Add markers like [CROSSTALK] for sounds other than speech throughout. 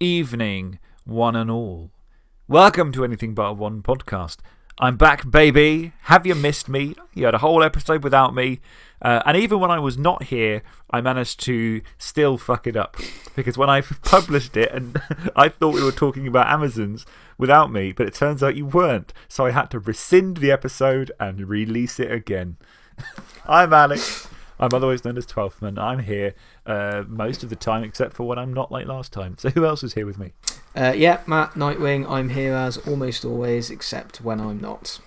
evening, one and all. Welcome to Anything But One podcast. I'm back, baby. Have you missed me? You had a whole episode without me. Uh, and even when I was not here, I managed to still fuck it up. Because when I [LAUGHS] published it, and [LAUGHS] I thought we were talking about Amazons without me, but it turns out you weren't. So I had to rescind the episode and release it again. [LAUGHS] I'm Alex. I'm otherwise known as Twelfth Man. I'm here uh, most of the time, except for when I'm not like last time. So, who else is here with me? Uh, yeah, Matt Nightwing. I'm here as almost always, except when I'm not.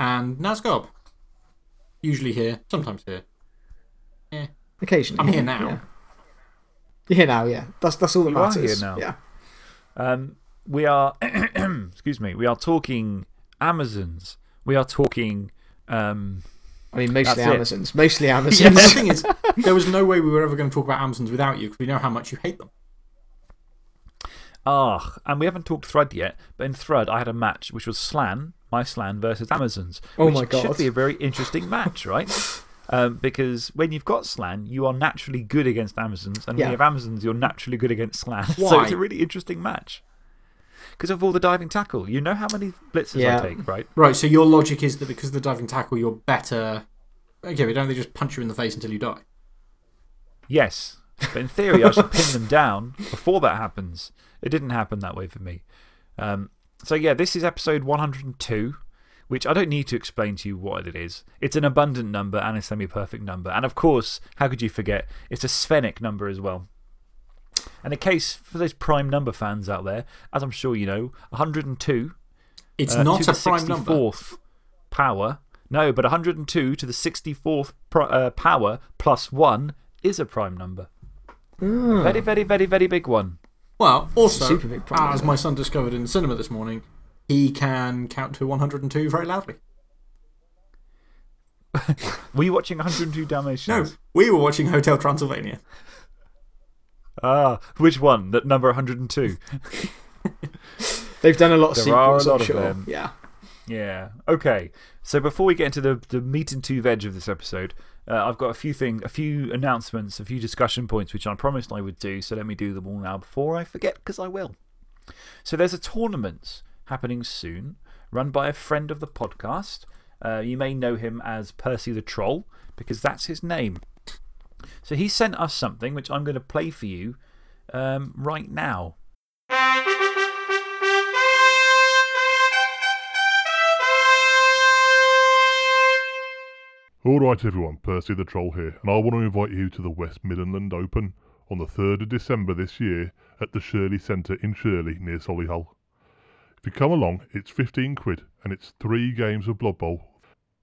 And Nazgob. Usually here, sometimes here. Yeah. Occasionally. I'm here now. Yeah. You're here now, yeah. That's, that's all that You are matters. here now. Yeah. Um, we are, [CLEARS THROAT] excuse me, we are talking Amazons. We are talking. Um, I mean, mostly That's it. Amazons. Mostly Yeah, Amazons. but the thing is, [LAUGHS] there was no way we were ever going to talk about Amazons without you because we know how much you hate them. ah, and we haven't talked Thrud yet, but in Thrud, I had a match which was Slan, my Slan versus Amazons. Oh which my should be a very interesting match, right? Um, because when you've got Slan, you are naturally good against Amazons, and when you have Amazons, you're naturally good against Slan. Why? [LAUGHS] So it's a really interesting match. Because of all the diving tackle. You know how many blitzes Yeah. I take, right? Right, so your logic is that because of the diving tackle, you're better. Okay, but don't they just punch you in the face until you die? Yes. But in theory, I should pin them down before that happens. It didn't happen that way for me. Um, so, yeah, this is episode 102, which I don't need to explain to you what it is. It's an abundant number and a semi perfect number. And of course, how could you forget? It's a sphenic number as well. And in case for those prime number fans out there, as I'm sure you know, 102 It's uh, not a prime number. 64th power. No, but 102 to the 64th uh, power plus 1 is a prime number. Ah. Very, very, very, very big one. Well, also, Super big prime as my son discovered in the cinema this morning, he can count to 102 very loudly. [LAUGHS] Were you watching 102 No, we were watching Hotel Transylvania. Ah, which one? That number 102? [LAUGHS] They've done a lot of There are a lot I'm of sure. them. Yeah. Yeah. Okay. So before we get into the, the meat and two veg of this episode, uh, I've got a few, thing, a few announcements, a few discussion points which I promised I would do. So let me do them all now before I forget, because I will. So there's a tournament happening soon, run by a friend of the podcast. Uh, you may know him as Percy the Troll, because that's his name. So he sent us something which I'm going to play for you um, right now. Alright everyone, Percy the Troll here, and I want to invite you to the West Midland Open on the 3rd of December this year at the Shirley Centre in Shirley near Solihull. If you come along, it's 15 quid and it's three games of Blood Bowl,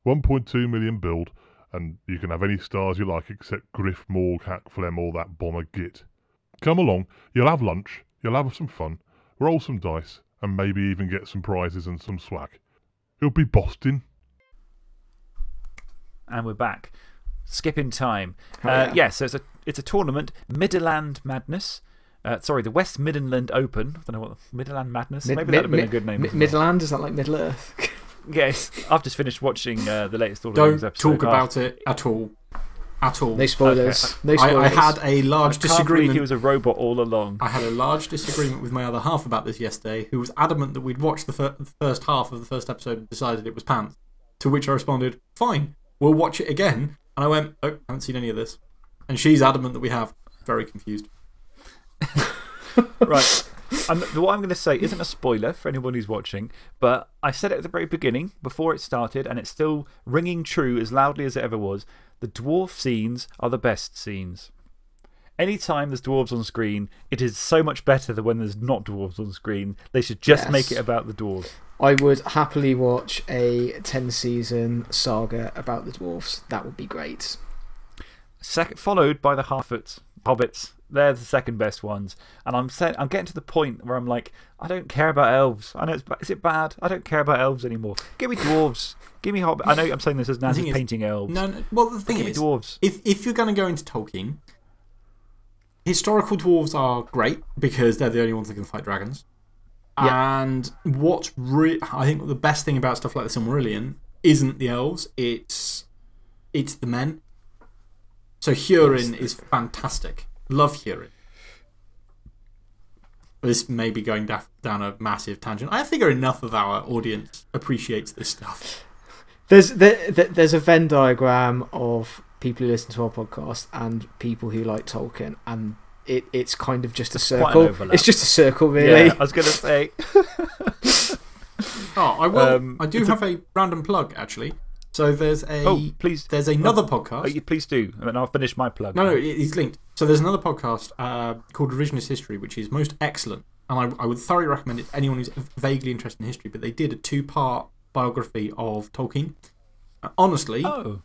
1.2 million build, and you can have any stars you like except Griff, Morg, Hack, Flem, all that bomber git. Come along, you'll have lunch, you'll have some fun, roll some dice, and maybe even get some prizes and some swag. It'll be Boston. And we're back. Skipping time. Oh, uh, yeah. yeah, so it's a, it's a tournament, Midland Madness. Uh, sorry, the West Midland Open. I don't know what. Midland Madness? Mid- Maybe mid- that would have been a good name. mid- as. Midland, is that like Middle Earth? [LAUGHS] Yes. I've just finished watching uh, the latest Lord of the Don't episode. talk about it at all. At all. no spoilers. No I, spoilers. I had a large I can't believe disagreement. he was a robot all along. I had a large disagreement with my other half about this yesterday, who was adamant that we'd watched the fir first half of the first episode and decided it was pants. To which I responded, fine, we'll watch it again. And I went, oh, I haven't seen any of this. And she's adamant that we have. Very confused. [LAUGHS] right. I'm, what I'm going to say isn't a spoiler for anyone who's watching, but I said it at the very beginning before it started, and it's still ringing true as loudly as it ever was. The dwarf scenes are the best scenes. Anytime there's dwarves on screen, it is so much better than when there's not dwarves on screen. They should just make it about the dwarves. I would happily watch a 10 season saga about the dwarves. That would be great. Second, followed by the Harfoots, Hobbits. They're the second best ones. And I'm, saying, I'm getting to the point where I'm like, I don't care about elves. I know it's, is it bad? I don't care about elves anymore. Give me dwarves. Give me hobbits. I know I'm saying this as Naz thing is is- painting elves. No, no, well, the thing is, dwarves. if, if you're going to go into Tolkien, historical dwarves are great because they're the only ones that can fight dragons. Yeah. And what re I think the best thing about stuff like the Silmarillion isn't the elves, it's, it's the men. So Hurin is fantastic. Love Hurin. this may be going daf- down a massive tangent. I figure enough of our audience appreciates this stuff. There's, there, there- there's a Venn diagram of people who listen to our podcast and people who like Tolkien, and it, it's kind of just a quite an circle. It's just a circle, really. Yeah, I was going to say. [LAUGHS] Oh, I will. Um, I do it's a- have a random plug, actually. So there's a. Oh, please. There's another Oh, podcast. you please do. And then I'll finish my plug. No, no, it- it's linked. So there's another podcast uh, called Revisionist History, which is most excellent. And I, I would thoroughly recommend it to anyone who's vaguely interested in history. But they did a two part biography of Tolkien. Uh, honestly, Oh.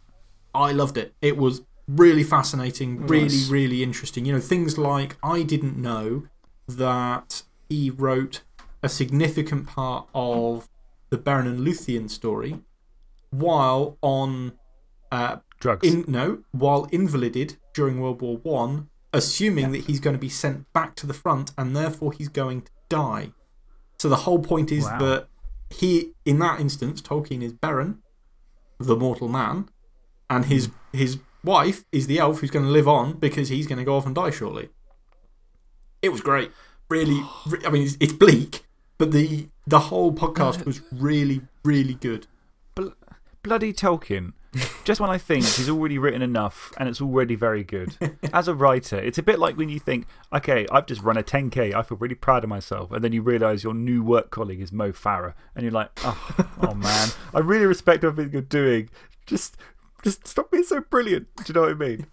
I loved it. It was really fascinating, really, Nice. really interesting. You know, things like I didn't know that he wrote a significant part of the Beren and Luthien story while on uh, Drugs. in, no, while invalided during World War One, assuming that he's going to be sent back to the front and therefore he's going to die. So the whole point is Wow. that he, in that instance, Tolkien is Beren, the mortal man, and his, his wife is the elf who's going to live on because he's going to go off and die shortly. It was great. Really, [SIGHS] I mean, it's, it's bleak, but the, the whole podcast was really, really good. Bl- bloody Tolkien. [LAUGHS] Just when I think he's already written enough and it's already very good. As a writer, it's a bit like when you think, okay, I've just run a 10K, I feel really proud of myself. And then you realise your new work colleague is Mo Farah. And you're like, oh, oh man, I really respect everything you're doing. Just, just stop being so brilliant. Do you know what I mean?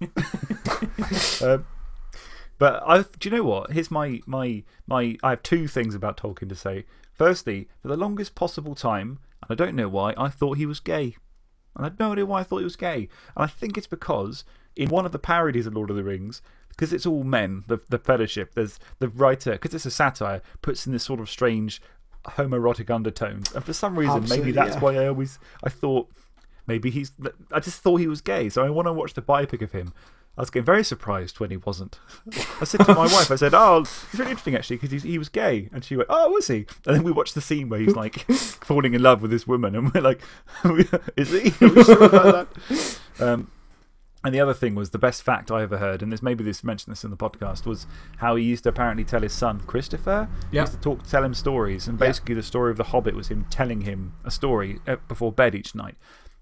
[LAUGHS] um, but I, do you know what? Here's my, my, my. I have two things about Tolkien to say. Firstly, for the longest possible time, and I don't know why, I thought he was gay. And I have no idea why I thought he was gay. And I think it's because in one of the parodies of Lord of the Rings, because it's all men, the, the fellowship, there's the writer, because it's a satire, puts in this sort of strange homoerotic undertones. And for some reason, Absolutely, maybe that's yeah. why I always I thought maybe he's. I just thought he was gay. So I want to watch the biopic of him. I was getting very surprised when he wasn't. I said to my [LAUGHS] wife, I said, Oh, it's really interesting actually because he was gay. And she went, Oh, was he? And then we watched the scene where he's [LAUGHS] like falling in love with this woman. And we're like, [LAUGHS] Is he? Are we sure about that? Um, and the other thing was the best fact I ever heard, and this maybe this mentioned this in the podcast, was how he used to apparently tell his son, Christopher, he used to talk, tell him stories. And basically, the story of The Hobbit was him telling him a story uh, before bed each night.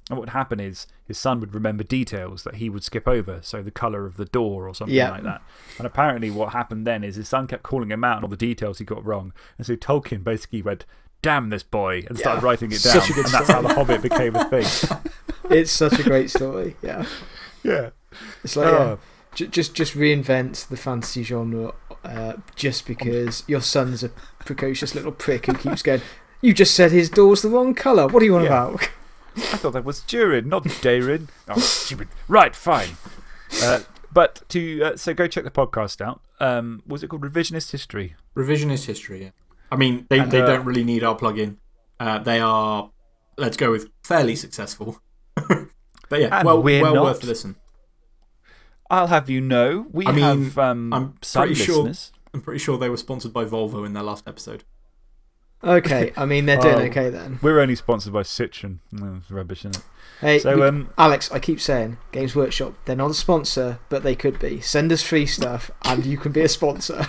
And what would happen is his son would remember details that he would skip over. So the colour of the door or something Yeah. like that. And apparently, what happened then is his son kept calling him out on all the details he got wrong. And so Tolkien basically went, Damn this boy, and started Yeah. writing it down. Such a good and that's how The Hobbit became a thing. [LAUGHS] It's such a great story. Yeah. yeah. It's like, yeah, Oh. ju- just, just reinvent the fantasy genre uh, just because your son's a precocious little prick who keeps going, You just said his door's the wrong colour. What do you want Yeah. about? [LAUGHS] I thought that was Durin, not Darin. Oh, stupid. Right, fine. Uh, but to, uh, so go check the podcast out. Um, was it called Revisionist History? Revisionist history, yeah. I mean, they, And, they uh, don't really need our plug-in. Uh, they are, let's go with, fairly successful. [LAUGHS] but yeah, well, well not. worth a listen. I'll have you know, we I mean, have um, I'm some pretty sure- I'm pretty sure they were sponsored by Volvo in their last episode. Okay, I mean, they're doing Oh. okay then. We're only sponsored by Citroen. No, it's rubbish, isn't it? Hey, So, we- um, Alex, I keep saying, Games Workshop, they're not a sponsor, but they could be. Send us free stuff and you can be a sponsor.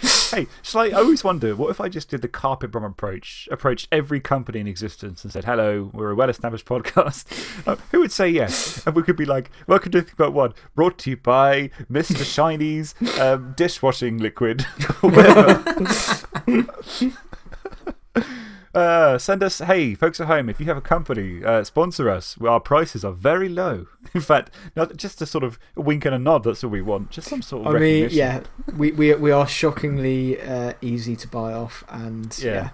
[LAUGHS] hey, shall I, I always wonder, what if I just did the carpet bomb approach, approached every company in existence and said, hello, we're a well established [LAUGHS] podcast? Uh, who would say yes? And we could be like, welcome to Think About One, brought to you by Mr. Shiny's um, dishwashing liquid. [LAUGHS] or whatever. [LAUGHS] Uh, send us, hey, folks at home, if you have a company, uh, sponsor us. Our prices are very low. [LAUGHS] In fact, not just a sort of wink and a nod, that's all we want. Just some sort of I mean, yeah, we, we, we are shockingly uh, easy to buy off. And Yeah. yeah.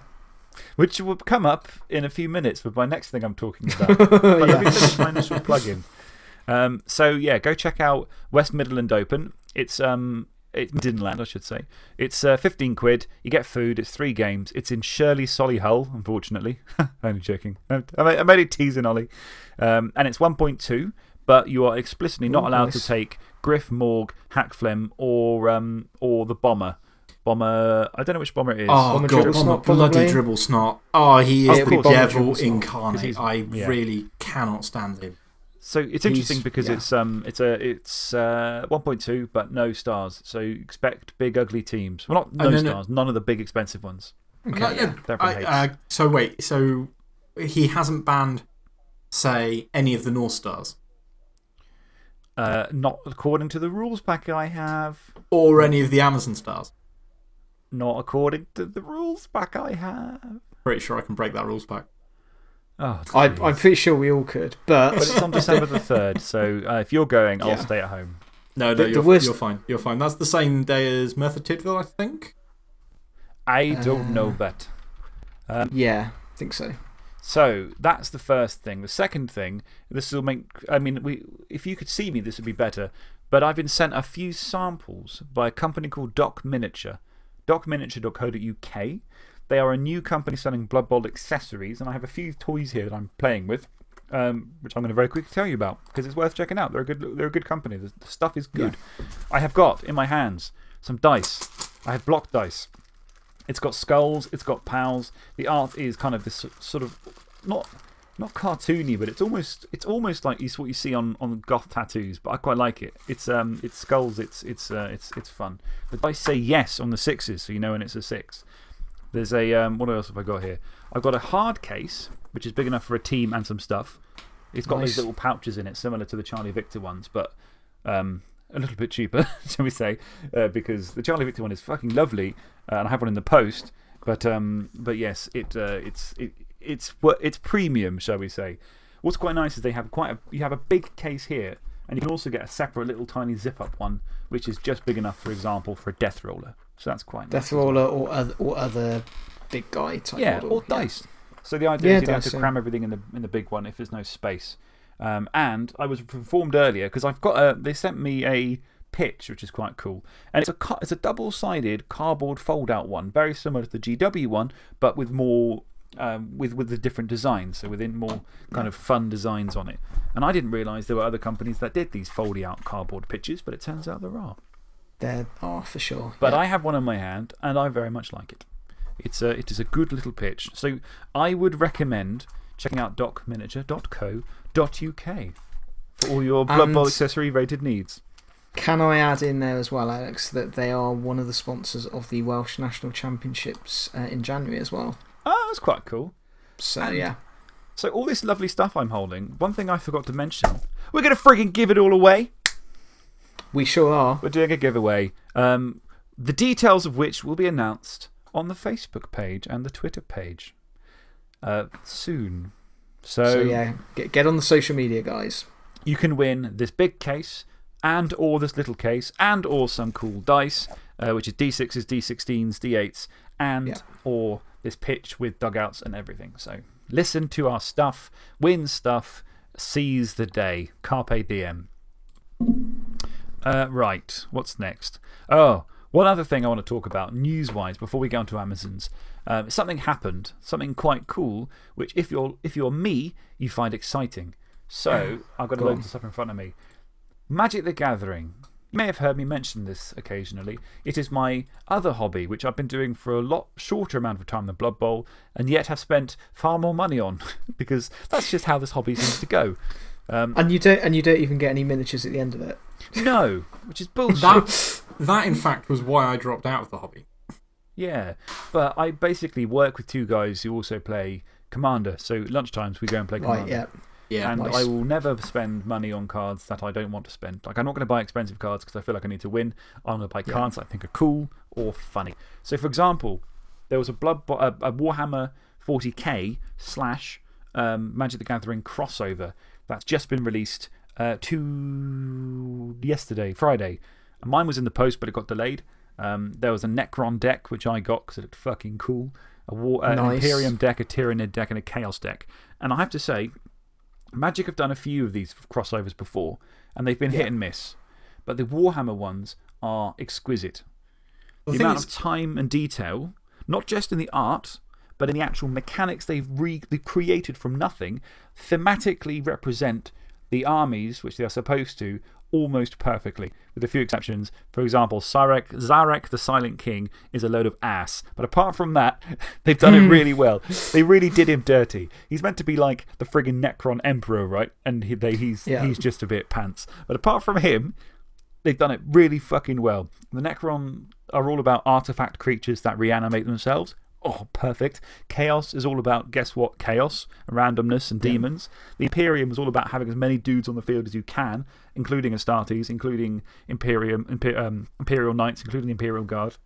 Which will come up in a few minutes with my next thing I'm talking [LAUGHS] about. but let me finish my initial plug in. Um, so, yeah, go check out West Midland Open. It's um, it's Midland, I should say. It's uh, 15 quid. You get food. It's three games. It's in Shirley Solihull, unfortunately. [LAUGHS] Only joking. I made, I made it teasing Ollie. Um, and it's 1.2, but you are explicitly not Ooh, allowed to take Griff, Morg, Hakflem, or, um, or the Bomber. Bomber, I don't know which bomber it is. Oh, Bomber God, Dribble Snot, bloody probably? dribble snot. Oh, he is of the devil Dribble Snot, 'cause he's- incarnate. I yeah. really cannot stand him. So it's interesting He's- because yeah. it's, um, it's, a, it's uh, 1.2, but no stars. So expect big, ugly teams. Well, not no, no, no. stars, none of the big, expensive ones. Okay, No, yeah. no, They're from I- Hades. uh, so, wait, so he hasn't banned, say, any of the North Stars Uh, not according to the rules pack I have. or any of the Amazon Stars? Not according to the rules pack I have. Pretty sure I can break that rules back. Oh, I, I'm pretty sure we all could, but. But it's on December the 3rd, so uh, if you're going, I'll Yeah. stay at home. No, no, The- the you're, worst- you're fine. You're fine. That's the same day as Merthyr Tydfil, I think. I don't know Uh, that. yeah, I think so. So that's the first thing. The second thing, this will make. I mean, we, if you could see me, this would be better. But I've been sent a few samples by a company called Doc Miniature. DocMiniature.co.uk. They are a new company selling Blood Bowl accessories, and I have a few toys here that I'm playing with, um, which I'm going to very quickly tell you about because it's worth checking out. They're a good, they're a good company. The, the stuff is good. I have got in my hands some dice. I have block dice. It's got skulls, it's got pals. The art is kind of this sort of not, not cartoony, but it's almost, it's almost like it's what you see on, on goth tattoos, but I quite like it. It's, um, it's skulls, it's, it's, uh, it's, it's fun. The dice say yes on the sixes, so you know when it's a six. There's a, um, what else have I got here? I've got a hard case, which is big enough for a team and some stuff. It's got Nice. these little pouches in it, similar to the Charlie Victor ones, but um, a little bit cheaper, [LAUGHS] shall we say, uh, because the Charlie Victor one is fucking lovely, uh, and I have one in the post. But, um, but yes, it, uh, it's, it, it's, it's premium, shall we say. What's quite nice is they have quite a, you have a big case here, and you can also get a separate little tiny zip up one, which is just big enough, for example, for a death roller. So that's quite nice. Death Roller or other, or other big guy type Yeah, model. or dice. So the idea Yeah, is you have to cram everything in the, in the big one if there's no space. Um, and I was informed earlier because I've got a, they sent me a pitch, which is quite cool. And it's a, it's a double sided cardboard fold out one, very similar to the GW one, but with more. Um, with, with the different designs, so within more kind of fun designs on it. And I didn't realise there were other companies that did these foldy out cardboard pitches, but it turns out there are. There are for sure. But yeah. I have one in my hand and I very much like it. It's a, it is a good little pitch. So I would recommend checking out docminiature.co.uk for all your Blood Bowl accessory rated needs. Can I add in there as well, Alex, that they are one of the sponsors of the Welsh National Championships uh, in January as well? Oh, that's quite cool. So, And- yeah. So, all this lovely stuff I'm holding, one thing I forgot to mention we're going to frigging give it all away. We sure are. We're doing a giveaway, um, the details of which will be announced on the Facebook page and the Twitter page uh, soon. So, yeah, get, get on the social media, guys. you can win this big case and or this little case and or some cool dice, uh, which is D6s, D16s, D8s, and Yeah. or this pitch with dugouts and everything. So listen to our stuff, win stuff, seize the day. Carpe diem. Uh, right, what's next? Oh, one other thing I want to talk about news wise before we get onto Amazon's. Um, something happened, something quite cool, which if you're, if you're me, you find exciting. So, I've got a load of stuff in front of me. Magic the Gathering. You may have heard me mention this occasionally. It is my other hobby, which I've been doing for a lot shorter amount of time than Blood Bowl, and yet have spent far more money on, [LAUGHS] because that's just how this hobby seems to go. Um, And you, don't, and you don't even get any miniatures at the end of it. No, which is bullshit. That, that, in fact, was why I dropped out of the hobby. Yeah, but I basically work with two guys who also play Commander. So, lunchtimes we go and play Commander. Right, yeah. Yeah. And nice. I will never spend money on cards that I don't want to spend. Like, I'm not going to buy expensive cards because I feel like I need to win. I'm going to buy Yeah. cards that I think are cool or funny. So, for example, there was a, Blood Bo- a, a Warhammer 40k slash um, Magic the Gathering crossover that's just been released uh, to yesterday, Friday. Mine was in the post, but it got delayed. Um, there was a Necron deck, which I got because it looked fucking cool. A war, uh, an Imperium deck, a Tyranid deck, and a Chaos deck. And I have to say, Magic have done a few of these crossovers before, and they've been hit and miss. But the Warhammer ones are exquisite. The The, amount of time and detail, not just in the art, but in the actual mechanics they've, re they've created from nothing, thematically represent the armies, which they are supposed to, almost perfectly, with a few exceptions. For example, Szarekh, Szarekh the Silent King is a load of ass. But apart from that, [LAUGHS] they've done it [LAUGHS] really well. They really did him dirty. He's meant to be like the friggin' Necron Emperor, right? And he, they, he's, Yeah. he's just a bit pants. But apart from him, they've done it really fucking well. The Necron are all about artifact creatures that reanimate themselves. Oh, perfect. Chaos is all about, guess what? Chaos, randomness, and demons. The Imperium is all about having as many dudes on the field as you can, including Astartes, including Imperium, Imper um, Imperial Knights, including the Imperial Guard.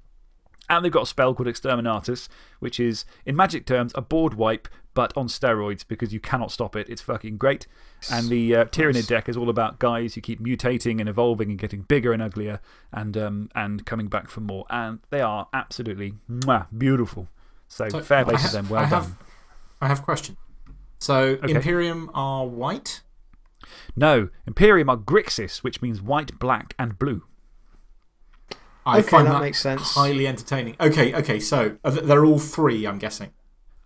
And they've got a spell called Exterminatus, which is, in magic terms, a board wipe, but on steroids because you cannot stop it. It's fucking great. And the uh, Tyranid deck is all about guys who keep mutating and evolving and getting bigger and uglier and, um, and coming back for more. And they are absolutely mwah, beautiful. So, So, fair play to them. Well I done. have, I have a question. So, Okay. Imperium are white? No, Imperium are Grixis, which means white, black, and blue. I Okay, find that that makes sense. highly entertaining. Okay, okay, so they're all three, I'm guessing.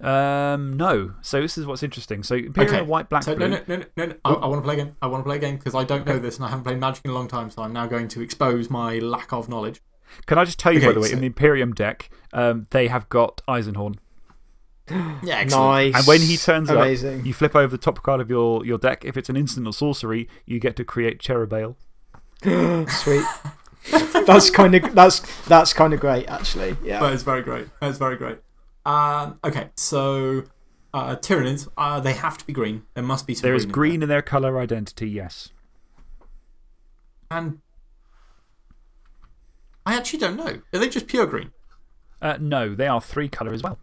Um, no. So, this is what's interesting. So, Imperium Okay. are white, black, So, blue. no, no, no, no, no. I, I want to play a game. I want to play a game because I don't know this and I haven't played Magic in a long time, so I'm now going to expose my lack of knowledge. Can I just tell you, by the way, so- in the Imperium deck, um, they have got Eisenhorn. Yeah, [LAUGHS] Nice. And when he turns Amazing. up, you flip over the top card of your, your deck. If it's an instant or sorcery, you get to create Cherubael. [GASPS] Sweet. [LAUGHS] that's kind of that's, that's kind of great, actually. Yeah. That is very great. That is very great. Um, okay, so uh, Tyranids, uh, they have to be green. There must be some There is in green in their colour identity, yes. And I actually don't know. Are they just pure green? Uh, no, they are three colour as well.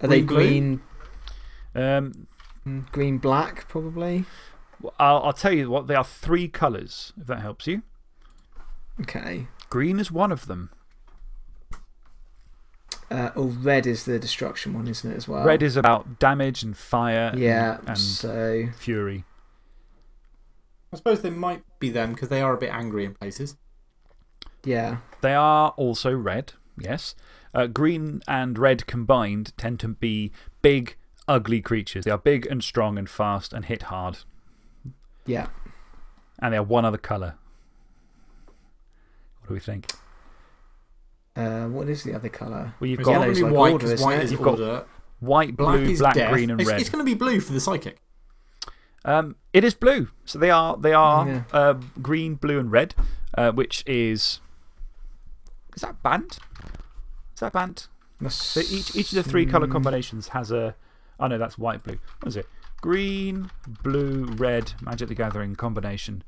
Are they green, green, Um, mm, green, black, probably? I'll, I'll tell you what, they are three colours, if that helps you. Okay. Green is one of them. Uh, oh, red is the destruction one, isn't it, as well? Red is about damage and fire and- Yeah, and, so. fury. I suppose they might be them because they are a bit angry in places. Yeah. They are also red, yes. Uh, green and red combined tend to be big, ugly creatures. They are big and strong and fast and hit hard. Yeah. And they are one other colour. What do we think? Uh, what is the other colour? Well, you've It's got not going yellow's to be like white order, because isn't white You've got- order. white, Black blue, is black, death. green, and it's, red. It's going to be blue for the psychic. Um, it is blue. So they are, they are Yeah. uh, green, blue, and red, uh, which is. Is that banned? Is that banned? So each, each of the three colour combinations has a. Oh no, that's white, blue. What is it? Green, blue, red, Magic the Gathering combination.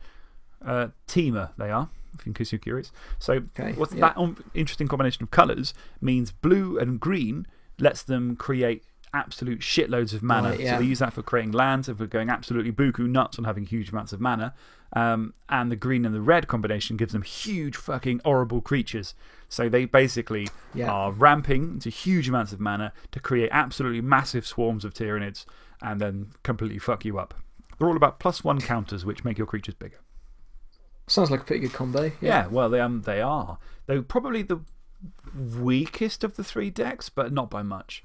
Uh, Temur, they are, in case you're curious. So, Okay, what's yeah. that interesting combination of colours means blue and green lets them create absolute shitloads of mana. Right, yeah. So, they use that for creating lands and for going absolutely buku nuts on having huge amounts of mana. Um, and the green and the red combination gives them huge fucking horrible creatures. So, they basically Yeah. are ramping into huge amounts of mana to create absolutely massive swarms of Tyranids and then completely fuck you up. They're all about plus one counters, which make your creatures bigger. Sounds like a pretty good combo. Yeah, well, they, um, they are. They're probably the weakest of the three decks, but not by much.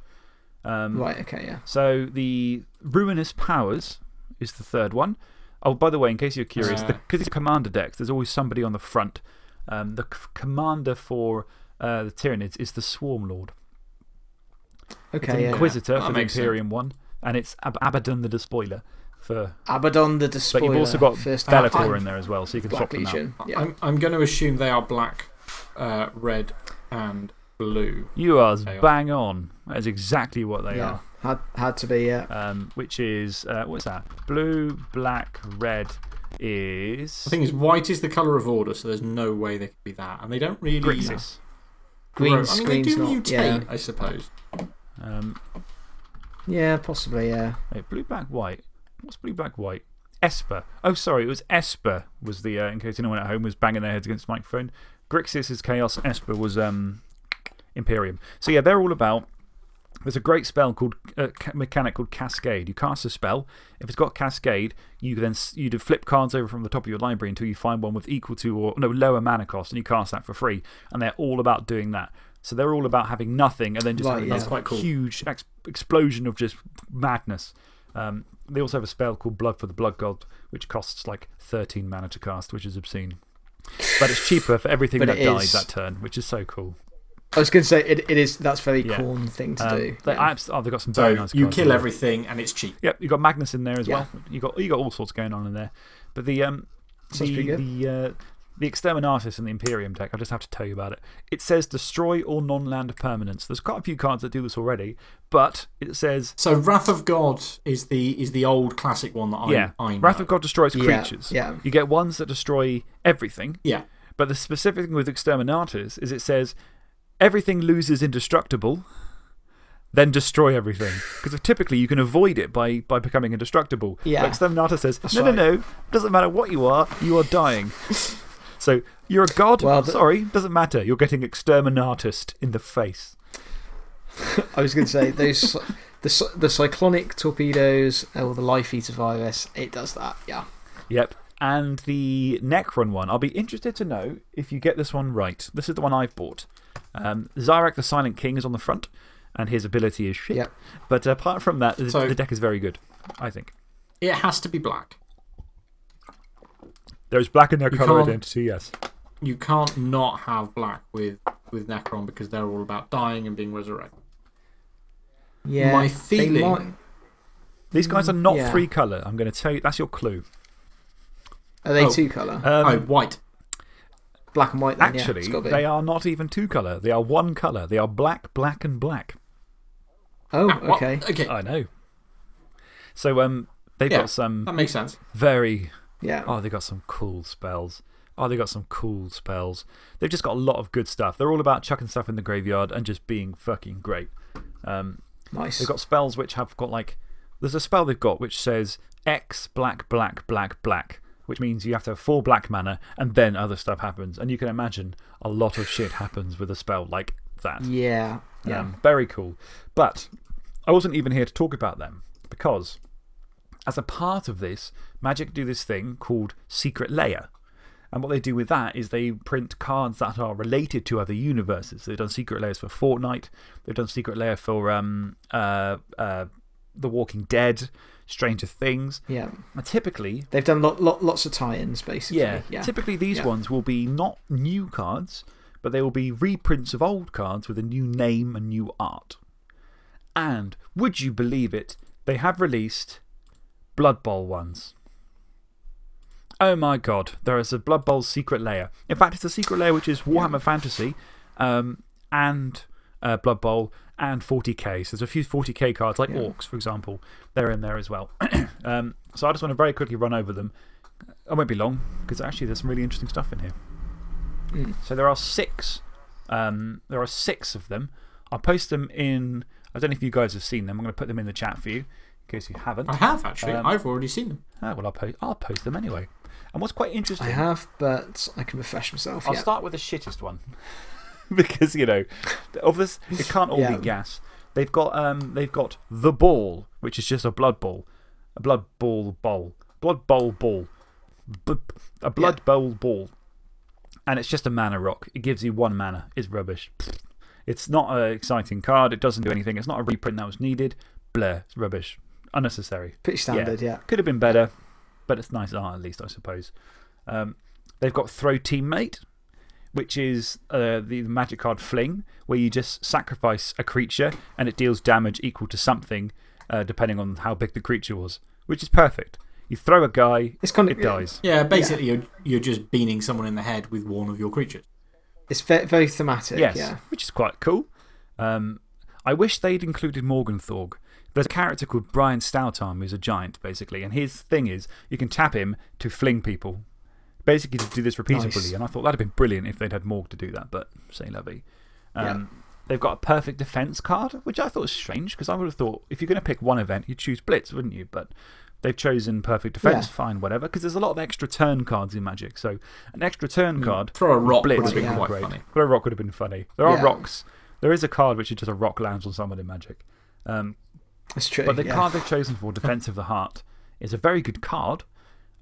Um, Right, okay, yeah. So the Ruinous Powers is the third one. Oh, by the way, in case you're curious, Uh. because it's commander decks, there's always somebody on the front. Um, the commander for uh, the Tyranids is the Swarm Lord. It's Okay, an yeah. Inquisitor That for the makes sense. Imperium one, and it's Ab Abaddon the Despoiler for. Abaddon the Despoiler. But Despoiler. you've also got first Bellator in there as well, so you can Black swap them out. Yeah. I'm, I'm going to assume they are black, uh, red, and blue. You are They are. bang on. That is exactly what they yeah. are. Had, had to be, yeah. Um, which is, uh, what's that? Blue, black, red is. The thing is, white is the colour of order, so there's no way they could be that. And they don't really. Grixis. Green grow- I mean, they do not. mutate, Yeah. I suppose. Um, yeah, possibly, yeah. wait, blue, black, white. What's blue, black, white? Esper. Oh, sorry, it was Esper, was the, uh, in case anyone at home was banging their heads against the microphone. Grixis is Chaos, Esper was um, Imperium. So, yeah, they're all about. There's a great spell called uh, mechanic called Cascade. You cast a spell. If it's got Cascade, you then you do flip cards over from the top of your library until you find one with equal to or no lower mana cost, and you cast that for free. And they're all about doing that. So they're all about having nothing and then just Right, having yeah. this That's quite cool. huge ex explosion of just madness. Um, they also have a spell called Blood for the Blood God, which costs like 13 mana to cast, which is obscene. But it's cheaper for everything that it dies that turn, which is so cool. I was going to say, it, it is, that's a very Yeah. Khorne thing to Um, do. they, yeah. abs- oh, they've got some very So nice you cards kill as well. everything and it's cheap. Yep, you've got Magnus in there as Yeah. well. You got you got all sorts going on in there. But the um the pretty the uh, the Exterminatus and the Imperium deck, I just have to tell you about it. It says destroy all non-land permanents. There's quite a few cards that do this already, but it says So Wrath of God is the, is the old classic one that I, yeah, I know. Wrath of God destroys Yeah, creatures. yeah. You get ones that destroy everything, Yeah. but the specific thing with Exterminatus is it says everything loses indestructible. Then destroy everything. [SIGHS] Because typically you can avoid it by, by becoming indestructible. Yeah. But Exterminatus says, That's no, right. no, no. Doesn't matter what you are, you are dying. [LAUGHS] so you're a god? Well, Sorry, doesn't matter. You're getting Exterminatus in the face. [LAUGHS] I was going to say, those, [LAUGHS] the, the cyclonic torpedoes or the life eater virus, it does that, yeah. Yep. And the Necron one, I'll be interested to know if you get this one right. This is the one I've bought. Um, Szarekh the Silent King is on the front, and his ability is shit. Yep. But apart from that, the, So- the deck is very good, I think. It has to be black. There's black in their You colour identity, yes. You can't not have black with, with Necron because they're all about dying and being resurrected. Yeah. My feeling- These guys are not yeah. three colour. I'm going to tell you, that's your clue. Are they Oh. two colour? Um, oh, white. Black and white, then, yeah, actually, it's gotta be. they are not even two colour. They are one colour. They are black, black, and black. Oh, Ah, what? okay. Okay. I know. So um, they've Yeah. got some That makes sense. very Yeah. Oh, they got some cool spells. Oh, they got some cool spells. They've just got a lot of good stuff. They're all about chucking stuff in the graveyard and just being fucking great. Um, nice. they've got spells which have got like. There's a spell they've got which says X black, black, black, black, which means you have to have four black mana and then other stuff happens. And you can imagine a lot of shit happens with a spell like that. yeah. Yeah. Um, very cool. But I wasn't even here to talk about them because, as a part of this, Magic do this thing called Secret Layer. And what they do with that is they print cards that are related to other universes. They've done Secret Layers for Fortnite, they've done Secret Layer for um, uh, uh, The Walking Dead, Stranger Things. yeah. And typically, They've done lot, lot, lots of tie ins, basically. yeah. Yeah. Typically, these Yeah. ones will be not new cards, but they will be reprints of old cards with a new name and new art. And would you believe it? They have released Blood Bowl ones. Oh my god, there is a Blood Bowl secret layer. In fact, it's a secret layer which is Warhammer Fantasy um, and uh, Blood Bowl and 40k. So there's a few 40k cards, like Orcs, for example. They're in there as well. [CLEARS THROAT] um, so I just want to very quickly run over them. I won't be long because actually there's some really interesting stuff in here. Mm. So there are six. Um, there are six of them. I'll post them in. I don't know if you guys have seen them. I'm going to put them in the chat for you in case you haven't. I have actually. Um, I've already seen them. Ah, well, I'll, po I'll post them anyway. And what's quite interesting. I have, but I can refresh myself. I'll yeah. start with the shittest one. [LAUGHS] because, you know, of this, it can't all Yeah. be gas. They've got, um, they've got The Ball, which is just a blood ball. A blood ball bowl. Blood bowl ball. B a blood bowl ball. And it's just a mana rock. It gives you one mana. It's rubbish. [SNIFFS] It's not an exciting card. It doesn't do anything. It's not a reprint that was needed. Blur. It's rubbish. Unnecessary. Pretty standard, yeah. Could have been better, but it's nice art at least, I suppose. Um, they've got Throw Teammate, which is uh, the magic card Fling, where you just sacrifice a creature and it deals damage equal to something uh, depending on how big the creature was, which is perfect. You throw a guy, It's kind of. it dies. Yeah, basically, You're, you're just beaning someone in the head with one of your creatures. It's ve very thematic, Yes, yeah. which is quite cool. Um, I wish they'd included Morg 'n' Thorg. There's a character called Brion Stoutarm who's a giant, basically, and his thing is you can tap him to fling people. Basically, to do this repeatedly, Nice. and I thought that'd have been brilliant if they'd had Morg to do that, but say lovey. Um, They've got a perfect defense card, which I thought was strange because I would have thought if you're going to pick one event, you'd choose Blitz, wouldn't you? But they've chosen perfect defense, Yeah. fine, whatever, because there's a lot of extra turn cards in Magic. So an extra turn card. Throw a rock Blitz would have would been be quite great. funny. Throw a rock would have been funny. There are Yeah. rocks. There is a card which is just a rock lands on someone in Magic. Um, It's true. but the card they've chosen for Defense of the Heart is a very good card.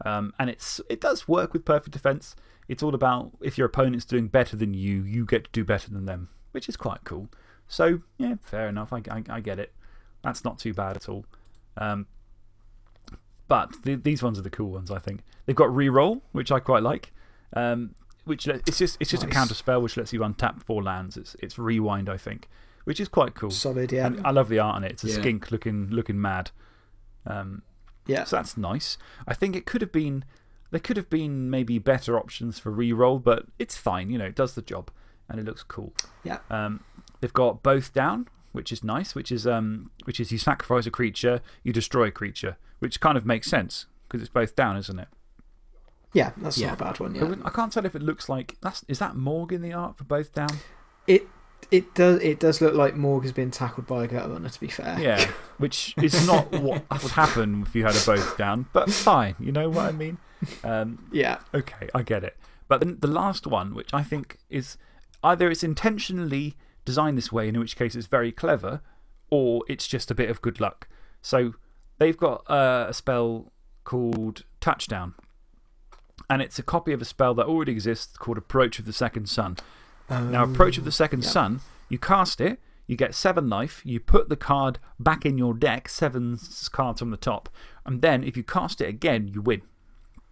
Um, and it's, it does work with perfect defense. It's all about if your opponent's doing better than you, you get to do better than them, which is quite cool. So, yeah, fair enough. I, I, I get it. That's not too bad at all. Um, but th these ones are the cool ones, I think. They've got reroll, which I quite like. Um, which let- it's just, it's just a counter spell which lets you untap four lands. It's, it's rewind, I think, which is quite cool. Solid, yeah. And I love the art on it. It's a Yeah. skink looking, looking mad. Um, yeah. so that's nice. I think it could have been, there could have been maybe better options for reroll, but it's fine. You know, it does the job and it looks cool. Yeah. Um, they've got both down, which is nice, which is, um, which is you sacrifice a creature, you destroy a creature, which kind of makes sense because it's both down, isn't it? Yeah, that's Yeah. not a bad one. Yeah. I can't tell if it looks like. That's, is that Morg in the art for both down? It, it, does, it does look like Morg has been tackled by a gutter runner, to be fair. Yeah, which is [LAUGHS] not what would happen if you had a both down, but fine. You know what I mean? Um, Yeah. okay, I get it. But then the last one, which I think is either it's intentionally designed this way, in which case it's very clever, or it's just a bit of good luck. So they've got uh, a spell called Touchdown. And it's a copy of a spell that already exists called Approach of the Second Sun. Now, Approach of the Second yeah. Sun, you cast it, you get seven life, you put the card back in your deck, seven cards from the top, and then if you cast it again, you win.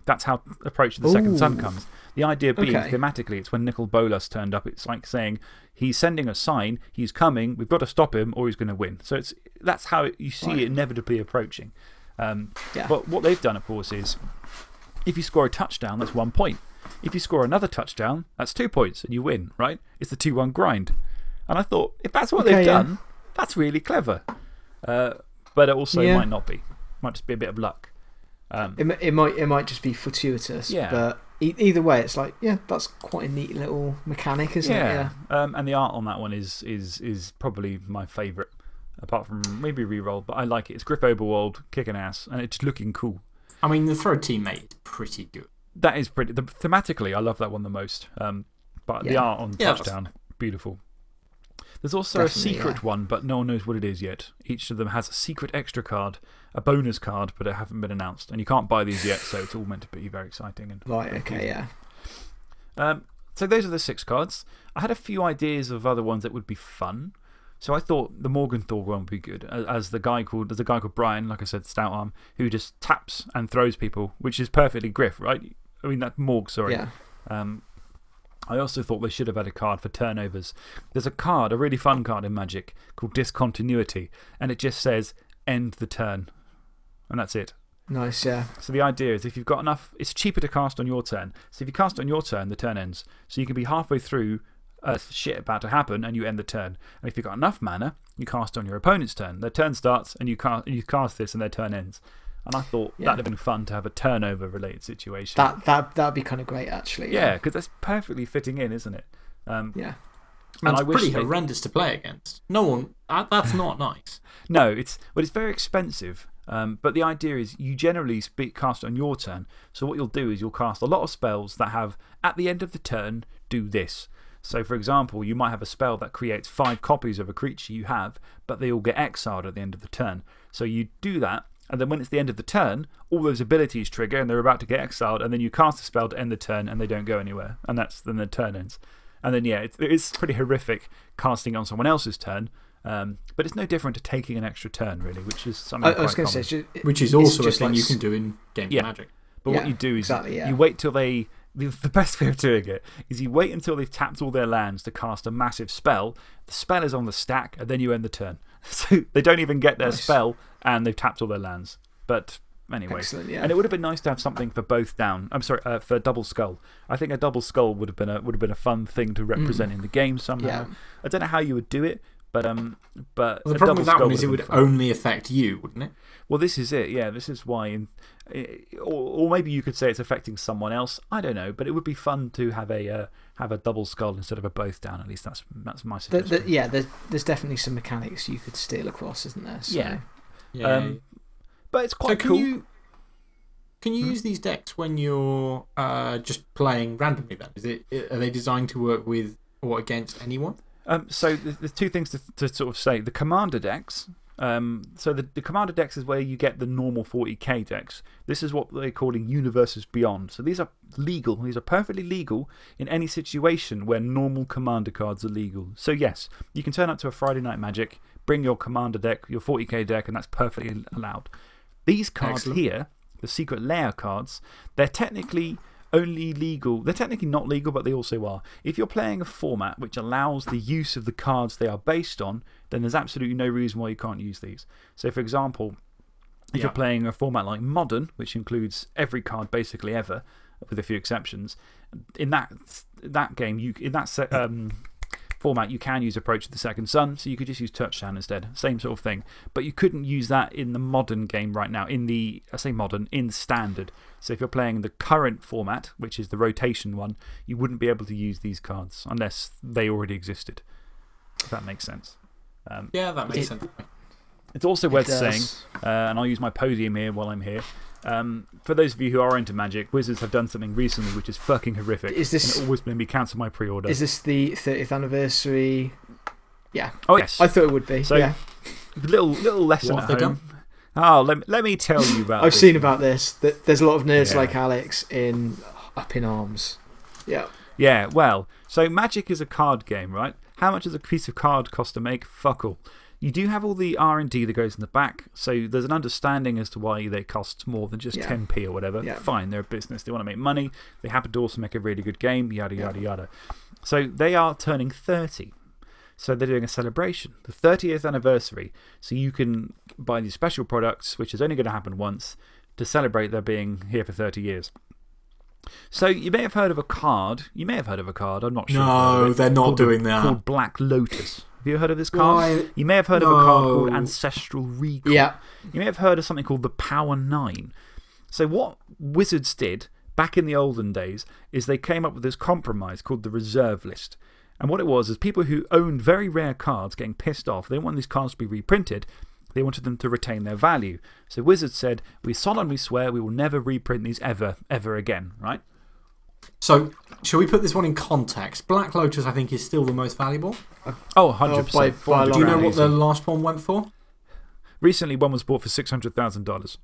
That's how Approach of the Second Sun comes. The idea being, Okay. thematically, it's when Nicol Bolas turned up, it's like saying he's sending a sign, he's coming, we've got to stop him, or he's going to win. So it's, that's how it, you see Right. it inevitably approaching. Um, Yeah. But what they've done, of course, is if you score a touchdown, that's one point. If you score another touchdown, that's two points and you win, right? It's the 2 1 grind. And I thought, if that's what Okay, they've yeah. done, that's really clever. Uh, but it also Yeah. might not be. Might just be a bit of luck. Um, It, it, might, it might just be fortuitous. Yeah. But e either way, it's like, yeah, that's quite a neat little mechanic, isn't it? yeah. Um, and the art on that one is, is, is probably my favourite, apart from maybe reroll, but I like it. It's Griff Oberwald kicking ass and it's looking cool. I mean, the throw teammate is pretty good. That is pretty. The, thematically, I love that one the most. Um, but the Yeah. art on Yeah, Touchdown, beautiful. There's also Definitely, a secret yeah. one, but no one knows what it is yet. Each of them has a secret extra card, a bonus card, but it hasn't been announced. And you can't buy these yet, so it's all meant to be very exciting. And Right, okay, yeah. um, so those are the six cards. I had a few ideas of other ones that would be fun. So I thought the Morg 'n' Thorg one would be good. As, as the guy called, there's a guy called Brion, like I said, Stoutarm, who just taps and throws people, which is perfectly Griff, right? I mean, that Morg, sorry. Yeah. Um, I also thought they should have had a card for turnovers. There's a card, a really fun card in Magic called Discontinuity, and it just says end the turn. And that's it. Nice, yeah. So the idea is if you've got enough, it's cheaper to cast on your turn. So if you cast on your turn, the turn ends. So you can be halfway through a shit about to happen and you end the turn. And if you've got enough mana, you cast on your opponent's turn. Their turn starts and you cast, you cast this and their turn ends. And I thought Yeah. that'd have been fun to have a turnover related situation. That, that, that'd be kind of great, actually. yeah, because that's perfectly fitting in, isn't it? Um, Yeah. and And it's pretty they- horrendous to play against. No one, that's not nice. [LAUGHS] No, it's, but it's very expensive. Um, but the idea is you generally speak, cast on your turn. So what you'll do is you'll cast a lot of spells that have, at the end of the turn, do this. So, for example, you might have a spell that creates five copies of a creature you have, but they all get exiled at the end of the turn. So you do that, and then when it's the end of the turn, all those abilities trigger and they're about to get exiled, and then you cast a spell to end the turn and they don't go anywhere. And that's then the turn ends. And then, yeah, it's, it's pretty horrific casting on someone else's turn. Um, but it's no different to taking an extra turn, really, which is something I, I was going to say, common. it's ju- Which is also a thing like you can do in Game Yeah. Magic. But what you do is exactly, yeah. you wait till they. The, the best way of doing it is you wait until they've tapped all their lands to cast a massive spell. The spell is on the stack, and then you end the turn. [LAUGHS] So they don't even get their Nice. spell, and they've tapped all their lands. But anyway. Yeah. And it would have been nice to have something for both down. I'm sorry, uh, for double skull. I think a double skull would have been a, would have been a fun thing to represent in the game somehow. Yeah. I don't know how you would do it, but, um, but Well, the problem double with that skull one is it would fun. only affect you, wouldn't it? Well, this is it. Yeah, this is why. In, eh, or, or maybe you could say it's affecting someone else. I don't know. But it would be fun to have a, uh, have a double skull instead of a both down. At least that's, that's my suggestion. the, yeah, there's, there's definitely some mechanics you could steal across, isn't there? So, Yeah. Um, but it's so quite can cool. you, can Hmm? you use these decks when you're uh, just playing randomly then? Is it, are they designed to work with or against anyone? Um, so the, the two things to, to sort of say the commander decks. Um, so the, the commander decks is where you get the normal 40k decks. This is what they're calling universes beyond. So these are legal. These are perfectly legal in any situation where normal commander cards are legal. So, yes, you can turn up to a Friday Night Magic, bring your commander deck, your 40k deck, and that's perfectly allowed. These cards Excellent. here the secret layer cards, they're technically only legal. They're technically not legal, but they also are. If you're playing a format which allows the use of the cards they are based on, then there's absolutely no reason why you can't use these. So, for example, if you're playing a format like Modern, which includes every card basically ever, with a few exceptions, in that, that game, you, in that um, format, you can use Approach of the Second Sun, so you could just use Touchdown instead. Same sort of thing. But you couldn't use that in the modern game right now, in the, I say modern, in standard. So if you're playing the current format, which is the rotation one, you wouldn't be able to use these cards unless they already existed. If that makes sense. Um, yeah, that makes it, sense. It's also worth saying, uh, and I'll use my podium here while I'm here. Um, for those of you who are into Magic, Wizards have done something recently which is fucking horrific. Is this. And it always made me cancel my pre order. Is this the 30th anniversary? Yeah. Oh, yes. I thought it would be. So, yeah. Little, little lesson What at have they home. Oh, let, me- let me tell you about I've this. seen about this. That There's a lot of nerds Yeah. like Alex in Up in Arms. Yeah. Yeah, well, so Magic is a card game, right? How much does a piece of card cost to make? Fuck all. You do have all the R&D that goes in the back, so there's an understanding as to why they cost more than just Yeah. 10p or whatever. Yeah. Fine, they're a business. They want to make money. They happen to also make a really good game, yada, yada, yada. So they are turning 30. So they're doing a celebration, the 30th anniversary. So you can buy these special products, which is only going to happen once, to celebrate their being here for 30 years. So you may have heard of a card. You may have heard of a card. I'm not sure. if No, they're not called doing that. Called Black Lotus. Have you heard of this card? Why? You may have heard of a card called Ancestral Recall. Yeah. You may have heard of something called the Power Nine. So, what Wizards did back in the olden days is they came up with this compromise called the Reserve List. And what it was is people who owned very rare cards getting pissed off. They didn't want these cards to be reprinted. They wanted them to retain their value. So, Wizards said, We solemnly swear we will never reprint these ever, ever again, right? So, shall we put this one in context? Black Lotus, I think, is still the most valuable. Oh, 100%. by- by Do you know what the last one went for? Recently, one was bought for $600,000.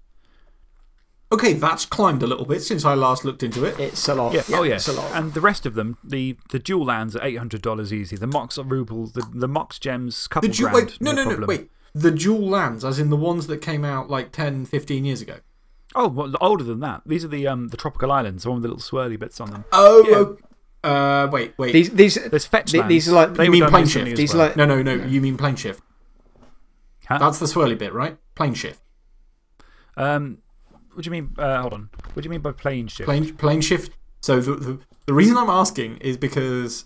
Okay, that's climbed a little bit since I last looked into it. It's a lot. Yeah, oh, yeah. It's a lot. And the rest of them, the, the dual lands are $800 easy. The Mox rubles, the, the Mox gems, couple The ju- grand. wait, no, no, no, problem. wait. The dual lands, as in the ones that came out like 10, 15 years ago. Oh, well, older than that. These are the, um, the tropical islands, the one with the little swirly bits on them. Oh, uh, wait, wait. These, these, There's fetch the- lands. these are like- They you mean Planeshift? as These well. are like- no, no, no. You mean Planeshift. Huh? That's the swirly bit, right? Planeshift. Um, what do you mean? Uh, hold on. What do you mean by Planeshift? Plane, Planeshift. So, the, the, the reason I'm asking is because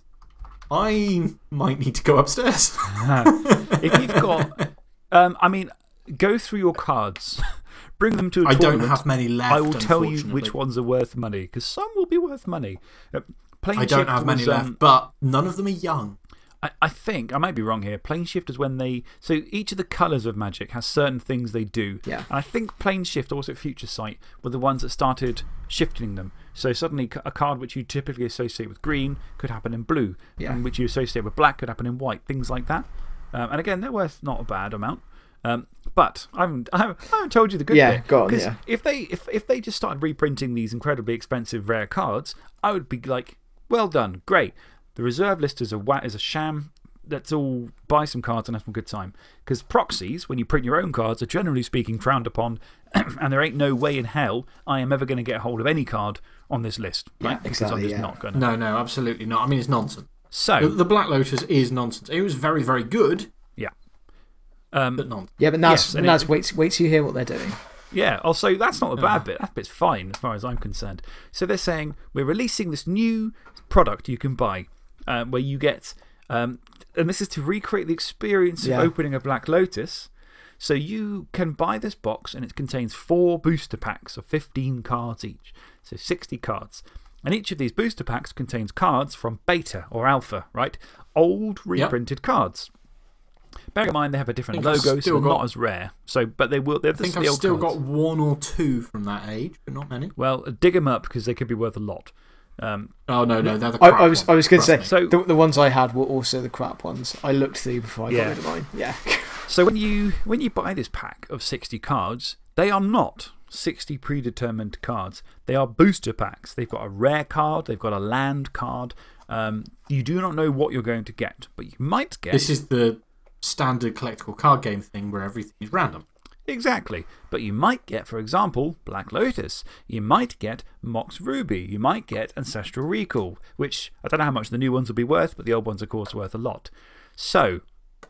I might need to go upstairs. [LAUGHS] if you've got. Um, I mean, go through your cards, bring them to a I don't have many left. I will tell you which ones are worth money, because some will be worth money. Uh, plane I don't have many was, left, um, but none of them are young. I, I think, I might be wrong here. Planeshift is when they. So each of the colours of magic has certain things they do. Yeah. And I think Planeshift, also Future Sight, were the ones that started shifting them. So suddenly a card which you typically associate with green could happen in blue, Yeah. and which you associate with black could happen in white, things like that. Um, and again, they're worth not a bad amount. Um, but I haven't, I, haven't, I haven't told you the good Yeah, bit. go on, 'Cause yeah. If they, if, if they just started reprinting these incredibly expensive rare cards, I would be like, well done, great. The reserve list is a, is a sham. Let's all buy some cards and have some good time. Because proxies, when you print your own cards, are generally speaking frowned upon, [CLEARS THROAT] and there ain't no way in hell I am ever going to get a hold of any card on this list. Right? because I'm just yeah. not going to. No, no, absolutely not. I mean, it's nonsense. So, The, the Black Lotus is nonsense. It was very, very good, yeah. Um, but nonsense. Yeah, but Naz, Yes, and Naz it- wait, wait till you hear what they're doing. Yeah, also, that's not the bad bit. That bit's fine as far as I'm concerned. So they're saying we're releasing this new product you can buy uh, where you get, um, and this is to recreate the experience Yeah. of opening a Black Lotus. So you can buy this box and it contains four booster packs of 15 cards each. So 60 cards. And each of these booster packs contains cards from beta or alpha, right? Old reprinted cards. Bear in mind they have a different logo, so still they're not as rare. So, but they will, they're I think I've old still cards. got one or two from that age, but not many. Well, dig them up because they could be worth a lot. Um, Oh, no, no, they're the I, crap I was, ones, I was going to say. So- the, the ones I had were also the crap ones. I looked through before I Yeah. got rid of mine. Yeah. [LAUGHS] so when you, when you buy this pack of 60 cards, they are not 60 predetermined cards. They are booster packs. They've got a rare card, they've got a land card. Um, you do not know what you're going to get, but you might get. This is the standard collectible card game thing where everything is random. Exactly. But you might get, for example, Black Lotus. You might get Mox Ruby. You might get Ancestral Recall, which I don't know how much the new ones will be worth, but the old ones, of course, worth a lot. So,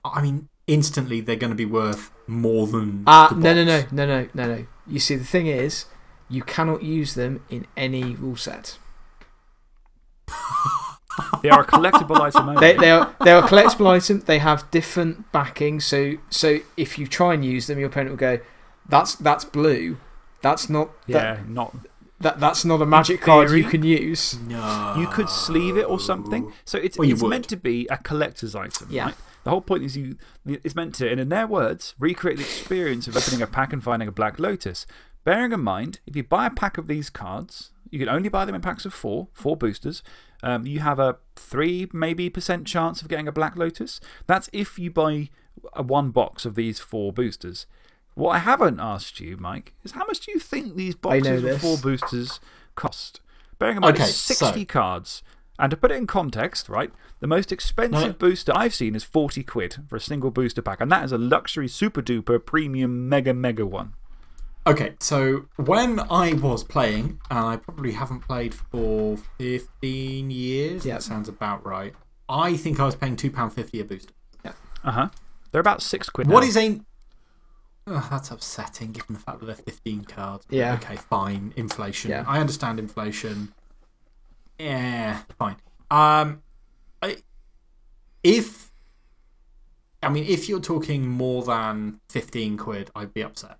I mean, instantly they're going to be worth more than. Ah, the no, no, no, no, no, no, no. You see, the thing is, you cannot use them in any rule set. [LAUGHS] they are a collectible [LAUGHS] item only. They, they, are, they are a collectible item. They have different backing. So, so if you try and use them, your opponent will go, that's, that's blue. That's not, that, yeah, not. that, that's not a magic card you can use. No. You could sleeve it or something. So it's, Well, you it's meant to be a collector's item. Yeah. Right? The whole point is you, it's meant to, and in their words, recreate the experience of opening a pack and finding a Black Lotus. Bearing in mind, if you buy a pack of these cards, you can only buy them in packs of four, four boosters. Um, you have a three, maybe percent chance of getting a Black Lotus. That's if you buy a one box of these four boosters. What I haven't asked you, Mike, is how much do you think these boxes of four boosters cost? Bearing in mind, Okay, it's 60 so- cards. And to put it in context, right, the most expensive No. booster I've seen is 40 quid for a single booster pack. And that is a luxury super duper premium mega mega one. Okay, so when I was playing, and I probably haven't played for 15 years, Yeah. that sounds about right. I think I was paying £2.50 a booster. Yeah. Uh huh. They're about six quid. What now. is a. Oh, that's upsetting given the fact that they're 15 cards. Yeah. Okay, fine. Inflation. Yeah. I understand inflation. Yeah, fine. Um, I, if. I mean, if you're talking more than 15 quid, I'd be upset.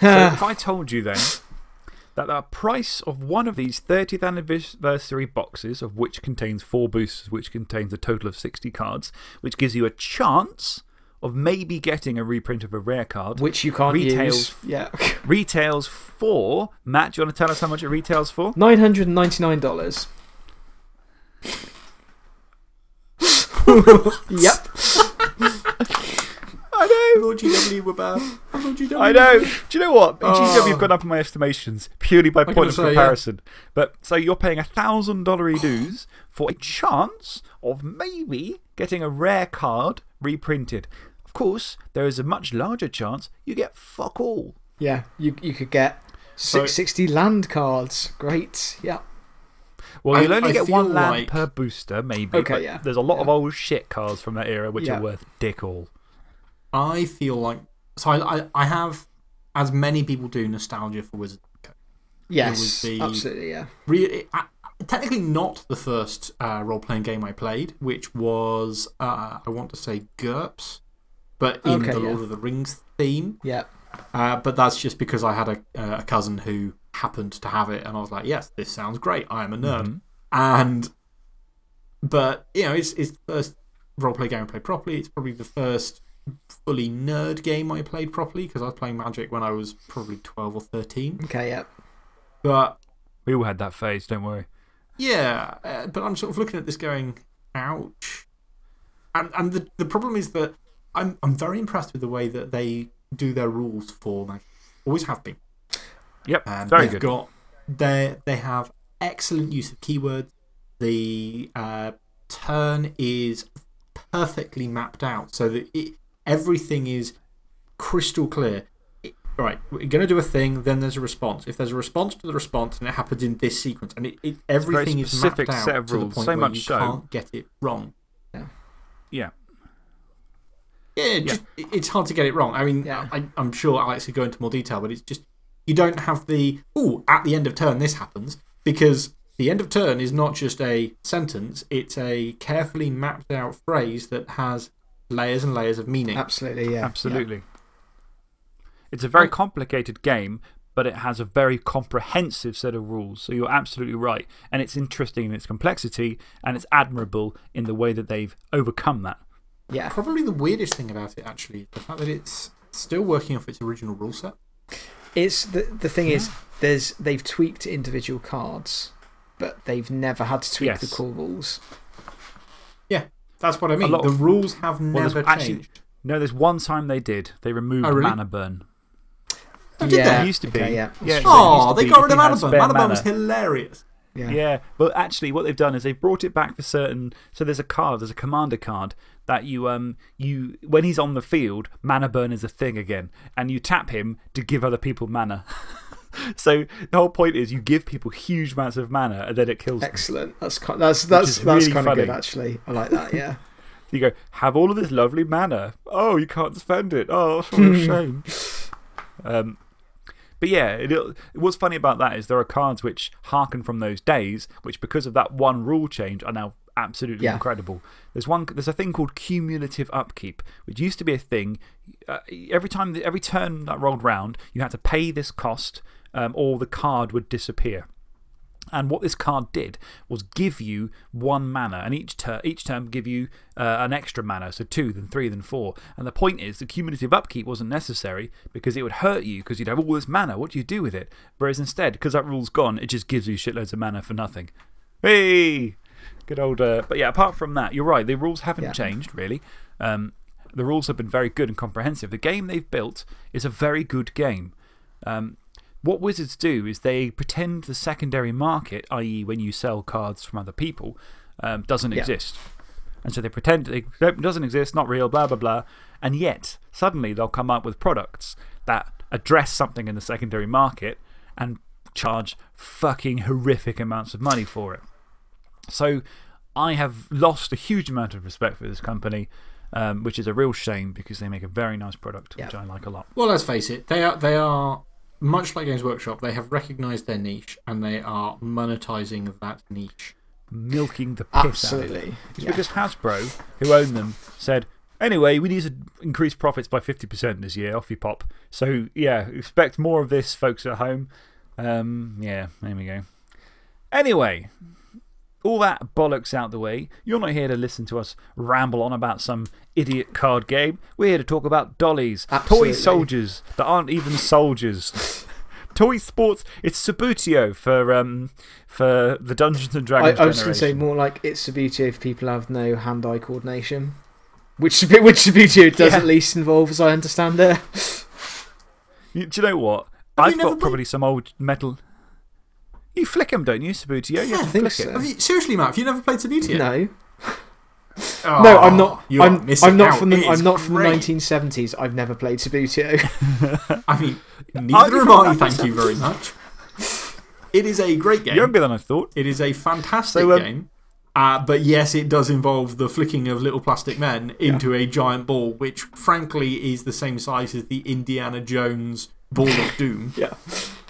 So if I told you then that the price of one of these 30th anniversary boxes, of which contains four boosters, which contains a total of 60 cards, which gives you a chance of maybe getting a reprint of a rare card, Which you can't Retails- use. Yeah. [LAUGHS] retails for. Matt, do you want to tell us how much it retails for? $999. [LAUGHS] [LAUGHS] yep. I know. thought GW were bad. [LAUGHS] I GW I know. Do you know what? In GW, Oh. have gone up in my estimations purely by point of gonna say, yeah. comparison. But so you're paying a thousand dollar [GASPS] dues for a chance of maybe getting a rare card reprinted. Of course, there is a much larger chance you get fuck all. Yeah, you, you could get So- 660 land cards. Great. Yeah. Well, you'll only I get one land like- per booster, maybe. Okay, but yeah. There's a lot of old shit cards from that era which Yeah. are worth dick all. I feel like. So I, I, I have, as many people do, nostalgia for Wizards. of the Coast. Yes. the- Absolutely, yeah. Re I, technically not the first uh, role playing game I played, which was, uh, I want to say GURPS, but in Okay, the yeah. Lord of the Rings theme. Yeah. Uh, but that's just because I had a, uh, a cousin who happened to have it, and I was like, yes, this sounds great. I am a nerd. Mhm. And, but, you know, it's, it's the first role play game I played properly. It's probably the first fully nerd game I played properly because I was playing Magic when I was probably 12 or 13. Okay, yeah. But We all had that phase, don't worry. Yeah, uh, but I'm sort of looking at this going, ouch. And, and the, the problem is that I'm, I'm very impressed with the way that they do their rules for Magic. Always have been. Yep, And very they've good. got they they have excellent use of keywords. The uh, turn is perfectly mapped out so that it, everything is crystal clear. It- right, we're going to do a thing, then there's a response. If there's a response to the response and it happens in this sequence, and it, it, everything is mapped out to the point so where much you so- can't get it wrong. Yeah. Yeah, just, it- it's hard to get it wrong. I mean, Yeah. I, I'm sure Alex could go into more detail, but it's just you don't have the, oh, at the end of turn this happens, because the end of turn is not just a sentence, it's a carefully mapped out phrase that has layers and layers of meaning. Absolutely, yeah. Absolutely. It's a very complicated game, but it has a very comprehensive set of rules. So you're absolutely right. And it's interesting in its complexity, and it's admirable in the way that they've overcome that. Yeah. Probably the weirdest thing about it, actually, the fact that it's still working off its original rule set. It's the, the thing is, there's, they've tweaked individual cards, but they've never had to tweak the core rules. Yeah, that's what I mean. lot The of- rules have Well, there's never actually- changed. No, there's one time they did. They removed Oh, really? mana burn. Oh, did yeah. they? It used to be. Okay, yeah. yeah That's so it Oh, used to they be got rid of you burn. Manaburn. burn Manaburn was hilarious. Yeah. Yeah, but actually, what they've done is they've brought it back for certain. So there's a card, there's a commander card that you, um, you, when he's on the field, mana burn is a thing again. And you tap him to give other people mana. [LAUGHS] [LAUGHS] so the whole point is you give people huge amounts of mana and then it kills them. Excellent. That's, that's, that's, that's really kind of good, actually. I like that, yeah. [LAUGHS] [LAUGHS] You go, have all of this lovely mana. Oh, you can't spend it. Oh, what a shame. Um, but yeah, it, what's funny about that is there are cards which harken from those days, which because of that one rule change are now absolutely Yeah. incredible. There's, one, there's a thing called cumulative upkeep, which used to be a thing. Uh, every, time, every turn that rolled round, you had to pay this cost um, or the card would disappear. And what this card did was give you one mana, and each, ter each term give you uh, an extra mana, so two, then three, then four. And the point is, the cumulative upkeep wasn't necessary because it would hurt you because you'd have all this mana. What do you do with it? Whereas instead, because that rule's gone, it just gives you shitloads of mana for nothing. Hey! Good old. Uh, but yeah, apart from that, you're right, the rules haven't Yeah. changed really. Um, the rules have been very good and comprehensive. The game they've built is a very good game. Um, what Wizards do is they pretend the secondary market, i.e., when you sell cards from other people, um, doesn't Yeah. exist. And so they pretend it it doesn't exist, not real, blah, blah, blah. And yet, suddenly they'll come up with products that address something in the secondary market and charge fucking horrific amounts of money for it. So I have lost a huge amount of respect for this company, um, which is a real shame because they make a very nice product, which I like a lot. Well, let's face it, they are, they are, much like Games Workshop, they have recognised their niche and they are monetising that niche. Milking the piss out of it. Absolutely. It's Yeah. because Hasbro, who own them, said, anyway, we need to increase profits by 50% this year. Off you pop. So, yeah, expect more of this, folks at home. Um, yeah, there we go. Anyway, all that bollocks out the way. You're not here to listen to us ramble on about some idiot card game. We're here to talk about dollies, Absolutely. toy soldiers that aren't even soldiers. [LAUGHS] Toy sports. It's Subbuteo for, um, for the Dungeons and Dragons I was going to say more like it's Subbuteo if people have no hand eye coordination. Which, [LAUGHS] which Subbuteo does Yeah. at least involve, as I understand it. You- [LAUGHS] Do you know what? I've got probably some old metal. You flick them, don't you, Subbuteo? You I think flick so. it. Have you, seriously, Matt, have you never played Subbuteo? No. Oh, no, I'm not. you are I'm, missing I'm not out. from the. I'm is not from the 1970s. I've never played Subbuteo. [LAUGHS] I mean, neither am I, thank you very much. It is a great game. Younger than I thought. It is a fantastic So, um, game. Uh, but yes, it does involve the flicking of little plastic men into a giant ball, which frankly is the same size as the Indiana Jones Ball of [LAUGHS] Doom. yeah.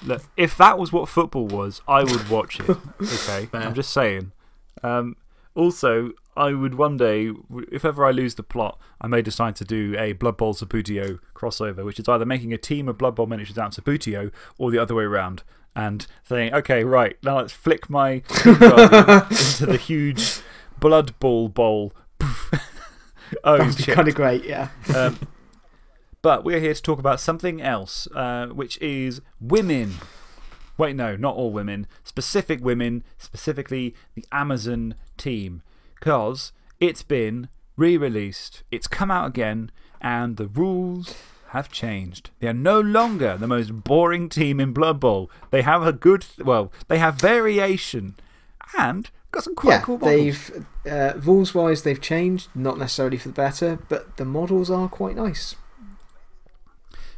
Look, if that was what football was, I would watch it. [LAUGHS] Okay? Fair. I'm just saying. Um, also, I would one day, if ever I lose the plot, I may decide to do a Blood Bowl Subbuteo crossover, which is either making a team of Blood Bowl miniatures out of Subbuteo or the other way around. And saying, okay, right, now let's flick my [LAUGHS] into the huge Blood Ball bowl. [LAUGHS] oh, That'd be kind of great, yeah. Um, but we're here to talk about something else, uh, which is women. Wait, no, not all women. Specific women, specifically the Amazon team. Because it's been re released, it's come out again, and the rules have changed. They are no longer the most boring team in Blood Bowl. They have a good, well, they have variation and got some quite yeah, cool models. they've. Uh, rules wise, they've changed. Not necessarily for the better, but the models are quite nice.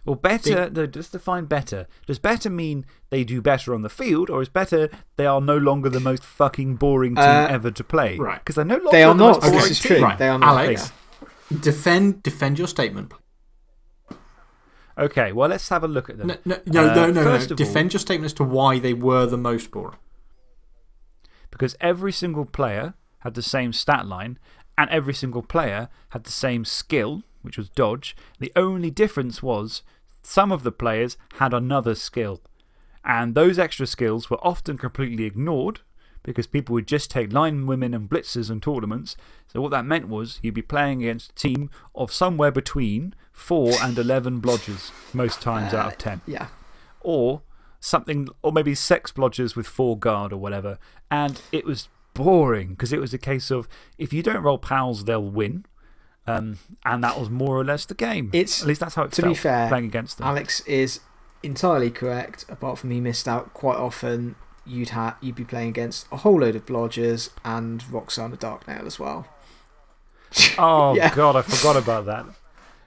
Well, better, no, just define better. Does better mean they do better on the field, or is better they are no longer the most fucking boring team Uh, ever to play? right. Because they're no longer They are the most not. boring This is team. Right, They are not. Alex, defend, defend your statement. Okay, well, let's have a look at them. No, no, no, Uh, no, no, no. first of all- Defend your statement as to why they were the most boring. Because every single player had the same stat line, and every single player had the same skill, which was dodge. The only difference was some of the players had another skill. And those extra skills were often completely ignored because people would just take line women and blitzers in tournaments. So, what that meant was you'd be playing against a team of somewhere between 4 and 11 [LAUGHS] blodgers, most times out of uh, 10 Yeah. or something, or maybe sex blodgers with four guard or whatever. And it was boring because it was a case of if you don't roll pals, they'll win. Um, and that was more or less the game. It's- At least that's how it to felt be fair, playing against them. Alex is entirely correct, apart from he missed out quite often you'd, ha you'd be playing against a whole load of Blodgers and Roxana Darknail as well. [LAUGHS] Oh, [LAUGHS] Yeah. God, I forgot about that.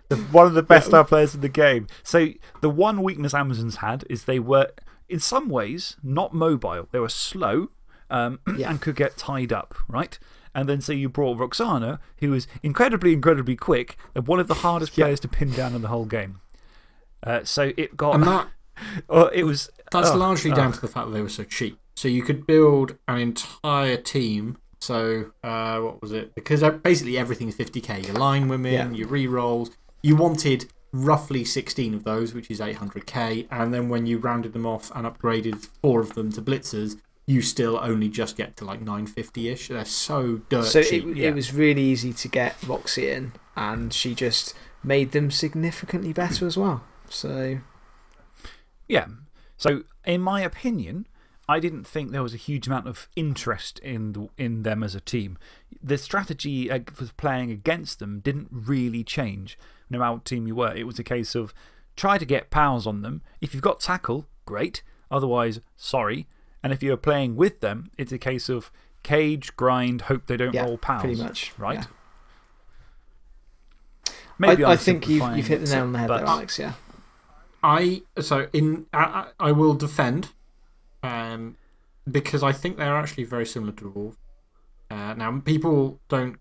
The, one of the best players in the game. So, the one weakness Amazons had is they were, in some ways, not mobile. They were slow um, Yeah. [CLEARS THROAT] and could get tied up, right? And then, so you brought Roxana, who was incredibly, incredibly quick and one of the hardest Yeah. players to pin down in the whole game. Uh, so, it got. And that, [LAUGHS] oh, it was. that's oh, largely oh. down to the fact that they were so cheap. So you could build an entire team. So, uh, what was it? Because uh, basically everything's 50k. Your line women, Yeah. your re rolls. You wanted roughly 16 of those, which is 800k. And then when you rounded them off and upgraded four of them to blitzers, you still only just get to like 950 ish. They're so dirt So cheap. it, yeah. it was really easy to get Roxy in, and she just made them significantly better as well. So, Yeah. So, in my opinion, I didn't think there was a huge amount of interest in, the, in them as a team. The strategy uh, for playing against them didn't really change no matter what team you were. It was a case of try to get pals on them. If you've got tackle, great. Otherwise, sorry. And if you're playing with them, it's a case of cage, grind, hope they don't yeah, roll pals. pretty much. Right? yeah. Maybe I, I think you've, you've hit the nail on the head it, there, Alex. Yeah. I so in I, I I will defend, um, because I think they're actually very similar to Wolf. Uh, now people don't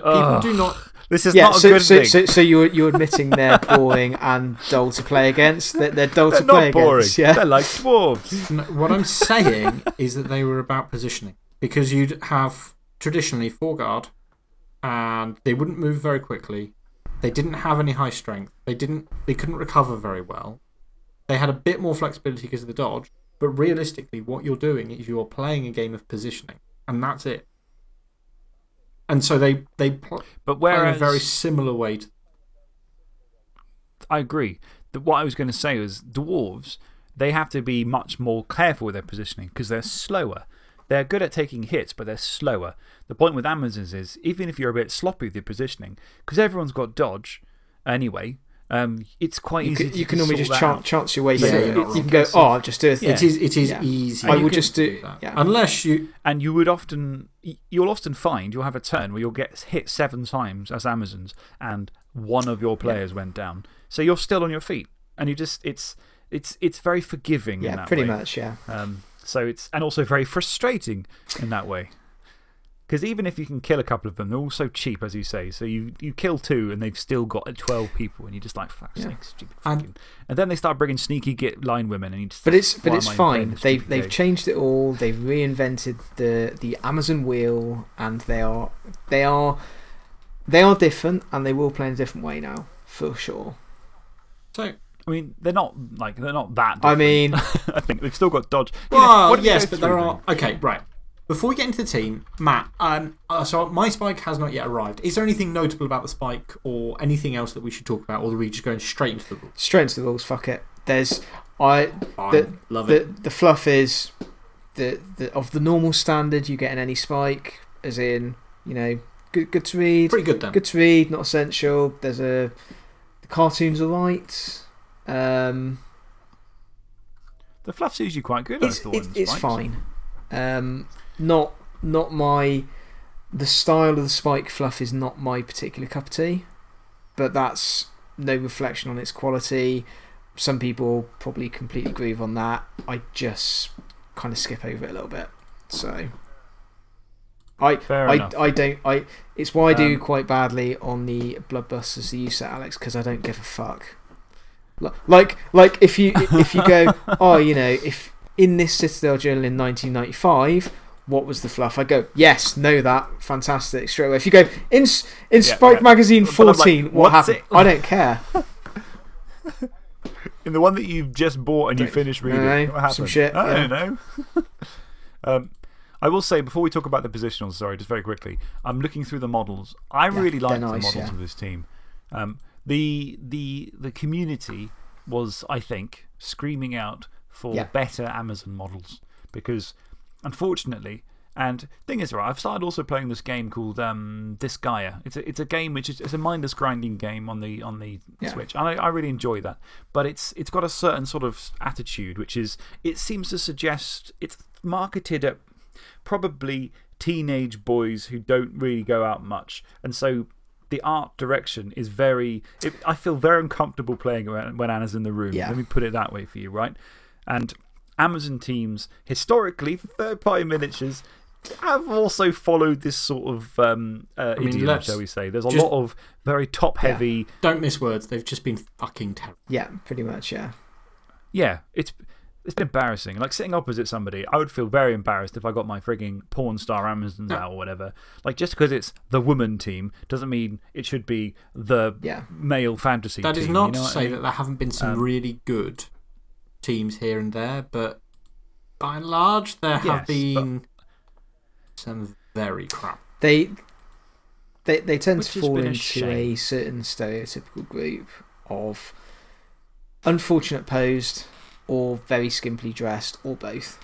people Ugh. do not This is yeah, not a so, good so, thing. so, so you're, you're admitting they're boring and dull to play against? They're, they're dull They're to play not boring. against. Yeah. They're like dwarves. No, what I'm saying is that they were about positioning because you'd have traditionally four guard, and they wouldn't move very quickly. They didn't have any high strength. They didn't. They couldn't recover very well. They had a bit more flexibility because of the dodge, but realistically, what you're doing is you're playing a game of positioning, and that's it. And so they they pl- But play in a very similar way. To, I agree. The, what I was going to say was dwarves, they have to be much more careful with their positioning because they're slower. They're good at taking hits, but they're slower. The point with Amazons is, even if you're a bit sloppy with your positioning, because everyone's got dodge anyway, um, it's quite You easy can, to you can just normally just that chance, your way Yeah, through you're it. You can go, oh, I'll just do it. Yeah. It is it is Yeah. easy. I You would just do- that. yeah. unless you And you would often, you'll often find you'll have a turn where you'll get hit seven times as Amazons and one of your players went down. So you're still on your feet. And you just, it's, it's, it's very forgiving in Yeah, pretty way. much. Yeah. Um, so it's, and also very frustrating in that way. Because even if you can kill a couple of them, they're all so cheap, as you say. So you, you kill two and they've still got 12 people, and you're just like, fuck's Yeah. sake, stupid And- And then they start bringing sneaky git line women, and you just. But it's, but it's am I playing fine. They've, they've changed it all. They've reinvented the, the Amazon wheel, and they are, they, are, they are different, and they will play in a different way now, for sure. so I mean, they're not, like, they're not that I mean, [LAUGHS] I think they've still got dodge. You know, Well, what did we yes, but there are. Okay, right. Before we get into the team, Matt, um, uh, so my spike has not yet arrived. Is there anything notable about the spike or anything else that we should talk about, or are we just going straight into the rules? straight into the rules, fuck it. There's, I, Fine, The- love the, it. the fluff is the, the, of the normal standard you get in any spike, as in, you know, good, good to read. Pretty good then. Good to read, not essential. There's a. The cartoon's alright. Um, The fluff's usually quite good, I it's, thought. it's, in the it's fine. Um, not, not my. The style of the spike fluff is not my particular cup of tea, but that's no reflection on its quality. Some people probably completely groove on that. I just kind of skip over it a little bit. So. I, Fair I, enough. I don't. I, it's why I do Um, quite badly on the Bloodbusters that you set, Alex, because I don't give a fuck. Like, like if you, if you go, [LAUGHS] oh, you know, if in this Citadel Journal in 1995, what was the fluff? I go, yes, know that, fantastic, straight away. If you go, in, s- in Yeah, Spike yeah. Magazine But I'm like, 14, what happened? I don't care. [LAUGHS] In the one that you've just bought and you Don't- finished reading, no, what happened? some shit, I yeah. don't know. [LAUGHS] um, I will say, before we talk about the positionals, sorry, just very quickly, I'm looking through the models. I Yeah, really they're like the models yeah. of this team. Um, the, the, the community was, I think, screaming out for better Amazon models because, unfortunately, and thing is, right, I've started also playing this game called um, Disgaea. It's a, it's a game which is it's a mindless grinding game on the, on the Yeah. Switch. And I, I really enjoy that. But it's, it's got a certain sort of attitude, which is it seems to suggest it's marketed at probably teenage boys who don't really go out much. And so the art direction is very. It, I feel very uncomfortable playing when, when Anna's in the room. Yeah. Let me put it that way for you, right? And Amazon teams, historically, for third party miniatures, have also followed this sort of um, uh, mean, idiom, let's shall we say. There's a just- lot of very top heavy. Don't miss words. They've just been fucking terrible. Yeah, pretty much, yeah. Yeah, it's, it's been embarrassing. Like sitting opposite somebody, I would feel very embarrassed if I got my frigging porn star Amazons out or whatever. Like just because it's the woman team doesn't mean it should be the Yeah. male fantasy That team. is not you know to what I say mean? that there haven't been some Um, really good teams here and there, but by and large, there have Yes, but- been some very crap. They, they, they tend Which to fall been a into shame. a certain stereotypical group of unfortunate posed or very skimpily dressed or both.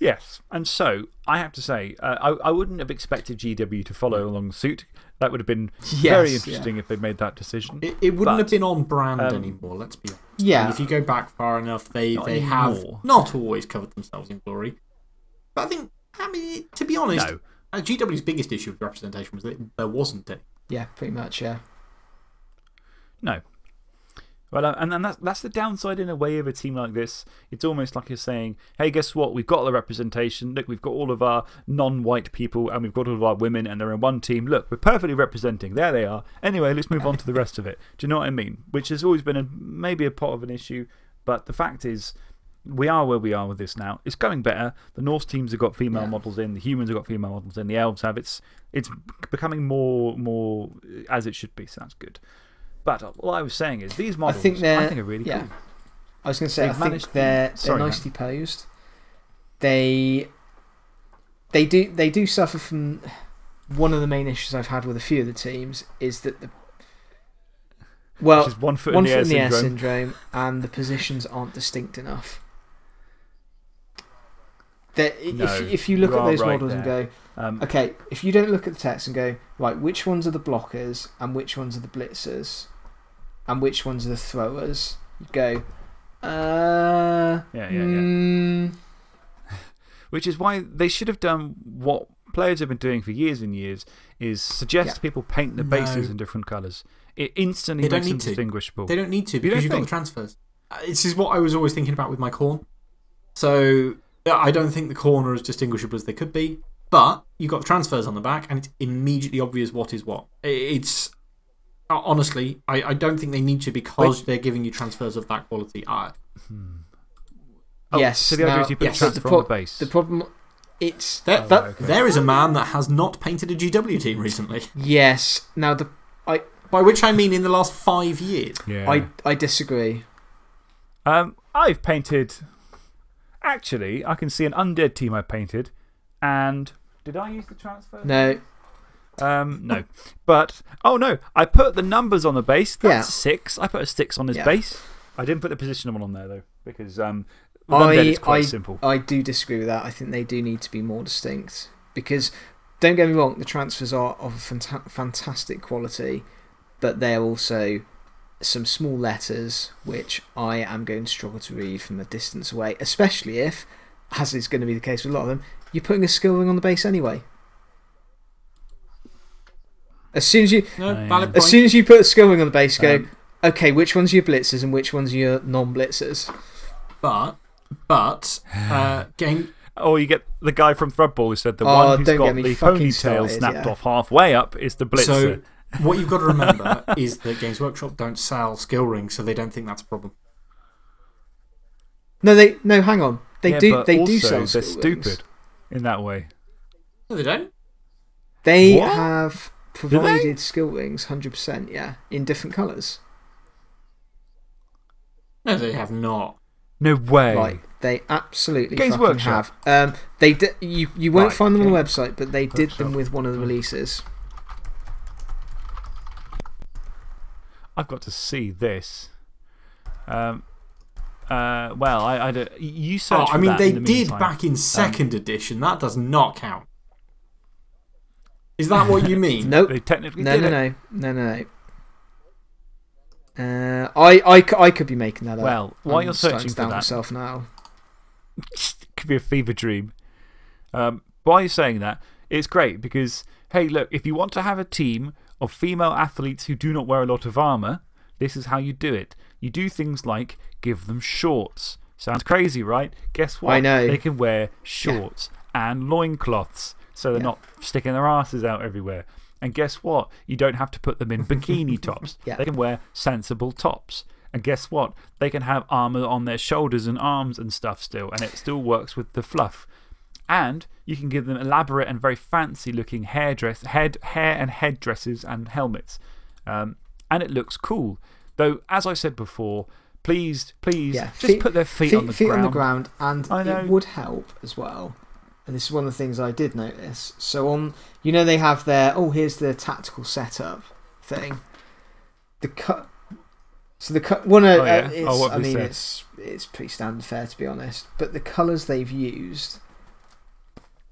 Yes. And so, I have to say, uh, I, I wouldn't have expected GW to follow along suit. That would have been very Yes, interesting if they made that decision. It, it wouldn't But, have been on brand um, anymore, let's be honest. Yeah. And if you go back far enough, they, Not they have not always covered themselves in glory. But I think, I mean, to be honest, No. uh, GW's biggest issue with representation was that there wasn't any. Yeah, pretty much, yeah. No. Well, uh, and, and that's, that's the downside in a way of a team like this. It's almost like you're saying, hey, guess what? We've got the representation. Look, we've got all of our non white people and we've got all of our women, and they're in one team. Look, we're perfectly representing. There they are. Anyway, let's move on to the rest of it. Do you know what I mean? Which has always been a, maybe a part of an issue, but the fact is, we are where we are with this now. It's going better. The Norse teams have got female Yeah. models in, the humans have got female models in, the elves have. It's, it's becoming more, more as it should be, so that's good. But uh, all I was saying is, these models I think they're. I think are really yeah. cool. I was going to say, I They've think managed to- they're, they're man. nicely posed. They, they, do, they do suffer from. One of the main issues I've had with a few of the teams is that the. Well, one foot one in the air foot in the air syndrome, and the positions aren't distinct enough. That if, No, if you look you at those right models and there. go, Um, okay, if you don't look at the text and go, right, which ones are the blockers and which ones are the blitzers and which ones are the throwers, you go, uh. Yeah, yeah, yeah. mm, [LAUGHS] Which is why they should have done what players have been doing for years and years is suggest Yeah. people paint the bases No. in different colours. It instantly They makes them need to. distinguishable. They don't need to because don't you've got the transfers. Uh, This is what I was always thinking about with my Khorne. So I don't think the Khorne are as distinguishable as they could be, but you've got the transfers on the back and it's immediately obvious what is what. It's. uh, Honestly, I, I don't think they need to because they're giving you transfers of that quality. I, Oh, yes. So the idea now- is you put yes, the the transfer pro- on the base. The problem. It's. there, Oh, that, okay. there is a man that has not painted a GW team recently. Yes. Now, the, I, By which I mean in the last five years. yeah. I, I disagree. um, I've painted. Actually, I can see an undead team I painted. And. Did I use the transfer? No. Um, no. But, oh no, I put the numbers on the base. That's Yeah. six. I put a six on his Yeah. base. I didn't put the position one on there, though, because um, with undead, I, it's quite I, simple. I do disagree with that. I think they do need to be more distinct. Because, don't get me wrong, the transfers are of a fantastic quality, but they're also some small letters which I am going to struggle to read from a distance away, especially if, as is going to be the case with a lot of them, you're putting a skill ring on the base anyway. As soon as you, No, Oh, point. as soon as you put a skill ring on the base, go, Um, okay, which one's are your blitzers and which one's are your non blitzers? But, but, uh, [SIGHS] game. Or you get the guy from Thrudball who said the Oh, one who's don't got the ponytail started, snapped yeah. off halfway up is the blitzer. So, what you've got to remember is that Games Workshop don't sell skill rings, so they don't think that's a problem. No, they no. Hang on. They Yeah, do. They also do sell They're skill rings. stupid in that way. No, they don't. They What? have provided skill rings, hundred percent. Yeah, in different colours. No, they have not. No way. Right. They absolutely Games fucking Workshop. have. Um, they di you you won't Right, find them on the website, but they did them with one of the releases. I've got to see this. Um, uh, well, I, I don't, you Oh, I for mean, that they the did meantime. Um, back in second edition. That does not count. Is that what you [LAUGHS] mean? Nope. They technically No, did no, it. no, no, no, no. Uh, I could be making that up. Well, while I'm you're starting searching to for doubt that, myself now. [LAUGHS] Could be a fever dream. Um, while you're saying that, it's great because, hey, look, if you want to have a team of female athletes who do not wear a lot of armour, this is how you do it. You do things like give them shorts. Sounds crazy, right? Guess what? I know. They can wear shorts and loincloths so they're Yeah. not sticking their asses out everywhere. And guess what? You don't have to put them in bikini [LAUGHS] tops. Yeah. They can wear sensible tops. And guess what? They can have armour on their shoulders and arms and stuff still, and it still works with the fluff. And you can give them elaborate and very fancy looking hairdress, head, hair and headdresses and helmets. Um, and it looks cool. Though, as I said before, please, please Yeah, just feet- put their feet, feet, on the feet ground. on the ground, and it would help as well. And this is one of the things I did notice. So, on, you know, they have their, oh, here's the tactical setup thing. The cut. So, the cut. Well, no, Oh, yeah? uh, it's, Oh, I mean, said? it's, it's pretty standard fare, to be honest. But the colours they've used.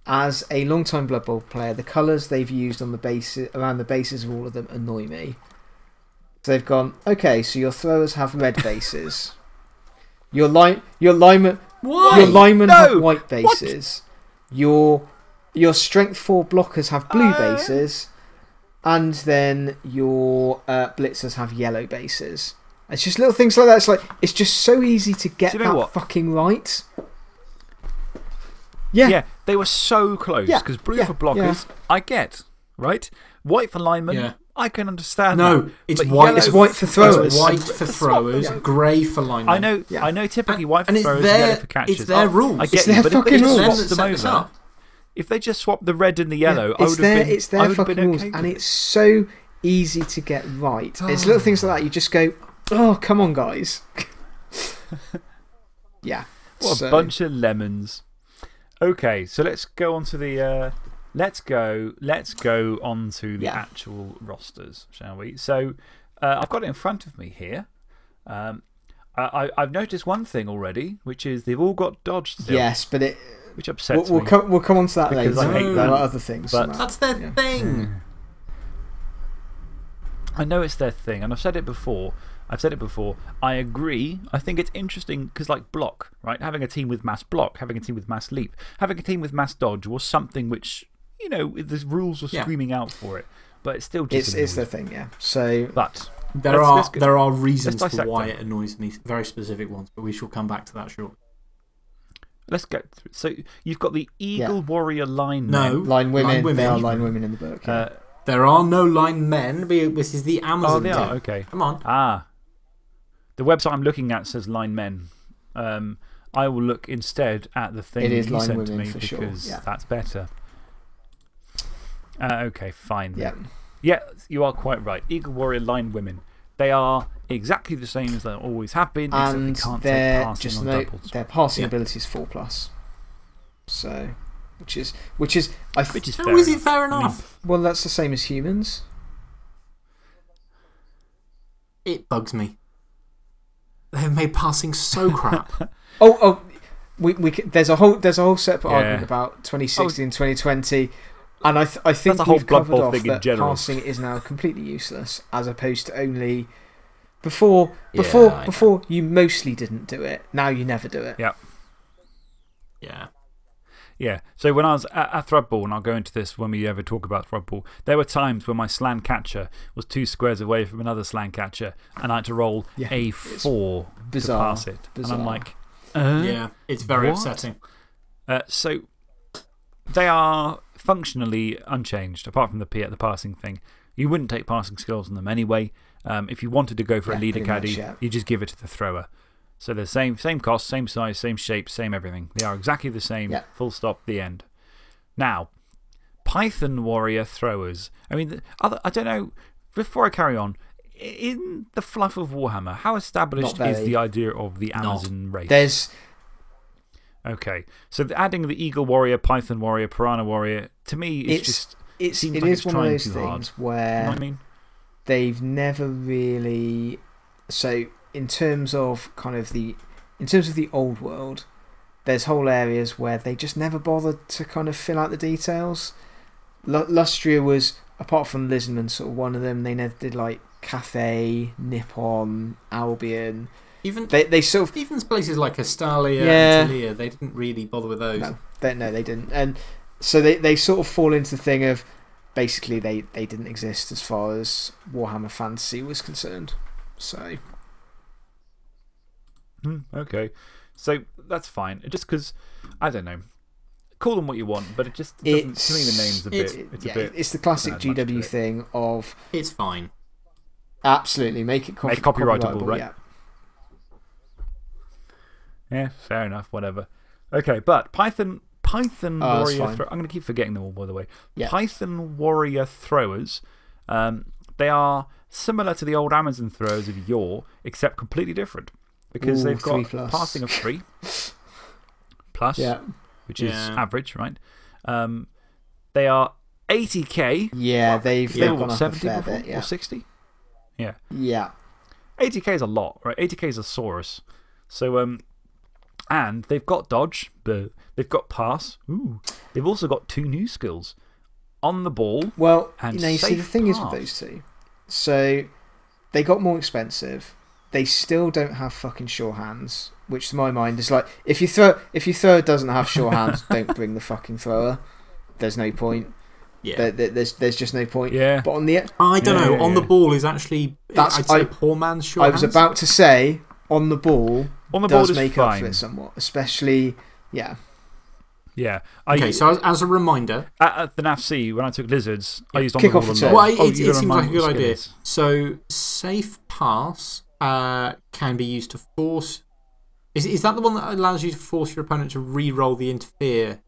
As a long-time Blood Bowl player, the colours they've used on the basis, around the bases of all of them annoy me. So they've gone, okay, so your throwers have red bases. Your line, your linemen, Why? your linemen No! have white bases. Your your strength four blockers have blue Uh. bases, and then your uh, blitzers have yellow bases. It's just little things like that. It's like it's just so easy to get you know that what? fucking right. Yeah, Yeah, they were so close. Yeah, Because blue yeah, for blockers, I get, right? White for linemen, Yeah. I can understand No, that. it's white. It's white for throwers. It's white for throwers, Yeah. grey for linemen. I know, Yeah. I know typically white for and it's throwers, their- yellow for catches. it's their Oh, rules. I It's get you, their but if they fucking just rules. Them swapped them over, up. if they just swapped the red and the yellow, I would their have been, it's I their would have fucking been rules, okay and it's so easy to get right. It's little things like that. You just go, oh come on, guys. [LAUGHS] yeah. What so- a bunch of lemons. Okay, so let's go on to the. Uh, let's go. Let's go on to the Yeah. actual rosters, shall we? So, uh, I've got it in front of me here. Um, I, I, I've noticed one thing already, which is they've all got dodge still, Yes, but it. which We'll, upsets we'll, me. come, we'll come on to that Because later. I hate there are other things. But- That's their Yeah. thing. I know it's their thing, and I've said it before. I've said it before. I agree. I think it's interesting because, like, block, right? Having a team with mass block, having a team with mass leap, having a team with mass dodge was something which, you know, the rules were Yeah. screaming out for it. But it's still just. It's, it's their thing, yeah. So, But There, Let's- are, let's go- there are reasons for dissect why them. it annoys me, very specific ones, but we shall come back to that shortly. let's go. through. So you've got the Eagle Warrior line. No. men. line women, women. they are line women in the book. Yeah. Uh, There are no line men. This is the Amazon. oh, they are. Okay. Come on. Ah. The website I'm looking at says line men. Um, I will look instead at the thing It is you line sent to me for sure, because yeah. that's better. Uh, okay, fine. yeah. Yeah, you are quite right. Eagle Warrior line women. They are exactly the same as they always have been, And except they can't take passing just doubles. their passing Yeah. ability is 4 plus. So, which is, which is, I th Which is How fair is it enough. fair I mean, enough? well, that's the same as humans. It bugs me. They've made passing so [LAUGHS] crap. Oh, oh, we, we, there's, a whole, there's a whole separate Yeah. argument about 2016 2020. And I, th I think That's a whole we've Blood covered off thing in that general. passing is now completely useless as opposed to only. Before, before, I know. before you mostly didn't do it. Now you never do it. Yeah. yeah. Yeah. So when I was at, at Thrudball, and I'll go into this when we ever talk about Thrudball, there were times when my slant catcher was two squares away from another slant catcher, and I had to roll Yeah, a it's four bizarre, to pass it. And. I'm like, uh? Yeah. It's very What? upsetting. Uh, so they are functionally unchanged, apart from the, P- at the passing thing. You wouldn't take passing skills on them anyway. Um, if you wanted to go for Yeah, a leader pretty much, caddy, yeah. you just give it to the thrower. So they're same, same cost, same size, same shape, same everything. They are exactly the same. Yeah. Full stop, the end. Now, Python Warrior throwers. I mean, other, I don't know, before I carry on, in the fluff of Warhammer, how established is the idea of the Amazon race? There's, Okay. So the, adding the Eagle Warrior, Python Warrior, Piranha Warrior, to me, it's, It's- just. it's, it like is it's one of trying those hard. things You where know I mean? they've never really. So, in terms of kind of the. In terms of the old world, there's whole areas where they just never bothered to kind of fill out the details. Lu Lustria was, apart from Lisman, sort of one of them. They never did like Cathay, Nippon, Albion. Even, They, they sort of. even places like Estalia Yeah. and Tilea, they didn't really bother with those. No, they, no, they didn't. And so they, they sort of fall into the thing of basically they, they didn't exist as far as Warhammer Fantasy was concerned. So, Hmm, okay. So that's fine. Just because, I don't know. Call them what you want, but it just doesn't. to me, the name's a it's- bit. It's yeah, a bit. it's the classic doesn't add much to GW it. thing of It's fine. absolutely make it copy- Make copyrightable, copyrightable, right? Yeah. Yeah, fair enough, whatever. Okay, but Python Python Oh, Warrior fine. I'm going to keep forgetting them all, by the way. Yeah. Python Warrior throwers, um, they are similar to the old Amazon throwers of yore, except completely different. Because Ooh, they've got plus. passing of three plus, Yeah. which is Yeah. average, right? Um, they are 80k. Yeah, they've, They they've were gone what, up a 70 fair before? bit. Yeah. Or 60? Yeah. Yeah. 80k is a lot, right? 80k is a Saurus. So, um, and they've got dodge, but they've got pass. Ooh. They've also got two new skills on the ball. Well, And you know, you see, the safe thing is with those two. So, they got more expensive. They still don't have fucking sure hands, which to my mind is like if you throw if your thrower doesn't have sure hands, [LAUGHS] don't bring the fucking thrower. There's no point. Yeah. There, there- there's there's just no point. Yeah. But on the I don't Yeah, know. yeah, on the ball is actually, That's- I'd say I- poor man's short I was hands. about to say on the ball On the ball does is make up for it somewhat, especially yeah. Yeah. I, Okay, so as, as a reminder, at, at the NAFC, when I took lizards, I used on Kick the off ball a return. lot. well, it, Oh, it, it seems like a good what idea. So, safe pass uh, can be used to force. Is, is that the one that allows you to force your opponent to re roll the interfere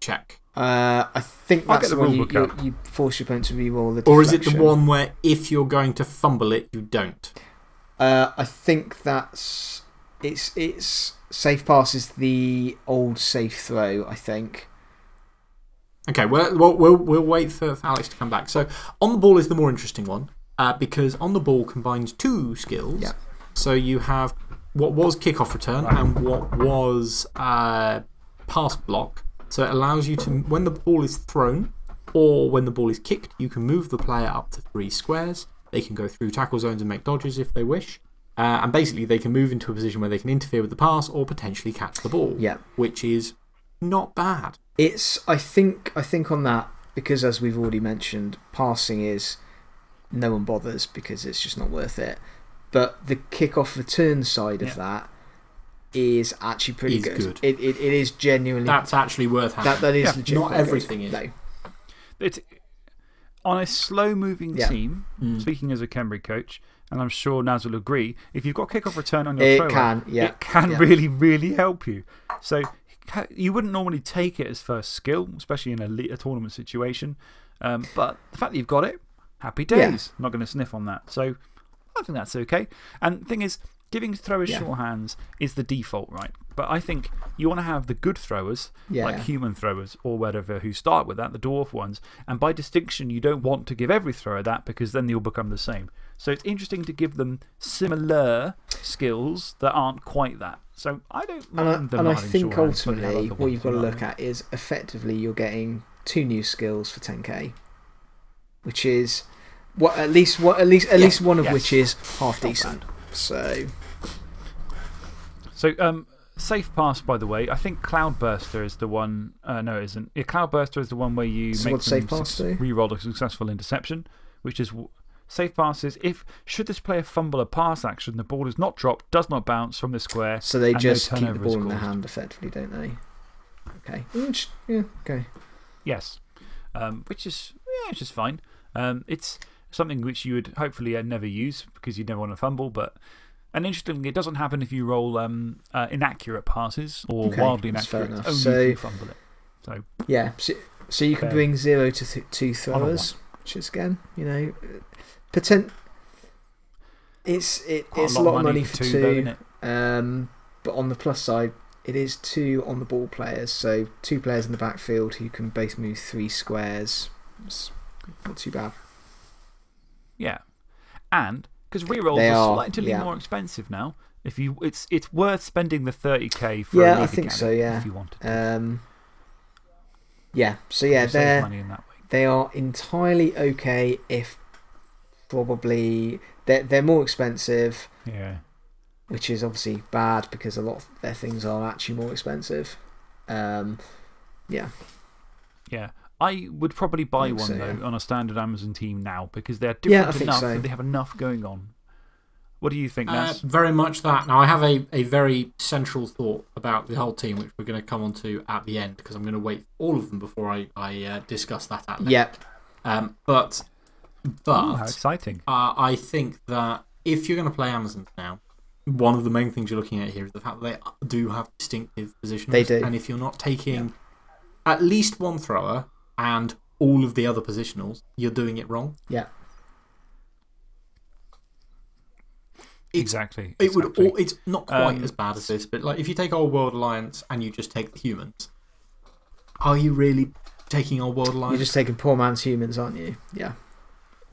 check? Uh, I think I'll that's the the one you, you, you force your opponent to re-roll the Or is it the one where if you're going to fumble it, you don't? Uh, I think that's it's it's safe pass is the old safe throw. I think. Okay, well, we'll, we'll, we'll wait for, for Alex to come back. So, on the ball is the more interesting one uh, because on the ball combines two skills. Yeah. So, you have what was kickoff return and what was uh, pass block. So, it allows you to, when the ball is thrown or when the ball is kicked, you can move the player up to three squares. They can go through tackle zones and make dodges if they wish. Uh, and basically, they can move into a position where they can interfere with the pass or potentially catch the ball. Yeah. Which is not bad. It's I think I think on that because as we've already mentioned, passing is no one bothers because it's just not worth it. But the kick-off return side of Yeah. that is actually pretty Is good. good. It, it it is genuinely That's actually worth having. that that is Yeah. legit. Not quite good. everything is. No. It's, on a slow moving Yeah. team, Mm. speaking as a Khemri coach, and I'm sure Naz will agree, if you've got kickoff return on your It thrower, can, yeah, it can yeah. really, really help you. So you wouldn't normally take it as first skill, especially in a, a tournament situation. Um, but the fact that you've got it, happy days. Not going to sniff on that. So I think that's okay. And the thing is, giving throwers Yeah. sure hands is the default, right? But I think you want to have the good throwers, Yeah. like human throwers or whatever, who start with that, the dwarf ones. And by distinction, you don't want to give every thrower that because then they'll become the same. So it's interesting to give them similar skills that aren't quite that. So I don't And I, mind them and I think sure hands, but they have ultimately, what you've got to look at is effectively you're getting two new skills for 10k, which is what, at, least, what, at, least, at Yeah, least one of yes. which is half Not decent. So, So, um, Safe Pass, by the way, I think Cloudburster is the one. Uh, no, it isn't. Yeah, Cloudburster is the one where you So make them Safe Pass re-roll a successful interception, which is. Safe pass is if, should this player fumble a pass action, the ball is not dropped, does not bounce from the square. so they and no just keep the ball in their hand, effectively, don't they? Okay. Yeah, okay. Yes. Um, which is, it's just fine. Um, it's something which you would hopefully uh, never use because you'd never want to fumble. But, and interestingly, it doesn't happen if you roll um, uh, inaccurate passes or Okay, wildly inaccurate. Only So- if you fumble it. So, Yeah, so, so you can Fair. bring zero to th two throwers, which is, again, you know, potent. It's, it, quite it's a lot of money for two, two. though. Um, but on the plus side, it is two on the ball players. So two players in the backfield who can both move three squares. It's not too bad. Yeah. And because rerolls They are, are, slightly yeah. more expensive now. If you, it's, it's worth spending the 30k for a Yeah, I think so, yeah. If you wanted to. Um, yeah, so yeah, they're, money in that way. they are entirely okay if probably. They're, they're more expensive, Yeah. which is obviously bad because a lot of their things are actually more expensive. Um, yeah. Yeah. I would probably buy one, so, though, yeah. on a standard Amazon team now because they're different think enough so. that they have enough going on. What do you think, Uh, very much that. Now, I have a, a very central thought about the whole team, which we're going to come on to at the end because I'm going to wait for all of them before I, I uh, discuss that at length. Yep. Um, but Ooh, but how exciting. uh, I think that if you're going to play Amazons now, one of the main things you're looking at here is the fact that they do have distinctive positions. They do. And if you're not taking at least one thrower and all of the other positionals, you're doing it wrong. Yeah. It's- exactly. It would. exactly. All, it's not quite Um, as bad as this, but like if you take Old World Alliance and you just take the humans, are you really taking Old World Alliance? You're just taking poor man's humans, aren't you? Yeah.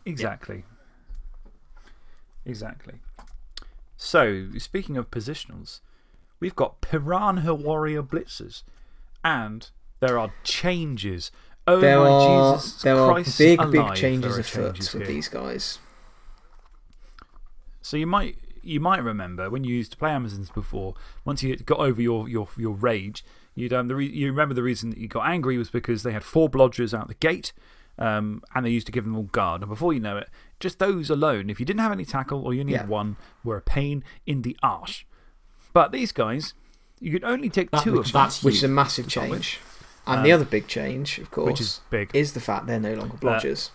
Exactly. Exactly. So, speaking of positionals, we've got Piranha Warrior Blitzers, and there are changes. Oh there my are, Jesus there are big, alive, big changes are afoot changes with these guys. So you might you might remember when you used to play Amazons before, once you got over your, your, your rage, you'd, um, the re you remember the reason that you got angry was because they had four blodgers out the gate um, and they used to give them all guard. And before you know it, just those alone, if you didn't have any tackle or you needed Yeah. one, were a pain in the arse. But these guys, you could only take That- two of them, Which is a massive start change. And the Um, other big change, of course, which is big. is the fact they're no longer blodgers.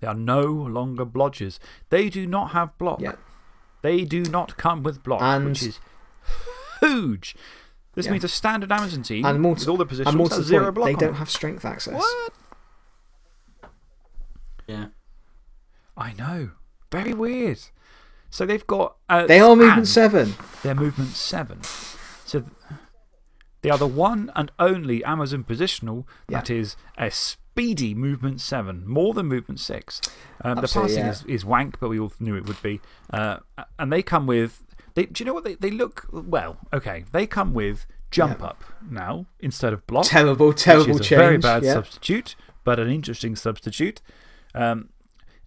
They are no longer blodgers. They do not have block. Yeah. They do not come with block, And- which is huge. This Yeah. means a standard Amazon team and more with to, all the positions and more to has the zero point, block. they don't it. have strength access. What? yeah. I know. Very weird. So they've got. Uh, They are movement seven. They're movement seven. So th- they are the one and only Amazon positional that is a speedy movement seven, more than movement six. Um, the Absolutely, passing yeah. is, is wank, but we all knew it would be. Uh, and they come with. They, do you know what? They, they look. Well, okay. They come with jump Yeah. up now instead of block. Terrible, terrible which is change. very bad substitute, but an interesting substitute. Um,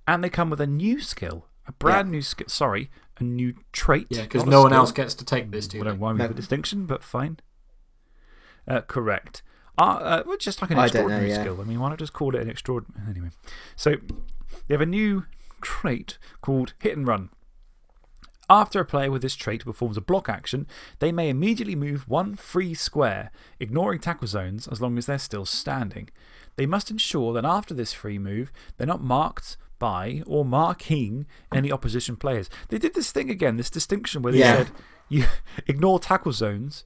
and they come with a new skill, a brand new skill. Sorry, a new trait. Yeah, because no one else gets to take this, do I don't they? know why we have a distinction, but fine. Uh, correct. Uh, uh, just like an I don't know, extraordinary yeah. skill. I mean, why not just call it an extraordinary. Anyway. So, they have a new trait called Hit and Run. After a player with this trait performs a block action, they may immediately move one free square, ignoring tackle zones as long as they're still standing. They must ensure that after this free move, they're not marked by or marking any opposition players. They did this thing again, this distinction where they Yeah. said you [LAUGHS] ignore tackle zones,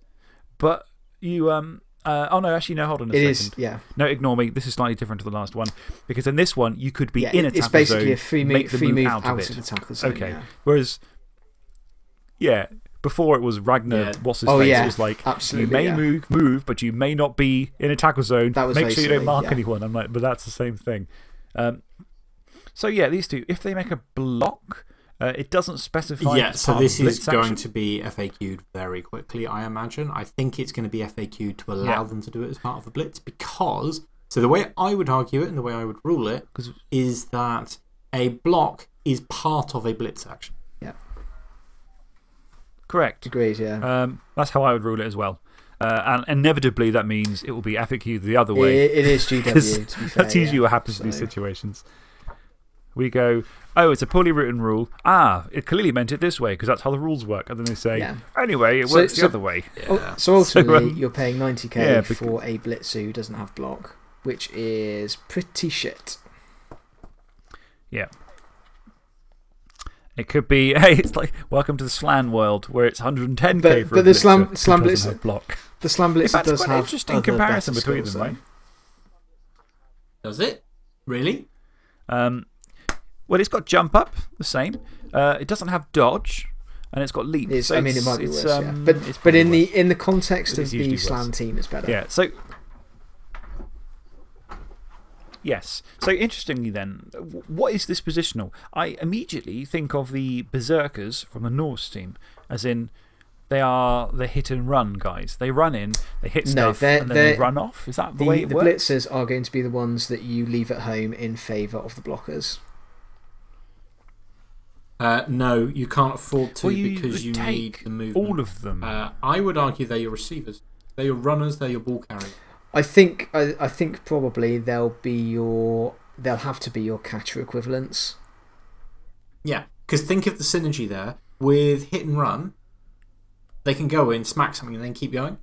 but you. Um, uh, oh no, actually, no, hold on a It second. is, yeah. No, ignore me. This is slightly different to the last one. Because in this one, you could be yeah in a it- tackle it's basically zone, a free, make move, the free move move out, of it. the tackle zone. Okay. yeah. Whereas, yeah, before it was Ragnar, Yeah. what's his Oh, face? yeah, It was like, absolutely, you may move, move, but you may not be in a tackle zone. That was Make sure you don't basically, mark anyone. I'm like, but that's the same thing. Um, so, yeah, these two, if they make a block, uh, it doesn't specify. Yeah, so this is blitz going action. to be FAQ'd very quickly, I imagine. I think it's going to be FAQ'd to allow Yeah. them to do it as part of the Blitz because. So, the way I would argue it and the way I would rule it is that a block is part of a Blitz action. Yeah. Correct. Agreed, yeah. Um, that's how I would rule it as well. Uh, and inevitably, that means it will be FAQ the other way. It- it is [LAUGHS] GW, 'Cause to be fair. That's usually yeah. what happens in these So- situations. We go, oh, it's a poorly written rule. Ah, it clearly meant it this way because that's how the rules work. And then they say, Yeah. anyway, it So- works so- the other way. So ultimately, um, you're paying 90k yeah, for a Blitzer who doesn't have block, which is pretty shit. Yeah. It could be, [LAUGHS] hey, it's like, welcome to the Slann world where it's 110k But- for but a the blitzer Slann- who Slann doesn't Blitzer- have block. The Slann In Blitzer fact, does it's quite an have interesting comparison between them, right? Does it? Really? Um, well, it's got jump up, the same. Uh, it doesn't have dodge, and it's got leap. It's, So I mean, it might be it's, worse, yeah. um, But, but in, worse. the, in the context of the Slann worse. team, it's better. Yeah, so. Yes. So, interestingly, then, what is this positional? I immediately think of the Berserkers from the Norse team, as in they are the hit and run guys. They run in, they hit No, stuff, and then they run off. Is that the, The, way it the works? blitzers are going to be the ones that you leave at home in favour of the blockers. Uh, no, you can't afford to Well, you because you need the movement. all of them. Uh, I would argue they're your receivers. They're your runners, they're your ball carriers. I think, I, I think probably they'll be your. They'll have to be your catcher equivalents. Yeah, because think of the synergy there. With hit and run, they can go in, smack something, and then keep going.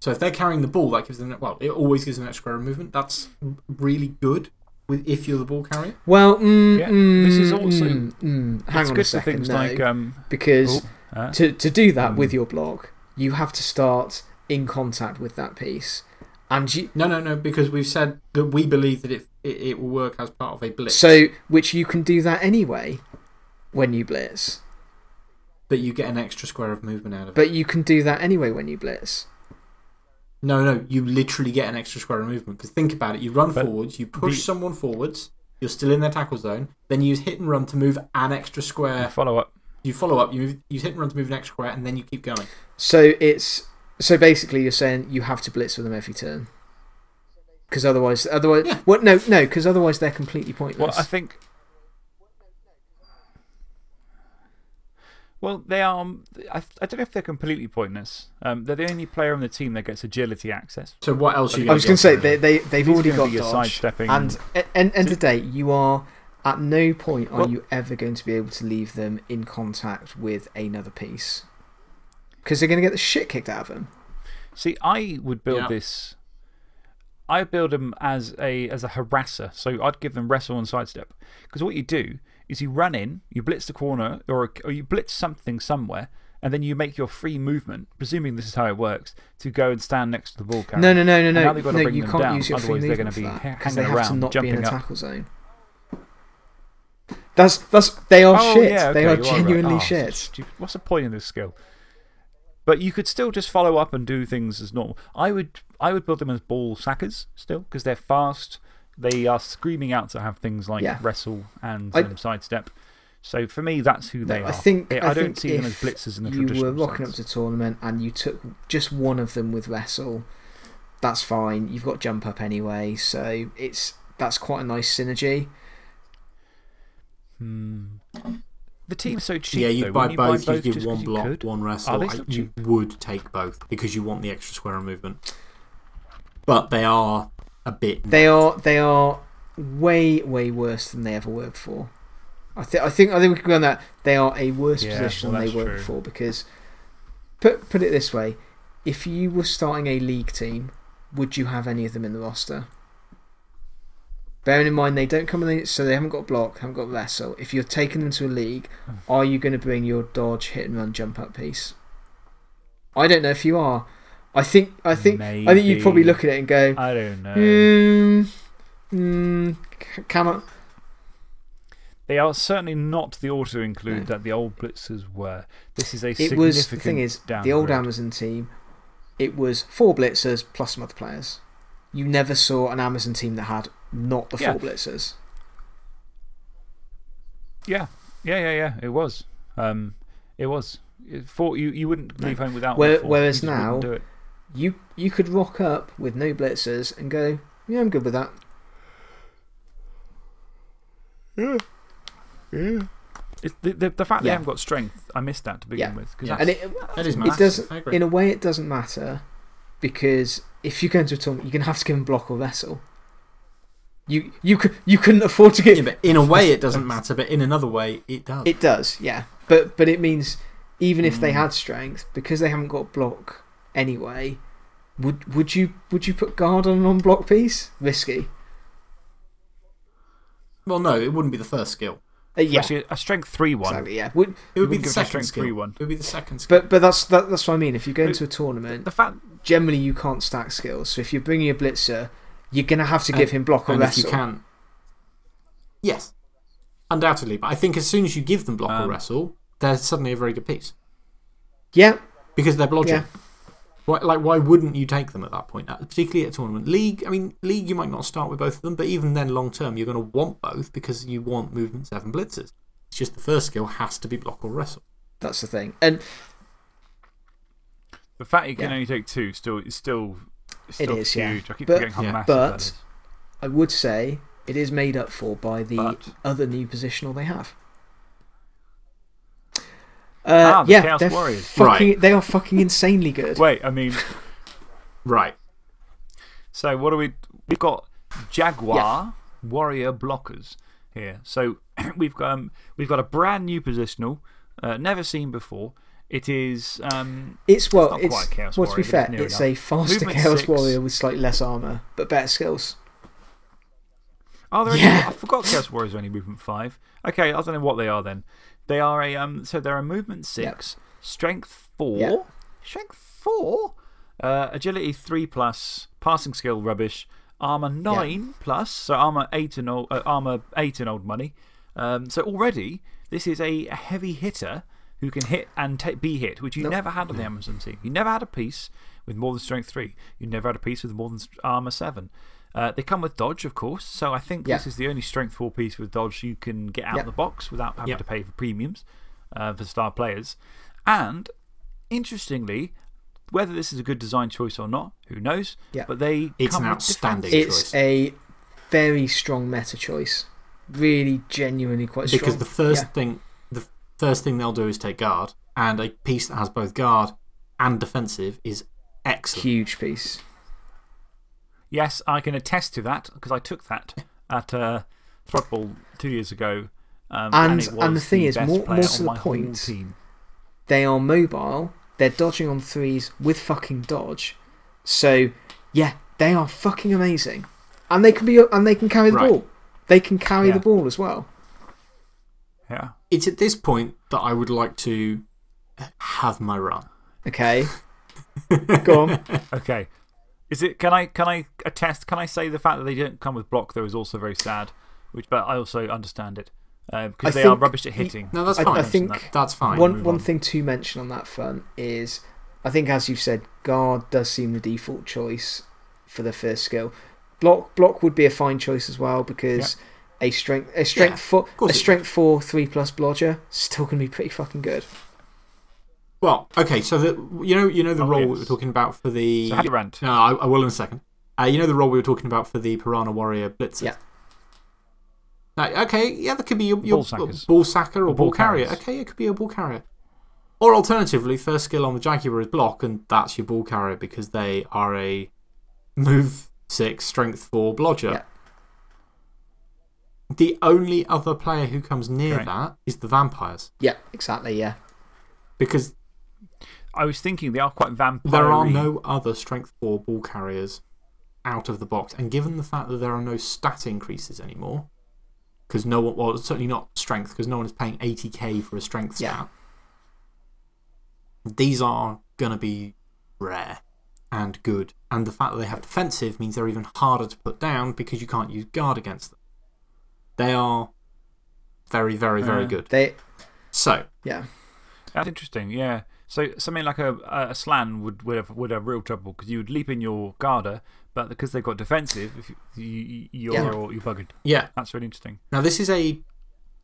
So if they're carrying the ball, that gives them, well, it always gives them extra movement. That's really good with, if you're the ball carrier. Well, mm, Yeah, mm, this is also- mm, mm, hang on a second. for things no, like. Um, because oh, uh, to, to do that with your block, you have to start in contact with that piece. And you, No, no, no, because we've said that we believe that it, it, it will work as part of a blitz. so, which you can do that anyway when you blitz. but you get an extra square of movement out of it. But you can do that anyway when you blitz. No, no, you literally get an extra square of movement. Because think about it you run But forwards, you push the- someone forwards, you're still in their tackle zone, then you use hit and run to move an extra square. follow up. You follow up, you move, use hit and run to move an extra square, and then you keep going. So it's so basically you're saying you have to blitz with them every turn. Because otherwise, otherwise, Yeah. well, no, no, because otherwise they're completely Well, pointless. I think. Well, they are. um, I, I don't know if they're completely pointless. Um, they're the only player on the team that gets agility access. So what else are you I was going going to say they, they they've already got be your dodge, sidestepping and at end, end So- of the day, you are at no point are Well- you ever going to be able to leave them in contact with another piece because they're going to get the shit kicked out of them. See, I would build Yeah. this. I build them as a, as a harasser. So I'd give them wrestle and sidestep. Because what you do is you run in, you blitz the corner, or, or you blitz something somewhere, and then you make your free movement, presuming this is how it works, to go and stand next to the ball carrier. No, no, no, no, no. now they've got to no, bring you them can't down, use your free otherwise they're movement gonna be for that, ha- 'cause they hanging have to around, not be in a jumping up. tackle zone. That's, that's, they are Oh, shit. yeah, they are right. genuinely Oh, shit. stupid. What's the point in this skill? But you could still just follow up and do things as normal. I would, I would build them as ball sackers still, because they're fast. They are screaming out to have things like Yeah. wrestle and I- um, sidestep. So for me, that's who they No, are. I think I, I, don't think see them as if blitzers in the you were traditional rocking sense. up to tournament and you took just one of them with wrestle, that's fine. You've got jump up anyway, so it's that's quite a nice synergy. Hmm. The team's so cheap. Yeah, you'd buy Wouldn't both, you you'd give one one 'cause you block, one Are wrestle. I- you would take both because you want the extra square of movement. But they are a bit. They are they are way way worse than they ever were before. I think I think I think we can go on that. They are a worse Yeah, position well, than they that's were true. before because put put it this way, if you were starting a league team, would you have any of them in the roster? Bearing in mind they don't come in, the, so they haven't got block, haven't got wrestle. If you're taking them to a league, Hmm. are you going to bring your dodge, hit and run, jump up piece? I don't know if you are. I think I think I think you'd probably look at it and go, I don't know. Hmm. Hmm. c- Can I? They are certainly not the auto include No. that the old blitzers were. This is a It significant was the thing is the old. Amazon team. It was four blitzers plus some other players. You never saw an Amazon team that had not the Yeah. four blitzers. Yeah, yeah, yeah, yeah. It was. Um, it was. Four, you, you wouldn't No. leave home without Where- whereas You just wouldn't now- do it. You you could rock up with no blitzers and go, yeah, I'm good with that. It's the, the, the fact they Yeah. haven't got strength, I missed that to begin Yeah. with. 'cause Yeah. And it That is it doesn't. In a way, it doesn't matter because if you go into a tournament, you're gonna have to give them block or wrestle. You you could you couldn't afford to give Yeah, but in a way it doesn't matter, but in another way it does. It does, yeah. But but it means even if they Mm. had strength, because they haven't got block anyway, would would you would you put guard on an on block piece? Risky. well, no, it wouldn't be the first skill. Uh, yeah, Actually, a strength 3 1. exactly. Yeah. Would, It would be the give it a second strength skill. three one. It would be the second skill. but but that's that, that's what I mean. If you go into a tournament, The fact. generally you can't stack skills. So if you're bringing a blitzer, you're gonna have to give And- him block or and if you wrestle. can. Yes. Undoubtedly. But I think as soon as you give them block or Um, wrestle, they're suddenly a very good piece. Yeah, Because they're blodging. Yeah. Why, like, why wouldn't you take them at that point? Uh, Particularly at a tournament. League, I mean, League, you might not start with both of them, but even then, long term, you're going to want both because you want movement seven blitzers. It's just the first skill has to be block or wrestle. that's the thing. And The fact you can Yeah. only take two still, is still, is still is, yeah. huge. I keep But- forgetting how Yeah. massive But- that is. I would say it is made up for by the But- other new positional they have. Ah, Uh, the yeah, Chaos they're Warriors. fucking, they are fucking insanely good. Wait, I mean, [LAUGHS] Right. so what do we. We've got Jaguar Warrior Blockers here. So [CLEARS THROAT] we've got, um, we've got a brand new positional, uh, never seen before. It is. Um, It's well, not it's, Chaos well, to be Warrior, but fair, it's it's a faster Movement Chaos six. Warrior with slightly less armor, but better skills. Oh, they're Yeah. only, I forgot Chaos Warriors are only movement 5. Okay, I don't know what they are then. They are a. Um, so they're a movement 6, strength 4. Yeah. Strength 4? Uh, agility 3 plus, passing skill rubbish, armor 9 plus, so armor 8 and old, uh, armor 8 and old money. Um, so already, this is a, a heavy hitter who can hit and be hit, which you Nope. never had on the Amazon team. You never had a piece with more than strength 3. You never had a piece with more than armor 7. Uh, they come with dodge, of course, so I think Yeah. this is the only strength 4 piece with dodge you can get out of the box without having to pay for premiums uh, for star players. And interestingly, whether this is a good design choice or not, who knows? Yeah. But they It's come an outstanding defense. It's a very strong meta choice. Really, genuinely quite strong. Because the first Yeah. thing the first thing they'll do is take guard, and a piece that has both guard and defensive is excellent. Huge piece. Yes, I can attest to that because I took that at uh, Thrudball two years ago. Um, And- it and the thing is, more- more to the point, team. They are mobile, they're dodging on threes with fucking dodge. So, yeah, they are fucking amazing. And they can, be, and they can carry the Right. ball. They can carry Yeah. the ball as well. Yeah. It's at this point that I would like to have my run. Okay. Go on. [LAUGHS] Okay. Is it, can, I, can I attest, can I say the fact that they didn't come with block, though, is also very sad, which, but I also understand it um, because I they are rubbish at hitting. No, that's I- fine. I think that. that's fine. one, one on. thing to mention on that front is I think, as you've said, guard does seem the default choice for the first skill. Block, block would be a fine choice as well because a strength, a strength, Yeah, four, a strength four, three plus blodger is still going to be pretty fucking good. Well, okay, so the, you, know, you know the Oh, role yes. we were talking about for the. So, have your rant. No, I, I will in a second. Uh, you know the role we were talking about for the Piranha Warrior Blitzer? Yeah. Now, okay, yeah, that could be your, your Ball ball sacker or, Or ball, ball carrier. Okay, it could be a ball carrier. Or alternatively, first skill on the Jaguar is block, and that's your ball carrier because they are a move six, strength four blodger. Yeah. The only other player who comes near Okay. that is the vampires Yeah, exactly. Yeah. because I was thinking they are quite vampire There are no other strength 4 ball carriers out of the box. And given the fact that there are no stat increases anymore, because no one, well, certainly not strength, because no one is paying 80k for a strength Yeah. stat, these are going to be rare and good. And the fact that they have defensive means they're even harder to put down because you can't use guard against them. They are very, very, very Yeah. good. They, So, yeah. That's interesting, yeah. So something like a, a Slann would, would, have, would have real trouble because you would leap in your Garda, but because they've got defensive, if you, you, you're, Yeah. you're buggered. yeah, That's really interesting. Now, this is a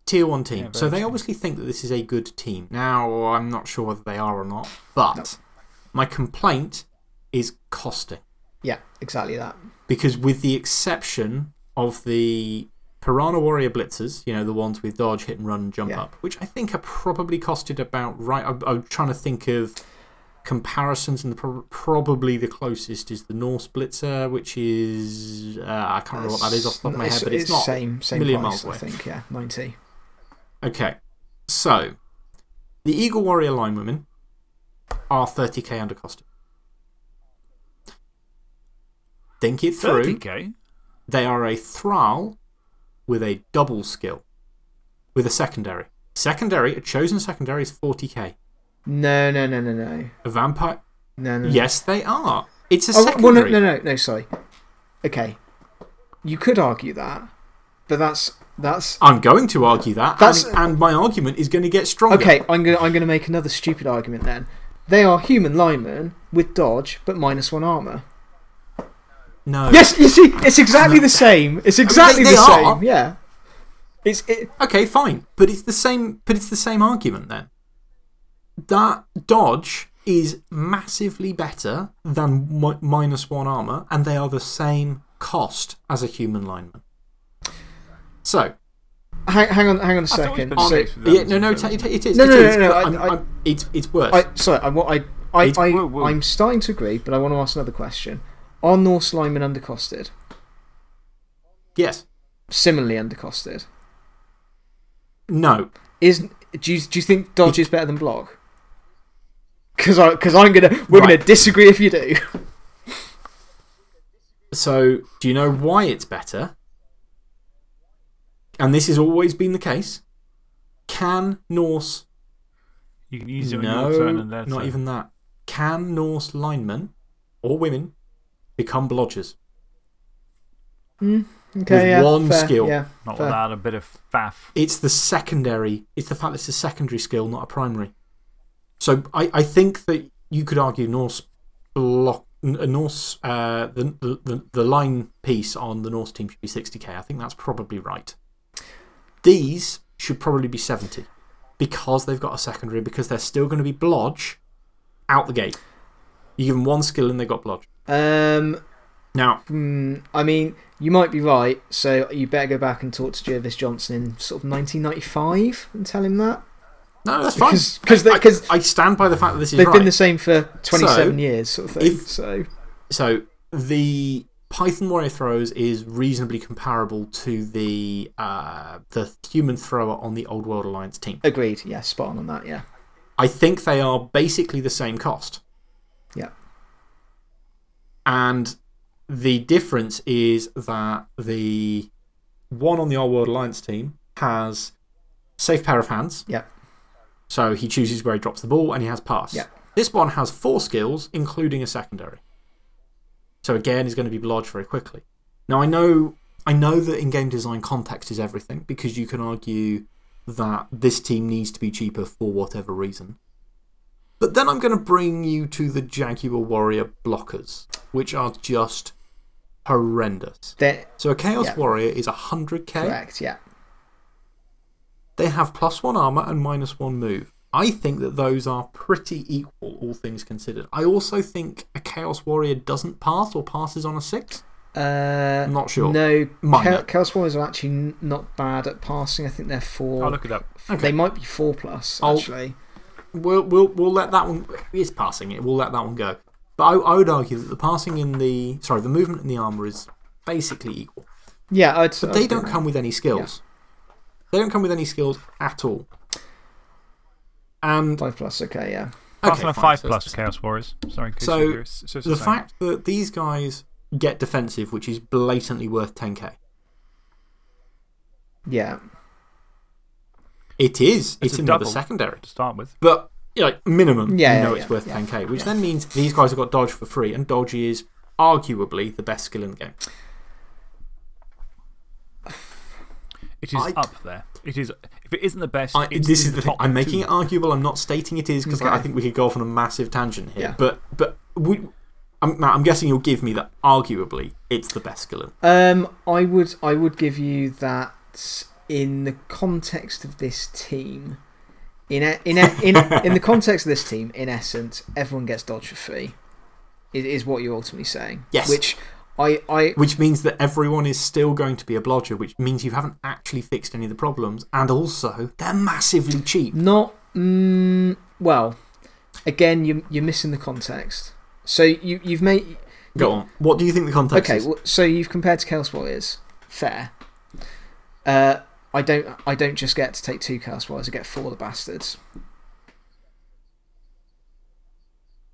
tier one team, Yeah, so they obviously think that this is a good team. Now, I'm not sure whether they are or not, but my complaint is costing. Yeah, exactly that. Because, with the exception of the Piranha Warrior Blitzers, you know, the ones with dodge, hit and run, and jump Yeah. up, which I think are probably costed about right. I'm, I'm trying to think of comparisons, and the, pro- probably the closest is the Norse Blitzer, which is. Uh, I can't remember what that is off the top of my head, but it's, not. same, same million price, miles I away. think. Yeah, 90. Okay, so the Eagle Warrior line women are 30k under undercosted. Think it through. 30k? They are a Thrall with a double skill, with a secondary. Secondary, a chosen secondary is 40k. No, no, no, no, no. A vampire. No, no. Yes, they are. It's a Oh, well, secondary. no, no, no, no, sorry. Okay. You could argue that, but that's. that's I'm going to argue that, That's- and, and my argument is going to get stronger. okay, I'm going to I'm gonna make another stupid argument then. They are human linemen with dodge, but minus one armor. No. Yes, you see, it's exactly the same. It's exactly they the are. same. Yeah. It's, it, Okay, fine. But it's the same, but it's the same argument then. That dodge is massively better than mi minus one armor, and they are the same cost as a human lineman. So, Hang, hang on, hang on a I've always second. been So, them yeah, no, no, a it, it, it is. No, it no, is, no, no, but I- I'm- I- I'm- it's, it's worse. I, sorry, I, I, I, I, whoa, whoa. I'm starting to agree, but I want to ask another question. Are Norse linemen undercosted? yes. Similarly undercosted? No. Is, do, you, do you think dodge is better than block? Because cause I'm gonna, we're going to disagree if you do. So, do you know why it's better? And this has always been the case. Can Norse. You can use it on your turn and their not turn. even that. Can Norse linemen or women become blodgers? Okay, With yeah. one fair, skill. Yeah, Not fair. without a bit of faff. It's the secondary. It's the fact that it's a secondary skill, not a primary. So I, I think that you could argue Norse block. n- uh, Norse, uh, the, the, the, the line piece on the Norse team should be 60k. I think that's probably right. These should probably be 70 because they've got a secondary, because they're still going to be blodge out the gate. You give them one skill and they've got blodge. Um, Now, hmm, I mean, you might be right, so you better go back and talk to Jervis Johnson in sort of 1995 and tell him that. no, that's fine. Because cause I, I stand by the fact that this is they've right. been the same for 27 So, years, sort of thing. if- so, So the Python warrior throws is reasonably comparable to the uh, the human thrower on the Old World Alliance team. agreed. Yeah, spot on on that. Yeah. I think they are basically the same cost. Yeah. And the difference is that the one on the Old World Alliance team has safe pair of hands. Yeah. So he chooses where he drops the ball and he has pass. Yeah. This one has four skills, including a secondary. So again, he's going to be blodged very quickly. Now, I know, I know that in game design, context is everything because you can argue that this team needs to be cheaper for whatever reason. But then I'm going to bring you to the Jaguar Warrior blockers, which are just horrendous. They're, So a Chaos Yeah. Warrior is 100k. correct. Yeah. They have plus one armor and minus one move. I think that those are pretty equal, all things considered. I also think a Chaos Warrior doesn't pass or passes on a six. Uh, I'm not sure. No, Minor. Chaos Chaos Warriors are actually not bad at passing. I think they're four. I'll look it up. Okay. They might be four plus, I'll- actually. We'll, we'll, we'll let that one. It's passing it. We'll let that one go. But I, I would argue that the passing in the. Sorry, the movement in the armor is basically equal. Yeah, I'd But I'd they don't with come with any skills. They don't come with any skills at all. And. that. Five plus, okay, yeah. Pass okay, on a fine, 5 plus it's- Chaos Warriors. Sorry, in case So, you're curious. So it's The fact that these guys get defensive, which is blatantly worth 10k. Yeah. It is. It's It's, a another secondary. to start with. But, you know, minimum, Yeah, you know yeah, it's worth yeah, 10k, which yeah. then means these guys have got dodge for free, and dodge is arguably the best skill in the game. It is I- up there. It is. If it isn't the best, I, it's this in is the thing. top I'm making two. it arguable. I'm not stating it is because I think we could go off on a massive tangent here. Yeah. But, but we, I'm, Matt, I'm guessing you'll give me that arguably it's the best skill in. Um, I would, I would give you that in the context of this team. In, e- in, e- in, in the context of this team, in essence, everyone gets dodge for free, is, is what you're ultimately saying. Yes. Which I, I, Which means that everyone is still going to be a blodger, which means you haven't actually fixed any of the problems. And also, they're massively cheap. Not. Mm, well, again, you, you're missing the context. So you, you've made. Go on. What do you think the context Okay, is? well, so you've compared to Chaos Warriors. Fair. Uh, I, don't, I don't just get to take two Chaos Warriors, I get four of the bastards.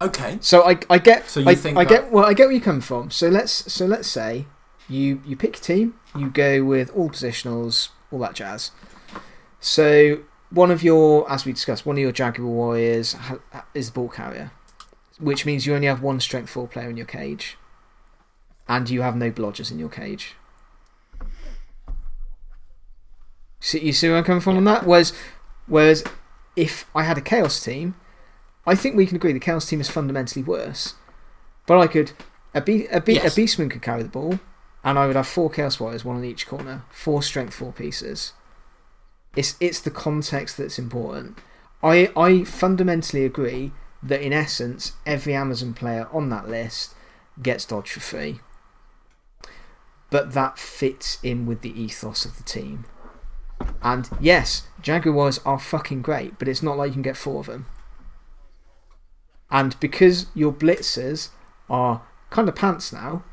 Okay. So I, I get. So you I, think I get. Well, I get where you come from. So let's, so let's say you, you pick your team, you go with all positionals, all that jazz. So one of your, as we discussed, one of your Jaguar Warriors is the ball carrier, which means you only have one strength four player in your cage, and you have no blodgers in your cage. See, you see where I'm coming from on that? Whereas, whereas if I had a Chaos team, I think we can agree the Chaos team is fundamentally worse. But I could. A, be a, be Yes. a Beastman could carry the ball, and I would have four Chaos Warriors, one on each corner, four strength four pieces. It's, it's the context that's important. I, I fundamentally agree that in essence, every Amazon player on that list gets dodge for free. But that fits in with the ethos of the team. And yes, Jaguars are fucking great, but it's not like you can get four of them. And because your blitzers are kind of pants now,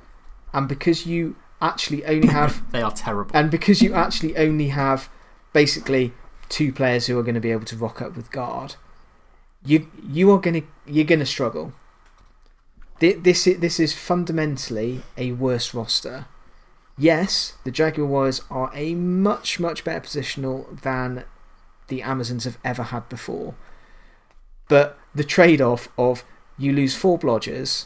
and because you actually only have. [LAUGHS] they are terrible. And because you actually only have basically two players who are going to be able to rock up with guard, you, you are going to, you're going to struggle. This, this is fundamentally a worse roster. Yes, the Jaguar Jaguars are a much, much better positional than the Amazons have ever had before. But the trade off of you lose four blodgers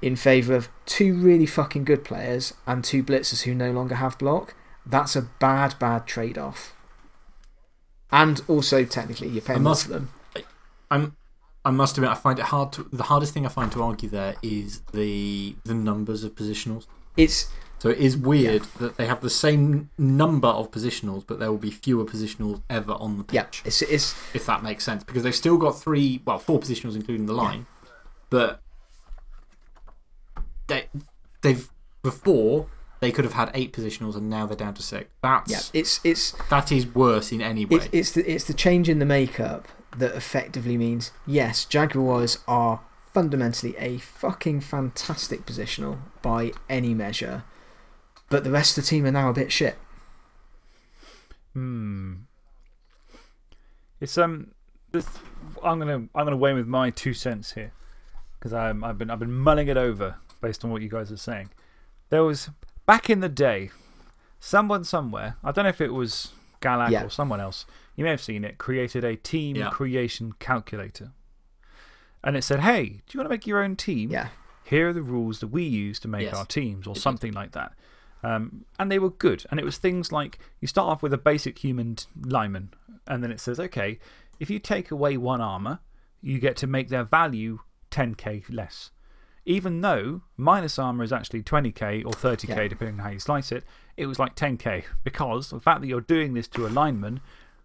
in favour of two really fucking good players and two blitzers who no longer have block, that's a bad, bad trade off. And also, technically, you're paying most of them. I'm, I must admit, I find it hard to. The hardest thing I find to argue there is the, the numbers of positionals. It's. So it is weird that they have the same number of positionals, but there will be fewer positionals ever on the pitch. Yeah, it's, it's, if that makes sense. Because they've still got three, well, four positionals, including the line. But they, they've, before, they could have had eight positionals and now they're down to six. That's, yeah, it's, it's, that is worse in any way. It's, it's, the, it's the change in the makeup that effectively means yes, Jaguars are fundamentally a fucking fantastic positional by any measure, but the rest of the team are now a bit shit. Hmm. It's, um, this, I'm going to I'm gonna weigh in with my two cents here because I've been, I've been mulling it over based on what you guys are saying. There was, back in the day, someone somewhere, I don't know if it was Galak or someone else, you may have seen it, created a team creation calculator. And it said, hey, do you want to make your own team? Yeah. Here are the rules that we use to make our teams, or something like that. Um, and they were good. And it was things like you start off with a basic human lineman, and then it says, okay, if you take away one armor, you get to make their value 10k less. Even though minus armor is actually 20k or 30k, depending on how you slice it, it was like 10k because the fact that you're doing this to a lineman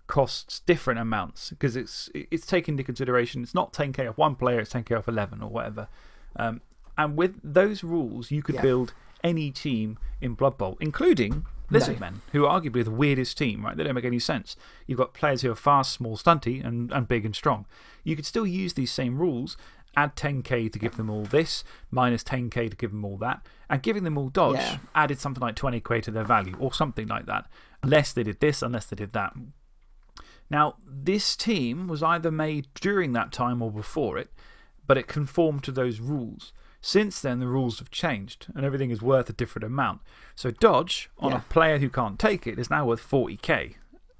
costs different amounts because it's, it's taken into consideration it's not 10k off one player, it's 10k off 11 or whatever. Um, and with those rules, you could build any team in Blood Bowl, including Lizardmen, who are arguably the weirdest team, right? They don't make any sense. You've got players who are fast, small, stunty, and, and big and strong. You could still use these same rules, add 10k to give them all this, minus 10k to give them all that, and giving them all dodge added something like 20k to their value, or something like that. Unless they did this, unless they did that. Now, this team was either made during that time or before it, but it conformed to those rules. Since then, the rules have changed and everything is worth a different amount. So, dodge on a player who can't take it is now worth 40k,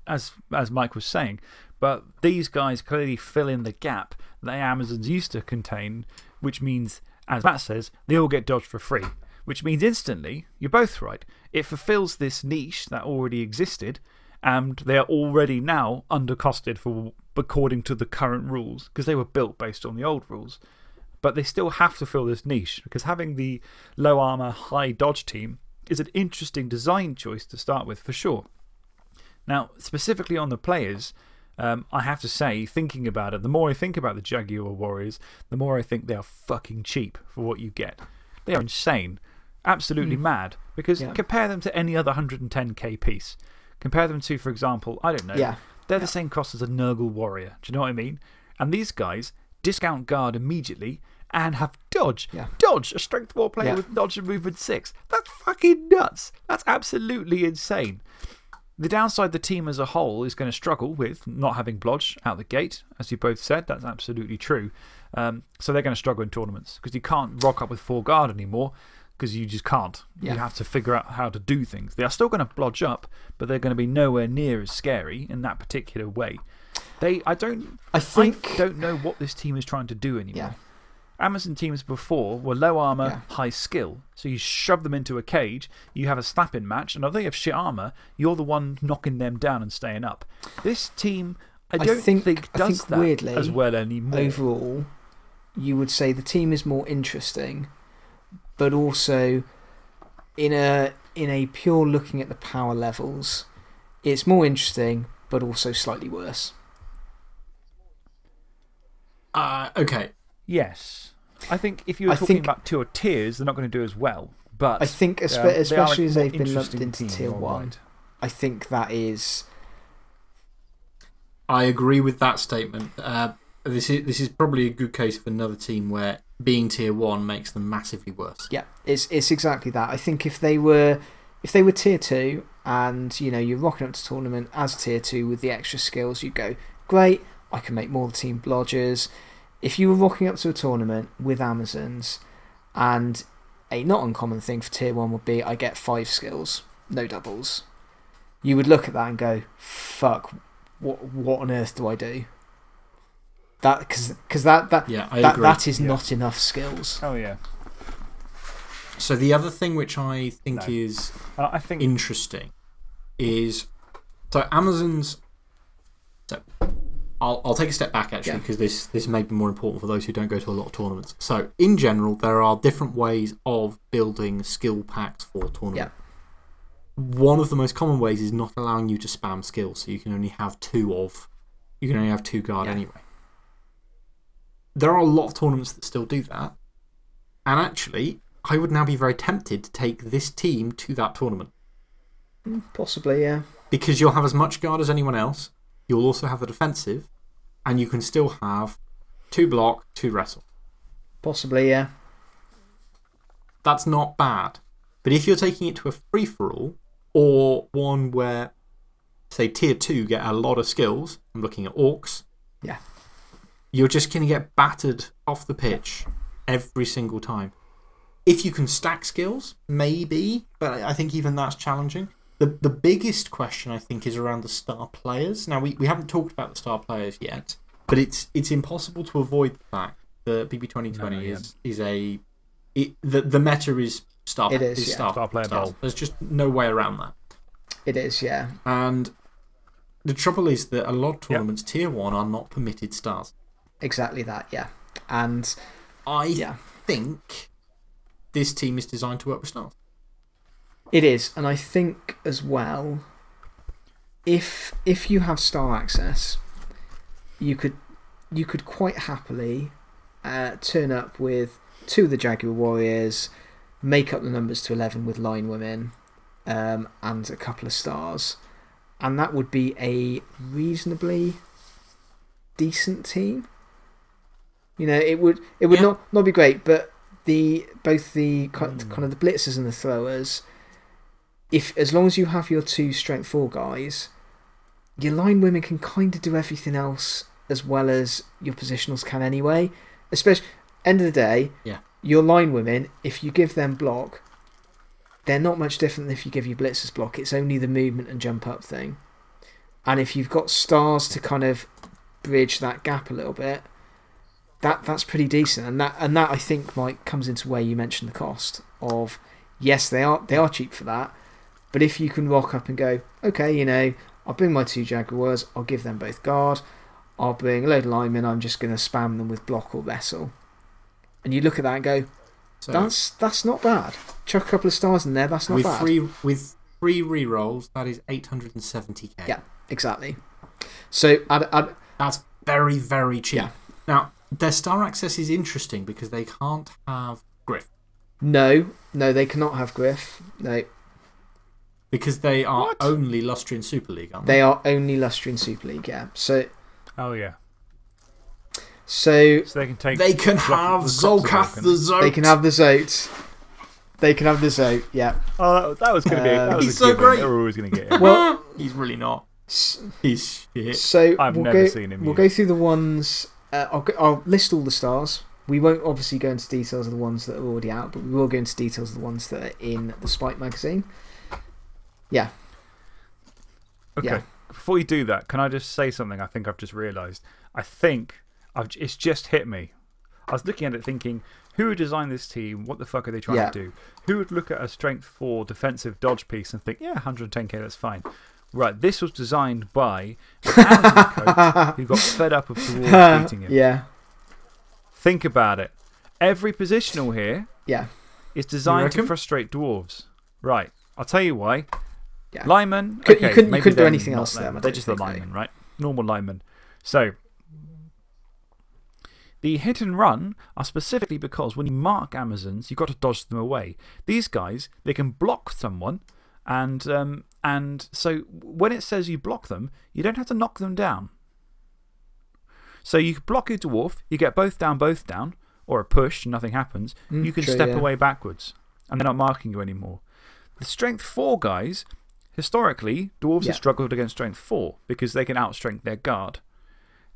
as, as Mike was saying. But these guys clearly fill in the gap that Amazons used to contain, which means, as Matt says, they all get Dodge for free. Which means instantly, you're both right. It fulfills this niche that already existed, and they are already now undercosted for, according to the current rules, because they were built based on the old rules. But they still have to fill this niche, because having the low armor, high dodge team is an interesting design choice to start with, for sure. Now, specifically on the players, um, I have to say, thinking about it, the more I think about the Jaguar Warriors, the more I think they are fucking cheap for what you get. They are insane. Absolutely Hmm. mad. Because compare them to any other 110k piece. Compare them to, for example, I don't know. Yeah. They're the same cost as a Nurgle Warrior. Do you know what I mean? And these guys discount guard immediately and have dodge. Dodge, a strength 4 player Yeah. with dodge and movement 6. That's fucking nuts. That's absolutely insane. The downside, the team as a whole is going to struggle with not having Blodge out the gate, as you both said. That's absolutely true. Um, so they're going to struggle in tournaments because you can't rock up with four guard anymore because you just can't. Yeah. You have to figure out how to do things. They are still going to blodge up, but they're going to be nowhere near as scary in that particular way. They, I don't, I think. don't know what this team is trying to do anymore. Amazon teams before were low armor, high skill. So you shove them into a cage, you have a slapping match, and although you have shit armor, you're the one knocking them down and staying up. This team, I I don't think- think, I does think that weirdly, as well anymore. Overall, you would say the team is more interesting, but also in a, in a pure looking at the power levels, it's more interesting, but also slightly worse. Uh, okay. Yes. I think if you were I talking think- about tier tiers, they're not going to do as well. But I think, espe- they are- they especially as they've been lumped into tier you're one, right. I think that is. I agree with that statement. Uh, this, is, this is probably a good case of another team where being tier one makes them massively worse. Yeah, it's, it's exactly that. I think if they were. If they were tier two and you know you're rocking up to tournament as tier two with the extra skills, you'd go, great, I can make more team blodgers. If you were rocking up to a tournament with Amazons and a not uncommon thing for tier one would be I get five skills, no doubles, you would look at that and go, fuck, what, what on earth do I do? That Because that, that, Yeah, I that, agree. that is yeah. not enough skills. Oh, yeah. So the other thing which I think No. is And I think. interesting is so Amazon's. I'll, I'll take a step back actually Yeah. because this, this may be more important for those who don't go to a lot of tournaments. So, in general, there are different ways of building skill packs for tournament. One of the most common ways is not allowing you to spam skills, so you can only have two of. You can only have two guard Yeah. anyway. There are a lot of tournaments that still do that. And actually, I would now be very tempted to take this team to that tournament mm, Possibly, yeah. because you'll have as much guard as anyone else. You'll also have the defensive, and you can still have two block, two wrestle. Possibly, yeah. That's not bad. But if you're taking it to a free for all, or one where, say, tier two get a lot of skills, I'm looking at orcs, Yeah. you're just going to get battered off the pitch every single time. If you can stack skills, maybe, but I I think even that's challenging. The, the biggest question, I think, is around the star players. Now, we, we haven't talked about the star players yet, but it's, it's impossible to avoid the fact that BB 2020 No, yeah. is, is a. It, the, the meta is star, It is, yeah. star, Star player stars. bowl. There's just no way around that. It is, yeah. And the trouble is that a lot of tournaments, tier one, are not permitted stars. Exactly that, yeah. And I Yeah. think this team is designed to work with stars. It is. And I think as well, if, if you have star access, you could, you could quite happily uh, turn up with two of the Jaguar Warriors, make up the numbers to 11 with line women, um, and a couple of stars. And that would be a reasonably decent team. You know, it would, it would Yeah. not, not be great, but the, both the ki- Mm. kind of the blitzers and the throwers, if as long as you have your two strength four guys, your line women can kind of do everything else as well as your positionals can anyway. Especially, end of the day, Yeah. your line women, if you give them block, they're not much different than if you give your blitzers block. It's only the movement and jump up thing. And if you've got stars to kind of bridge that gap a little bit, that that's pretty decent. And that and that I think might comes into where you mentioned the cost of yes, they are they are cheap for that. But if you can rock up and go, okay, you know, I'll bring my two Jaguars, I'll give them both guard, I'll bring a load of linemen, I'm just going to spam them with block or wrestle. And you look at that and go, So that's that's not bad. Chuck a couple of stars in there, that's not with bad. three with three rerolls, that is 870k. Yeah. Exactly. So, I'd, I'd, That's very, very cheap. Yeah. Now, their star access is interesting because they can't have Griff. no, no, they cannot have Griff. No, Because they are What? only Lustrian Super League, aren't they? they are only Lustrian Super League, yeah. So, Oh, yeah. so So they can take. They can have the Zolcath Zolcath the Zoat. they can have the Zoat. They can have the Zoat, yeah. Oh, that, that was going to be. Um, that was He's a so given. great. They were always going to get him. Well, [LAUGHS] He's really not. He's shit. so I've we'll never go, seen him We'll used. go through the ones. Uh, I'll, go, I'll list all the stars. We won't obviously go into details of the ones that are already out, but we will go into details of the ones that are in the Spike magazine. Yeah. Okay. Yeah. Before you do that, can I just say something I think I've just realised? I think I've, it's just hit me. I was looking at it thinking, who would design this team? What the fuck are they trying Yeah. to do? Who would look at a strength 4 defensive dodge piece and think, yeah, 110k, that's fine? Right, this was designed by an Amazon coach [LAUGHS] who got fed up of Dwarves beating him. yeah. Think about it. Every positional here Yeah. is designed to frustrate dwarves. Right. I'll tell you why. Yeah. Cou- you couldn't- you couldn't do anything else them, They're just the though. right? Normal linemen. So, The hit and run are specifically because when you mark Amazons, you've got to dodge them away. These guys, they can block someone, and um, and so when it says you block them, you don't have to knock them down. So you block a dwarf, you get both down, both down, or a push, nothing happens. Mm, you can true, step yeah. away backwards, and they're not marking you anymore. The strength 4 guys, historically, dwarves Yeah. have struggled against strength 4 because they can outstrength their guard.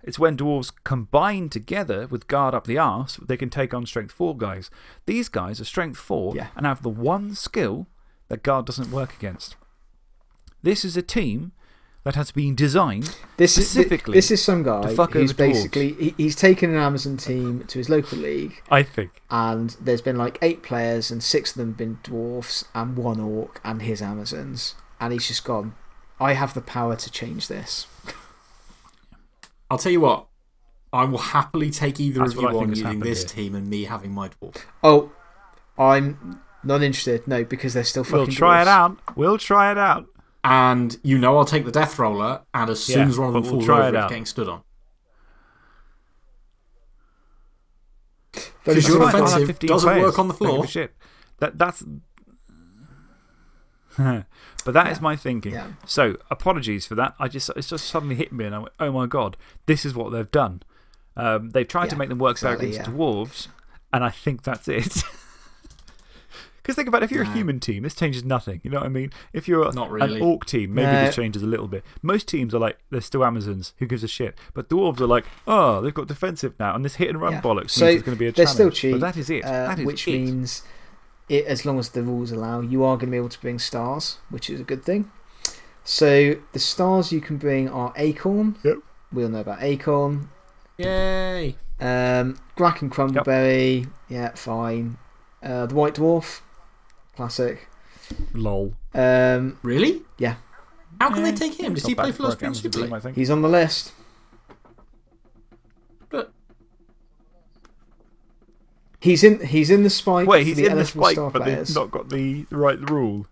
It's when dwarves combine together with guard up the arse, they can take on strength 4 guys. These guys are strength 4 Yeah. and have the one skill that guard doesn't work against. This is a team that has been designed This is, specifically this is some guy fuck who's over dwarves. basically he, he's taken an Amazon team to his local league, I think. and there's been like eight players, and six of them have been dwarfs, and one orc, and his Amazons. And he's just gone, I have the power to change this. [LAUGHS] I'll tell you what, I will happily take either That's of you I think on has using happened this here. team and me having my dwarf. Oh, I'm not interested. No, because they're still fucking We'll try it out. We'll try it out. And you know I'll take the death roller, and as soon Yeah, as one of them but we'll falls over, it it's getting stood on. But Because your not- I'll have offensive doesn't players. work on the floor. shit. That, that's. [LAUGHS] but that is my thinking. Yeah. So, apologies for that. I just, it's just suddenly hit me, and I went, oh my god, this is what they've done. Um, they've tried to make them work better exactly, against dwarves, and I think that's it. [LAUGHS] Because think about it, if you're a human team, this changes nothing. You know what I mean? If you're Not an orc team, maybe No. this changes a little bit. Most teams are like, they're still Amazons. Who gives a shit? But dwarves are like, oh, they've got defensive now, and this hit and run Yeah. bollocks So, means going to be a they're challenge. still cheap, But that is it. uh, that is which it. means, it, as long as the rules allow, you are going to be able to bring stars, which is a good thing. So the stars you can bring are Akhorne. Yep. We all know about Akhorne. Yay! Um, Grak and Crumbleberry. Yeah, fine. Uh, the White Dwarf. Classic. Lol. Um, Really? Yeah. How can Yeah, they take him? It's Does he play bad for Lost a Prince Super I League? think. he's on the list. He's in. He's in the spike. Wait, he's the in the eligible spike, star but players. they've not got the right rule.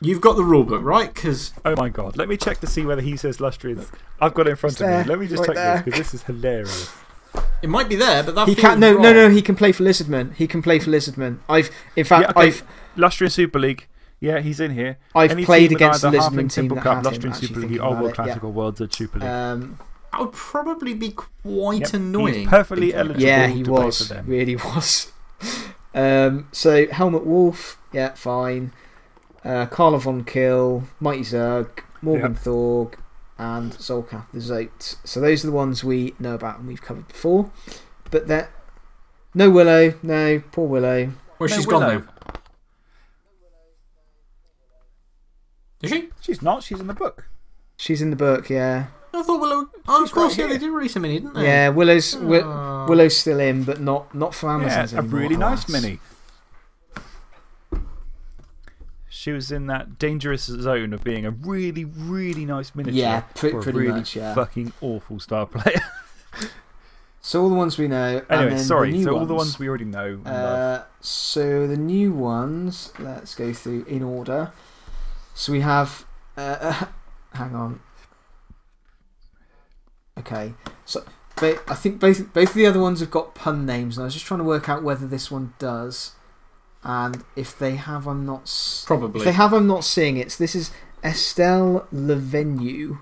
you've got the rulebook, right? Because Oh my god. Let me check to see whether he says lustrous. I've got it in front It's of there, me. Let me just right check there. this because this is hilarious. it might be there, but that He feels can no no wrong. no. He can play for Lizardman. He can play for Lizardman. I've in fact Yeah, okay. I've Lustrian Super League. Yeah, he's in here. I've Any played against the either Lizardman team that Cup, had. Lustrian Actually Super League, thinking Old about World it, Classic, or Worlds of Super League. Um, That would probably be quite Yep, annoying. He's perfectly thinking about eligible. yeah, he play was. Really was. [LAUGHS] Um, so Helmut Wulf. Yeah, fine. Uh, Karla von Kill, Mighty Zug, Morgan Thorg, and Zolcath the Zoat. So those are the ones we know about and we've covered before. But that no Willow. No, poor Willow. Well, No, she's Willow. gone now. Is she? She's not. She's in the book. She's in the book. Yeah. I thought Willow. Oh, of course, right yeah, they did release a mini, didn't they? Yeah, Willow's Wi- Ah. Willow's still in, but not not for Yeah, a anymore, really nice mini. She was in that dangerous zone of being a really, really nice miniature. Yeah, pre- for a pretty really much, yeah. fucking awful star player. [LAUGHS] So all the ones we know. and anyway, then sorry. The new So, ones. all the ones we already know. Uh, so the new ones, let's go through in order. So we have. Uh, [LAUGHS] hang on. Okay. So ba- I think both, both of the other ones have got pun names, and I was just trying to work out whether this one does. And if they have, I'm not. S- Probably. if they have, I'm not seeing it. So this is Estelle la Veneaux.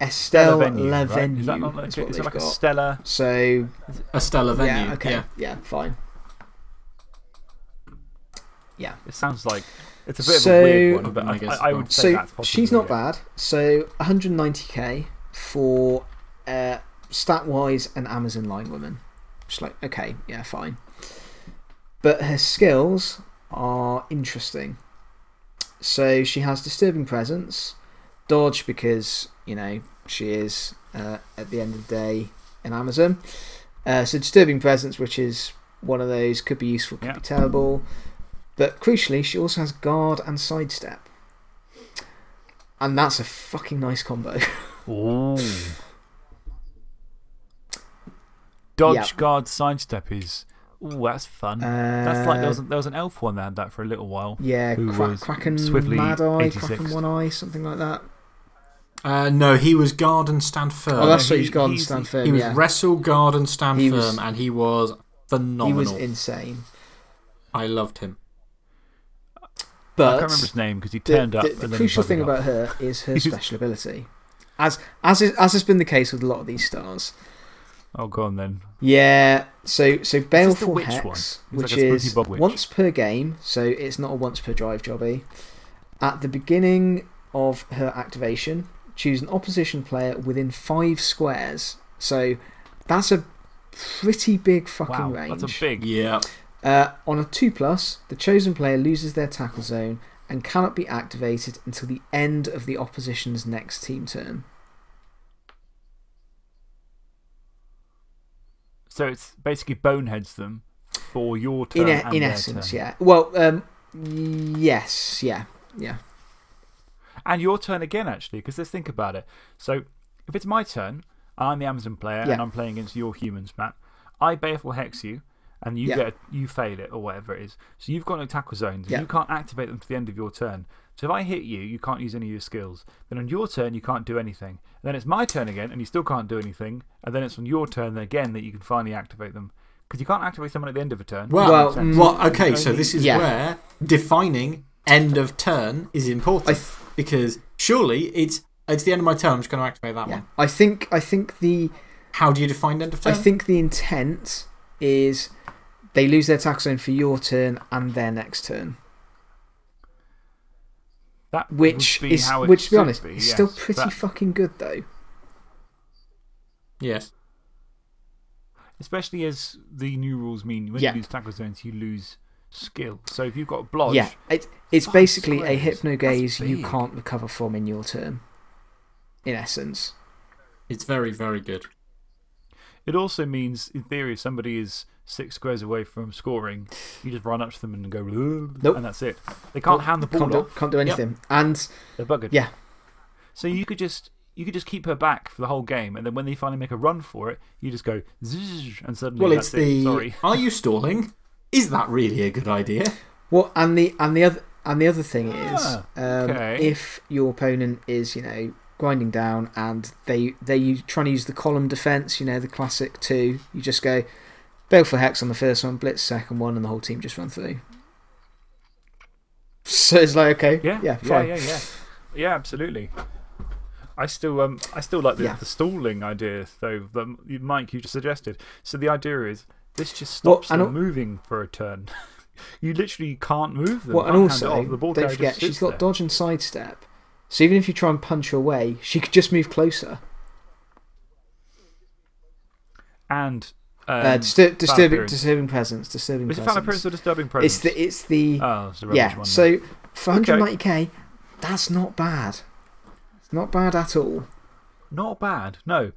Estelle Venue, right? la Veneaux. Is that not like, is a, what is it they've like a got. stellar? So a stellar venue. yeah, okay, Yeah. yeah, fine. Yeah. It sounds like it's a bit of So- a weird one, but I I, guess I, I would say So that's possible. she's not bad. So 190k for uh, stat wise an Amazon line woman. Just like okay, yeah, fine. But her skills are interesting. So she has disturbing presence, dodge because you know she is uh, at the end of the day an Amazon. Uh, so disturbing presence, which is one of those could be useful, could Yeah. be terrible. But crucially, she also has guard and sidestep. And that's a fucking nice combo. [LAUGHS] Ooh. Dodge, Yeah. guard, sidestep is. Ooh, that's fun. that's like there was, Uh, there was an elf one that had that for a little while. Yeah, who cra Kraken swiftly Mad Eye, 86. Kraken One Eye, something like that. Uh, no, he was guard and stand firm. Oh, that's he- what he's gone he's- stand firm. he was yeah. wrestle, guard, and stand He firm, was- and he was phenomenal. he was insane. I loved him. But I can't remember his name because he the, turned up. the, the crucial thing buggered about her is her [LAUGHS] special ability. As, as, is, as has been the case with a lot of these stars. Oh, go on then. Yeah, so so Baleful witch Hex, one? Which like is once per game, so it's not a once per drive jobby. At the beginning of her activation, choose an opposition player within five squares. So that's a pretty big fucking Wow, range. that's a big. Yeah. Uh, on a 2 plus, the chosen player loses their tackle zone and cannot be activated until the end of the opposition's next team turn. So it's basically boneheads them for your turn. In, e- and in essence, turn. yeah. Well, um, yes, yeah, yeah. And your turn again, actually, because let's think about it. So if it's my turn, and I'm the Amazon player Yeah. and I'm playing against your humans, Matt, I baleful hex you and you, Yeah. get a, you fail it or whatever it is. So you've got no tackle zones Yeah. you can't activate them to the end of your turn. So if I hit you, you can't use any of your skills. Then on your turn, you can't do anything. then it's my turn again and you still can't do anything. And then it's on your turn again that you can finally activate them. Because you can't activate someone at the end of a turn. Well, Well, Makes sense. well, okay, so this is Yeah. where defining end of turn is important. Because surely it's, it's the end of my turn, I'm just going to activate that yeah. one. I think, I think the. How do you define end of turn? I think the intent is they lose their tackle zone for your turn and their next turn. that would Which be is, how it which to be honest, be, is still pretty That- fucking good though. Yes. Especially as the new rules mean when Yeah. you lose tackle zones, you lose skill. So if you've got blodge, Yeah, it, it's Five basically a hypno gaze you can't recover from in your turn. In essence. It's very, very good. it also means, in theory, if somebody is six squares away from scoring, you just run up to them and go, Nope. and that's it. They can't hand the ball Can't do, off, can't do anything. And they're buggered. Yeah. So you could just. You could just keep her back for the whole game, and then when they finally make a run for it, you just go zzz, and suddenly Well, that's it's it. the. Sorry. [LAUGHS] Are you stalling? Is that really a good idea? Well, and the and the other and the other thing is, Ah, um, okay. if your opponent is you know grinding down and they they u- trying to use the column defense, you know the classic two, you just go baleful hex on the first one, blitz second one, and the whole team just run through. So it's like okay, Yeah, yeah, yeah, fine. yeah, yeah, yeah, absolutely. I still, um, I still like the, Yeah. the stalling idea, though, that Mike, you just suggested. So the idea is this just stops and them moving for a turn. [LAUGHS] you literally can't move them. Well, and can't hand it also the ball don't forget she's got there. dodge and sidestep, so even if you try and punch her away, she could just move closer. And um, uh, disturb, disturbing, disturbing presence, disturbing is it presence. fan appearance or disturbing presence? It's the it's the oh, it's the yeah. one. So for Okay. 190k, that's not bad. It's not bad at all. Not bad, no.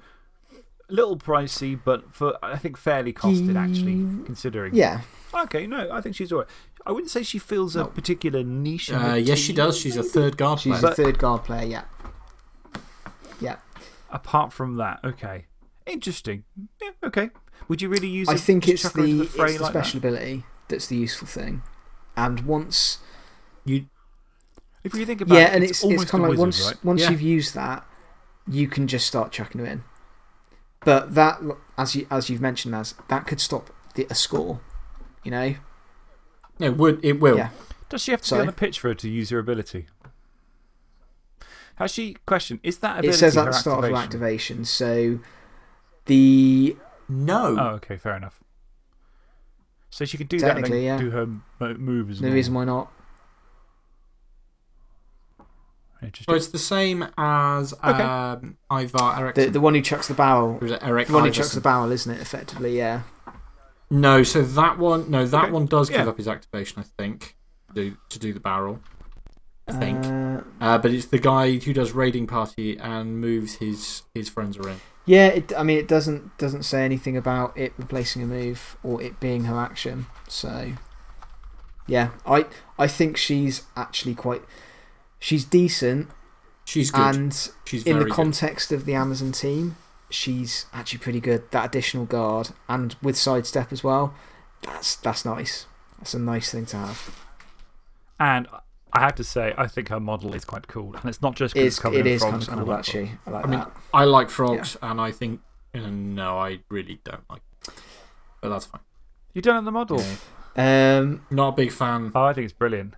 A little pricey, but for, I think, fairly costed, actually, considering. Yeah, Okay, no, I think she's alright. I wouldn't say she fills a particular niche. Uh, yes, she does. She's a third guard she's player. a third guard player. Yeah, yeah. Apart from that, okay. Interesting. Yeah, okay. Would you really use I think it's chuck her into the, the it's the like that? special ability that's the useful thing. And once You, If you think about yeah, it, and it's, it's, it's kind of like once right? once Yeah. you've used that, you can just start chucking them in. But that, as you as you've mentioned, as that could stop the, a score. You know, it, would, it will. Yeah. Does she have to be on the pitch for her to use her ability? Has she, question, is that ability it says at the start of activation? activation. So the No. Oh, okay, fair enough. So she could do that and then yeah. do her mo- move as no well. reason why not. Well, it's the same as Okay. um, Ivar Eriksson. The the one who chucks the barrel, Or it Eric the one who chucks the barrel, isn't it? Effectively, yeah. No, so that one, no, that Okay. one does give up his activation, I think, to, to do the barrel. I think. Uh, Uh, but it's the guy who does raiding party and moves his, his friends around. yeah, it, I mean, it doesn't doesn't say anything about it replacing a move or it being her action. So, yeah, I I think she's actually quite. She's decent, She's good. and She's in very the good. context of the Amazon team, she's actually pretty good. That additional guard and with sidestep as well, that's that's nice. That's a nice thing to have. And I have to say, I think her model is quite cool. And it's not just because It's, it's covered it in is kind frogs of and I cool, like actually. I like I mean. I like frogs, and I think. uh, no, I really don't like it. But that's fine. You don't have the model? Yeah. Um, Not a big fan. Oh, I think it's brilliant.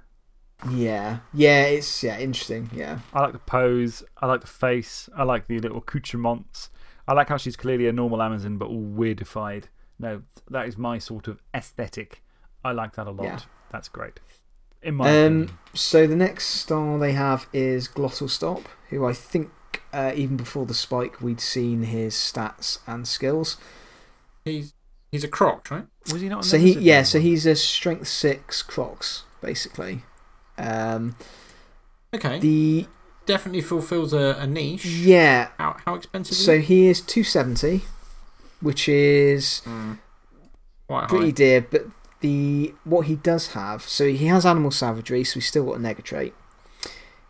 yeah. Yeah, it's yeah, interesting. Yeah. I like the pose. I like the face. I like the little accoutrements. I like how she's clearly a normal Amazon, but all weirdified. No, that is my sort of aesthetic. I like that a lot. Yeah. That's great. In my Um, opinion. so the next star they have is Glotl Stop, who I think uh, even before the spike we'd seen his stats and skills. He's, he's a croc, right? Was he not in So he, yeah, so he's a strength six Crocs basically. Um, Okay. the Definitely fulfills a, a niche. yeah, How, how expensive is so it? he is two seventy, which is Mm. Quite pretty high. dear. But the what he does have, so he has animal savagery, so he's still got a nega trait.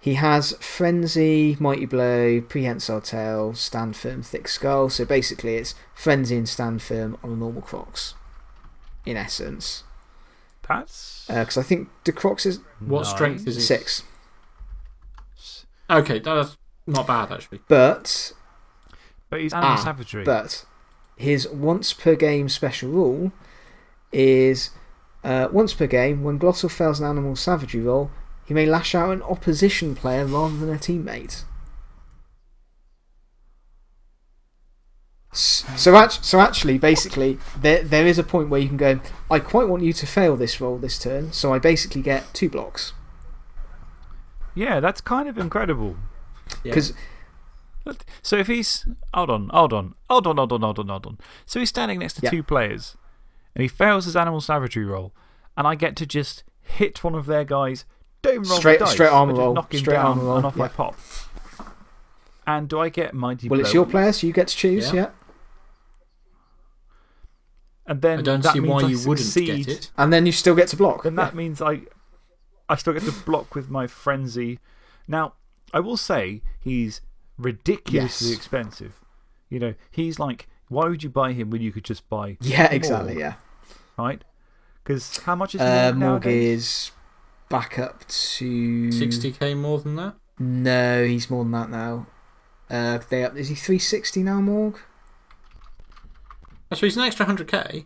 He has frenzy, mighty blow, prehensile tail, stand firm, thick skull. So basically, it's frenzy and stand firm on a normal Crocs, in essence. That's. Because I think the Crocs is What strength is he? six, Okay, that's not bad, actually. but But he's animal Ah, savagery. But his once per game special rule is uh, once per game, when Glotl fails an animal savagery roll, he may lash out an opposition player rather than a teammate. So, act- so actually, basically, there, there is a point where you can go, I quite want you to fail this roll this turn, so I basically get two blocks. yeah, that's kind of incredible. Yeah. Because So if he's. Hold on, hold on, hold on, hold on, hold on, hold on. So he's standing next to Yeah. two players and he fails his animal savagery roll, and I get to just hit one of their guys, don't even roll the Straight- dice, straight armor I just roll, knock him straight down armor roll, and off I pop. And do I get Mighty well, it's your player, so you get to choose, Yeah. yeah. And then I don't that see means why I you wouldn't get it. And then you still get to block. Then Yeah. that means I, I still get to block with my frenzy. Now, I will say he's ridiculously Yes. expensive. You know, he's like, why would you buy him when you could just buy. Yeah, exactly, yeah. Right? Because how much is Uh, Morg Morg is back up to 60k more than that? No, he's more than that now. Uh, they up, is he 360 now, Morg? So he's an extra 100k.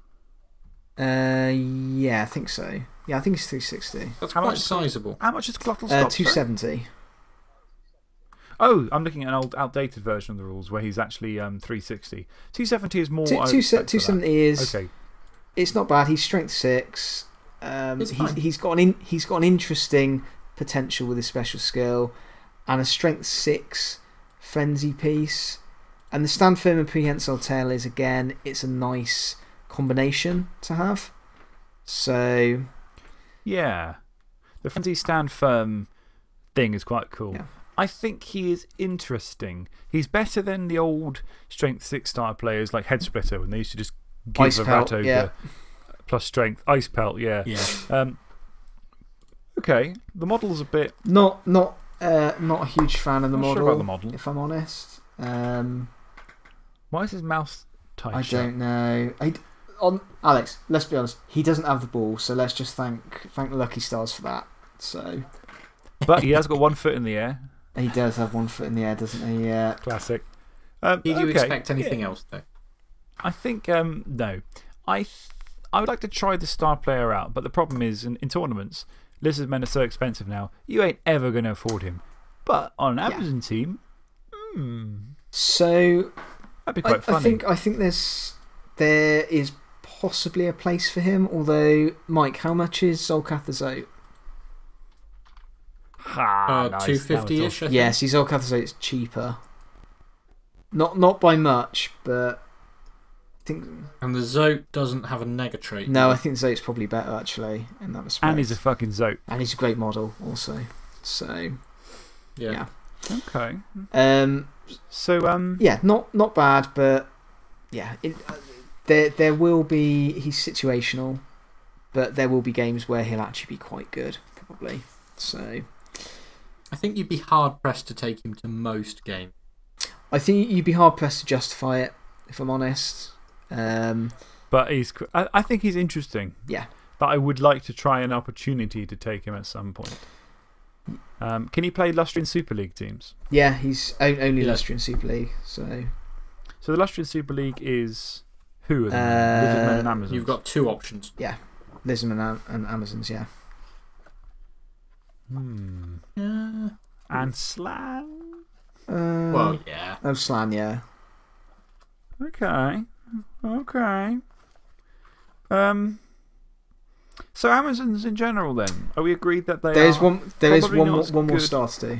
Uh, yeah, I think so. Yeah, I think he's 360. That's How quite much- sizable. How much is Glotl Uh, Stop? 270. Oh, I'm looking at an old, outdated version of the rules where he's actually um, 360. 270 is more. Two, two, expect for that. 270 is. Okay. It's not bad. He's strength 6. Um, he's, he's, got an in, he's got an interesting potential with his special skill. And a strength 6 frenzy piece. And the stand firm and prehensile tail is, again, it's a nice combination to have. So, Yeah. The frenzy stand firm thing is quite cool. Yeah. I think he is interesting. He's better than the old strength six star players like Head Splitter when they used to just give Ice a Pelt, rat over yeah. plus strength. Ice Pelt, yeah. Yeah. Um, okay. The model's a bit. Not not uh, not a huge fan of the model. sure about the model. If I'm honest, um, Why is his mouth tight? I shut? don't know. I d on Alex, let's be honest. He doesn't have the ball, so let's just thank thank the lucky stars for that. So But he has got one foot in the air. he does have one foot in the air, doesn't he? Yeah. Classic. Um, Did you okay, expect anything yeah. else, though? I think um, no. I I would like to try the star player out, but the problem is in, in tournaments, lizard men are so expensive now. You ain't ever going to afford him. But on an Yeah. Amazon team, hmm, So that'd be I, quite funny. I think I think there's there is possibly a place for him. Although Mike, how much is Zolcath's out? ha, Uh, nice. 250 ish, I think. Yes, he's Zolcath's out. It's cheaper. Not not by much, but I think And the Zoat doesn't have a nega trait. no, I think Zoat's probably better actually in that respect. And he's a fucking zoat. and he's a great model also. So Yeah. yeah. Okay. um, So, um, yeah, not not bad, but yeah, it, uh, there there will be he's situational, but there will be games where he'll actually be quite good probably. So I think you'd be hard pressed to take him to most games. I think you'd be hard pressed to justify it if I'm honest. Um, but he's, I, I think he's interesting. Yeah. But I would like to try an opportunity to take him at some point. Um, can he play Lustrian Super League teams? Yeah, he's only Yeah. Lustrian Super League. So So the Lustrian Super League is who? Are the Lizardmen and Uh, Amazons? You've got two options. Lizardmen and, and Amazons, yeah. Hmm. Uh, And Slann? Uh, well, yeah. oh, Slann, yeah. Okay. Okay. Um. So Amazons in general, then are we agreed that they There is are one. There is one not more, one more star to do.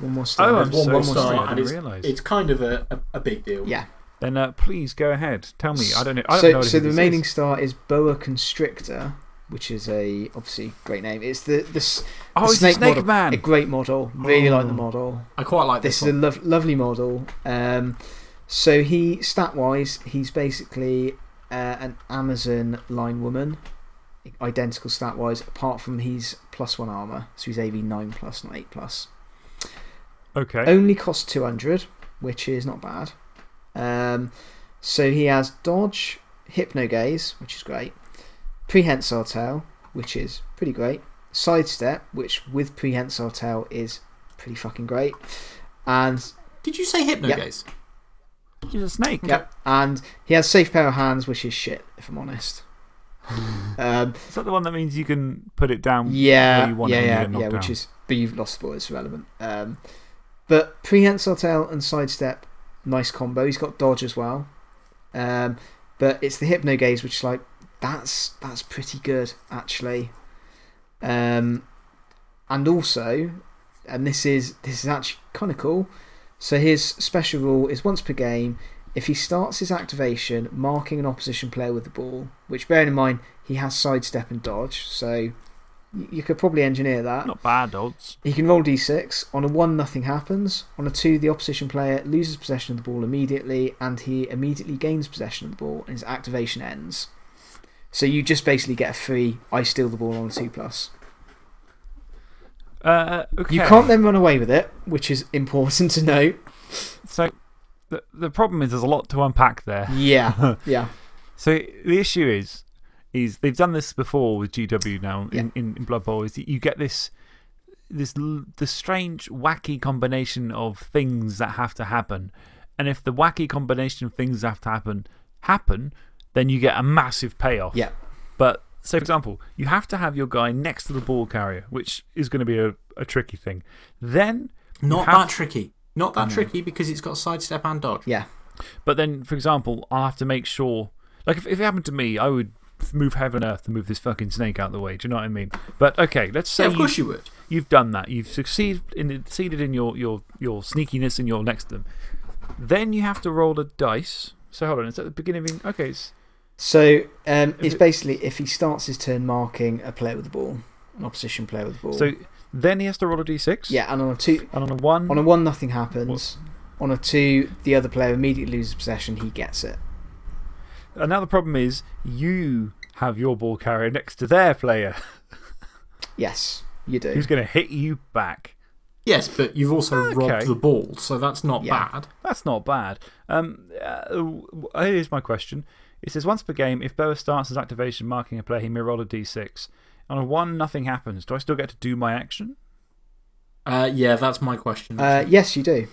One more star. Oh, I'm one so more sorry. star, I and didn't it's, realise. it's kind of a, a, a big deal. Yeah. Then uh, please go ahead. Tell me. I don't know. I don't so, know. so the remaining is. star is Boa Kon'ssstriktr, which is a obviously great name. It's the the, Oh, the it's snake, Snake model. Man. A great model. Really like the Oh. model. I quite like This this, is a one. lov lovely model. Um, so he stat wise, he's basically uh, an Amazon line woman, identical stat wise. Apart from he's plus one armor, so he's AV nine plus, not eight plus. Okay. Only costs 200, which is not bad. Um, so he has Dodge, hypno gaze, which is great, Prehensile Tail, which is pretty great, Sidestep, which with Prehensile Tail is pretty fucking great, and, Did you say Hypnogaze? He's a snake. yep, and he has Safe Pair of Hands, which is shit, if I'm honest. [LAUGHS] um, Is that the one that means you can put it down? where Yeah, you want it yeah, yeah, get yeah. Which is, but you've lost the ball. It's irrelevant. Um, but prehensile tail and sidestep, nice combo. He's got dodge as well. Um, but it's the hypno gaze, which is like that's that's pretty good actually. Um, and also, and this is this is actually kind of cool. So his special rule is once per game. If he starts his activation marking an opposition player with the ball, which bearing in mind he has sidestep and dodge, so you could probably engineer that. Not bad odds. He can roll d6. On a 1, nothing happens. On a 2, the opposition player loses possession of the ball immediately, and he immediately gains possession of the ball, and his activation ends. So you just basically get a free I steal the ball on a 2 plus. Uh, okay. You can't then run away with it, which is important [LAUGHS] to note. So the, the problem is there's a lot to unpack there. Yeah. [LAUGHS] yeah. So the issue is, is they've done this before with GW now in, in, in Blood Bowl, is that you get this, this the strange, wacky combination of things that have to happen. And if the wacky combination of things that have to happen happen, then you get a massive payoff. Yeah. But, so for example, you have to have your guy next to the ball carrier, which is going to be a, a tricky thing. Then, Not have- that tricky. Not that tricky because it's got sidestep and dodge. Yeah. but then, for example, I'll have to make sure, like if, if it happened to me, I would move heaven and earth to move this fucking snake out of the way. Do you know what I mean? But okay, let's say Yeah, of you- course you would. you've done that. You've succeeded in, succeeded in your, your, your sneakiness and you're next to them. Then you have to roll a dice. So hold on, it's at the beginning of. Okay, it's, So um, it's basically if he starts his turn marking a player with the ball, an opposition player with the ball. so then he has to roll a d6. yeah, and on a 2, And on a 1. on a 1, nothing happens. On a 2, the other player immediately loses possession, he gets it. and now the problem is you have your ball carrier next to their player [LAUGHS] Yes, you do. who's going to hit you back. Yes, but you've also Okay. robbed the ball, so that's not Yeah. bad. That's not bad. Um, uh, here's my question. It says once per game, if Boa starts his activation marking a player, he may roll a d6. On a 1, nothing happens. Do I still get to do my action? Uh, yeah, that's my question. Uh, yes, you do.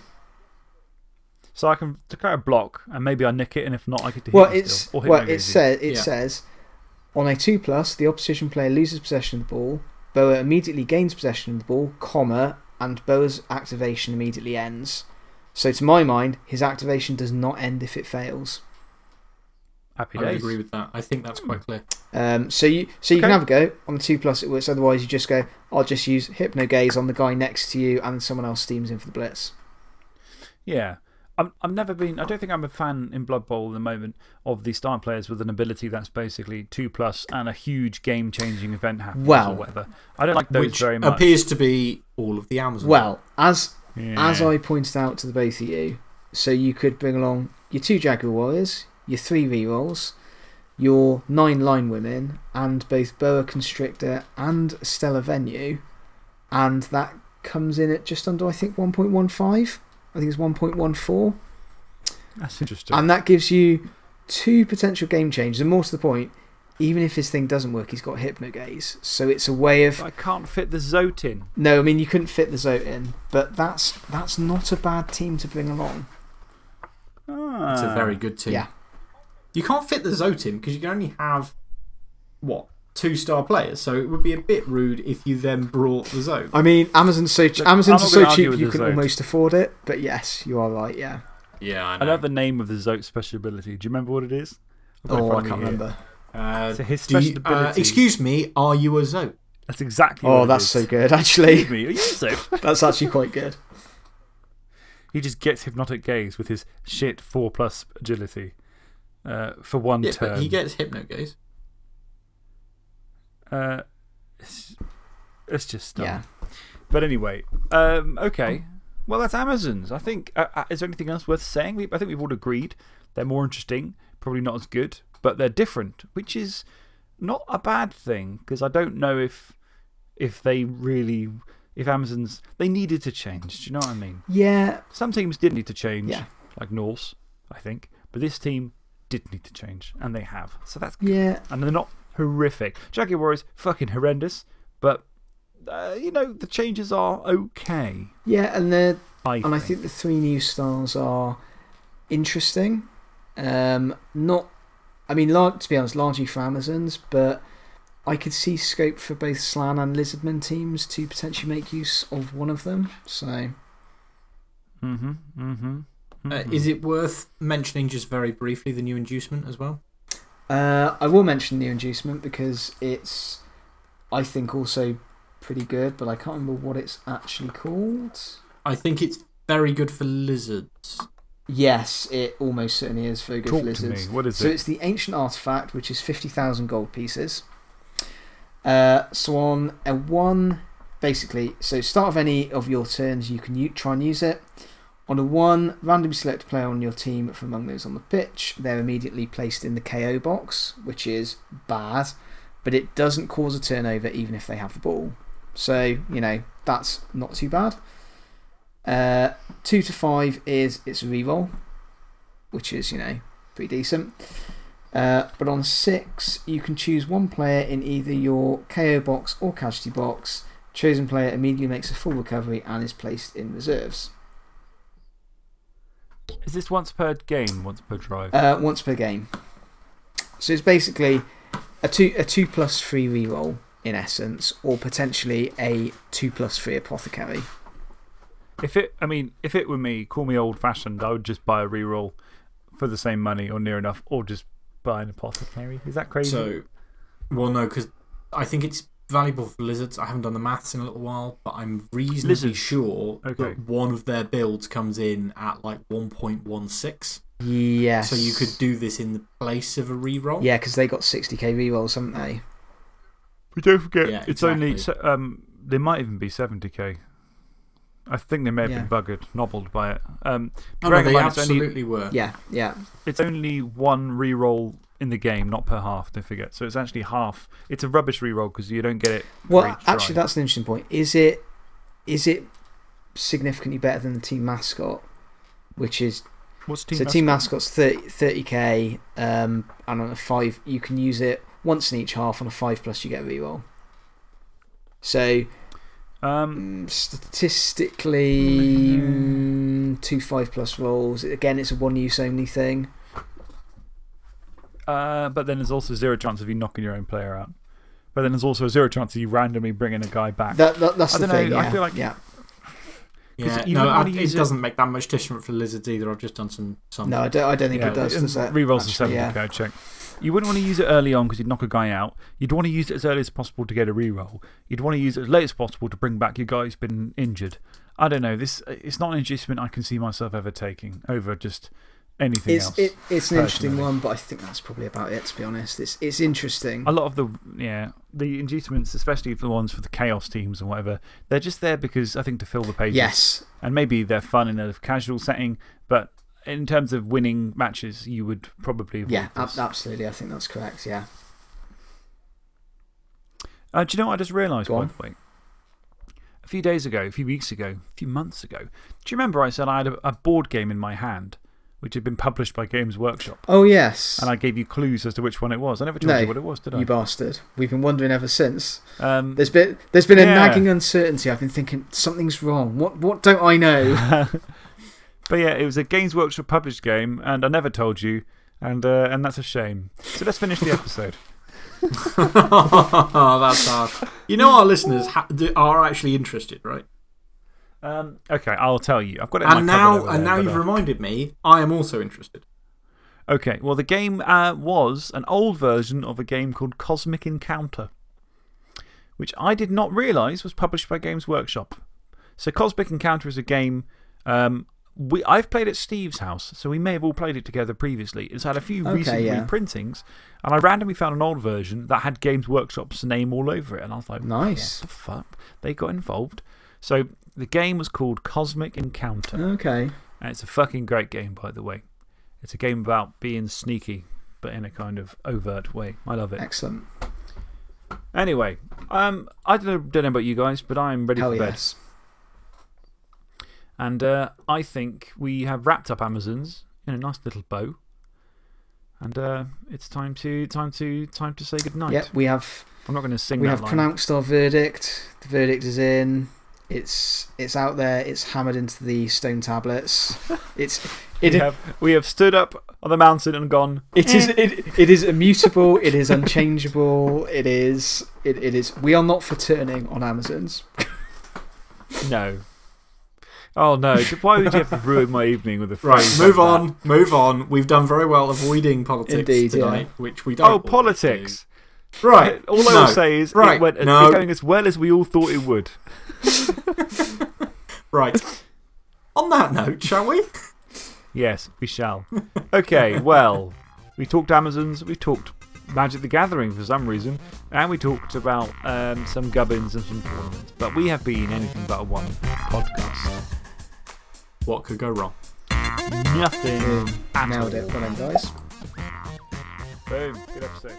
So I can declare a block and maybe I nick it, and if not, I get to hit Well, it's, still. Or hit well it, gazy. says, it Yeah. says on a 2 plus, the opposition player loses possession of the ball. Boa immediately gains possession of the ball, comma, and Boa's activation immediately ends. So, to my mind, his activation does not end if it fails. Happy I agree with that. I think that's quite clear. Um, so, you, so you can have a go. On the 2 plus, it works. Otherwise, you just go, I'll just use Hypno Gaze on the guy next to you, and someone else steams in for the blitz. Yeah. I'm, I've never been, I don't think I'm a fan in Blood Bowl at the moment of the star players with an ability that's basically 2 plus and a huge game changing event happens Well- or whatever. I don't like those Which very much. appears to be all of the Amazon. Well, as As I pointed out to the both of you, so you could bring along your two Jaguar Warriors, your three rerolls, your nine line women, and both Boa Kon'ssstriktr and Stellar Venue, and that comes in at just under, I think, 1.15. I think it's 1.14. That's interesting. And that gives you two potential game changes. And more to the point, even if his thing doesn't work, he's got Hypnogaze. So it's a way of. I can't fit the Zoat in. No, I mean, you couldn't fit the Zoat in, but that's, that's not a bad team to bring along. It's a Ah. very good team. Yeah. You can't fit the Zoat in because you can only have, what, two star players. So it would be a bit rude if you then brought the Zoat. I mean, Amazon's so, ch Look, Amazon's I'm are not so cheap you can Zoat. almost afford it, but yes, you are right, yeah. Yeah, I I love the name of the Zoat special ability. Do you remember what it is? I've got it in Oh, I can't remember. Uh, So his do you- uh, ability- excuse me, are you a Zoat? That's exactly Oh, what it that's is. so good, actually. Excuse me, are you a Zoat? [LAUGHS] That's actually quite good. He just gets hypnotic gaze with his shit 4 plus agility uh, for one Yeah, turn. but he gets Hypnogaze. uh, it's, it's just dumb. Yeah. But anyway, um, okay. Well, that's Amazon's. I think. Uh, uh, is there anything else worth saying? I think we've all agreed they're more interesting, probably not as good, but they're different, which is not a bad thing because I don't know if, if they really. If Amazon's. They needed to change. Do you know what I mean? Yeah, Some teams did need to change, Yeah. like Norse, I think. But this team did need to change, and they have. So that's good. yeah. And they're not horrific. Jaguar Warriors, fucking horrendous, but, uh, you know, the changes are okay. Yeah, and they're I And I think the three new stars are interesting. Um, not, I mean, to be honest, largely for Amazons, but I could see scope for both Slann and Lizardman teams to potentially make use of one of them. So, Mm hmm. Mm hmm. Uh, is it worth mentioning just very briefly the new inducement as well? uh, I will mention new inducement because it's, I think, also pretty good, but I can't remember what it's actually called. I think it's very good for lizards. Yes, it almost certainly is very good Talk for to me. What is So it? it's the ancient artifact, which is 50,000 gold pieces. Uh, so on a one, basically, so start of any of your turns, you can try and use it. On a one, randomly select a player on your team from among those on the pitch. They're immediately placed in the KO box, which is bad, but it doesn't cause a turnover even if they have the ball. So, you know, that's not too bad. Uh, two to five is it's a reroll, which is, you know, pretty decent. Uh, but on six, you can choose one player in either your KO box or casualty box. Chosen player immediately makes a full recovery and is placed in reserves. Is this once per game, once per drive? Uh, once per game. So it's basically a two, a two plus three reroll in essence, or potentially a two plus three apothecary. if it, I mean, if it were me, call me old fashioned, I would just buy a reroll for the same money or near enough, or just buy an apothecary. Is that crazy? So, well, no, because I think it's valuable for lizards. I haven't done the maths in a little while, but I'm reasonably Lizards. sure Okay. that one of their builds comes in at like 1.16. Yes. So you could do this in the place of a reroll. Yeah, because they got 60k rerolls, haven't they? But don't forget, Yeah, it's only. exactly. se- Um, they might even be 70k. I think they may have Yeah. been buggered, nobbled by it. Um, Oh, no, they mind it's only- absolutely were. Yeah, yeah. It's only one reroll in the game, not per half, don't forget. So it's actually half. It's a rubbish reroll because you don't get it. Well, actually, that's an interesting point. Is it, is it significantly better than the team mascot? Which is. What's team so, team mascot's 30, 30k, um, and on a 5, you can use it once in each half. On a 5 plus, you get a reroll. So, Um, mm, statistically, mm, two 5 plus rolls. Again, it's a one use only thing. Uh, but then there's also zero chance of you knocking your own player out. But then there's also a zero chance of you randomly bringing a guy back. That, that, that's I the don't know, thing. I feel like- yeah. Yeah, no, I, it it- doesn't make that much difference for lizards either. I've just done some. some No, I don't, I don't think Yeah, it does. and Does it? Rerolls the Actually, 70 yeah. go check. You wouldn't want to use it early on because you'd knock a guy out. You'd want to use it as early as possible to get a reroll. You'd want to use it as late as possible to bring back your guy who's been injured. I don't know. This, it's not an inducement I can see myself ever taking over just anything It's, else. it, it's an interesting one, but I think that's probably about it, to be honest. It's, it's interesting. A lot of the, yeah, the inducements, especially the ones for the Chaos teams and whatever, they're just there because I think to fill the pages. Yes. And maybe they're fun in a casual setting, but in terms of winning matches, you would probably Yeah, ab absolutely. I think that's correct. Yeah. Uh, do you know what I just realised, by the way? A few days ago, a few weeks ago, a few months ago, do you remember I said I had a, a board game in my hand which had been published by Games Workshop. Oh, yes. And I gave you clues as to which one it was. I never told No, you what it was, did I? You bastard. We've been wondering ever since. Um, There's been, there's been a nagging uncertainty. I've been thinking, something's wrong. What, what don't I know? [LAUGHS] but yeah, it was a Games Workshop published game, and I never told you, and, uh, and that's a shame. So let's finish the episode. [LAUGHS] [LAUGHS] That's hard. You know, our listeners are actually interested, right? Um, okay, I'll tell you. I've got it And now, cupboard and there, now you've uh, reminded me, I am also interested. Okay, well, the game uh, was an old version of a game called Cosmic Encounter, which I did not realise was published by Games Workshop. So, Cosmic Encounter is a game um, we, I've played at Steve's house, so we may have all played it together previously. It's had a few Okay, recent yeah. reprintings, and I randomly found an old version that had Games Workshop's name all over it. And I was like, Nice. What the fuck? They got involved. So, the game was called Cosmic Encounter. Okay. And it's a fucking great game, by the way. It's a game about being sneaky, but in a kind of overt way. I love it. Excellent. Anyway, um, I don't know, about you guys, but I'm ready Hell for bed. yes. And uh, I think we have wrapped up Amazons in a nice little bow. And uh, it's time to, time, to, time to say goodnight. Yep, we have, I'm not going to sing we have line. pronounced our verdict. The verdict is in. It's, it's out there. It's hammered into the stone tablets. [LAUGHS] It's, we, it, have, we have stood up on the mountain and gone. It is, eh. it, it is immutable, it is unchangeable, it is, it, it is. We are not for turning on Amazons. [LAUGHS] No. Oh no, why would you have to [LAUGHS] ruin my evening with a Right, move like that? on, move on. We've done very well avoiding politics Indeed, yeah. tonight, which we don't. Oh, always politics. Do. Right. [LAUGHS] All I will say is Right, it went no. going as well as we all thought it would. [LAUGHS] Right. On that note, shall we? Yes, we shall. Okay, [LAUGHS] well, we talked Amazons, we talked Magic the Gathering for some reason, and we talked about um, some gubbins and some tournaments. But we have been anything but a one podcast. What could go wrong? Nothing. at Nailed all. it. Well done, guys. Boom. Good episode.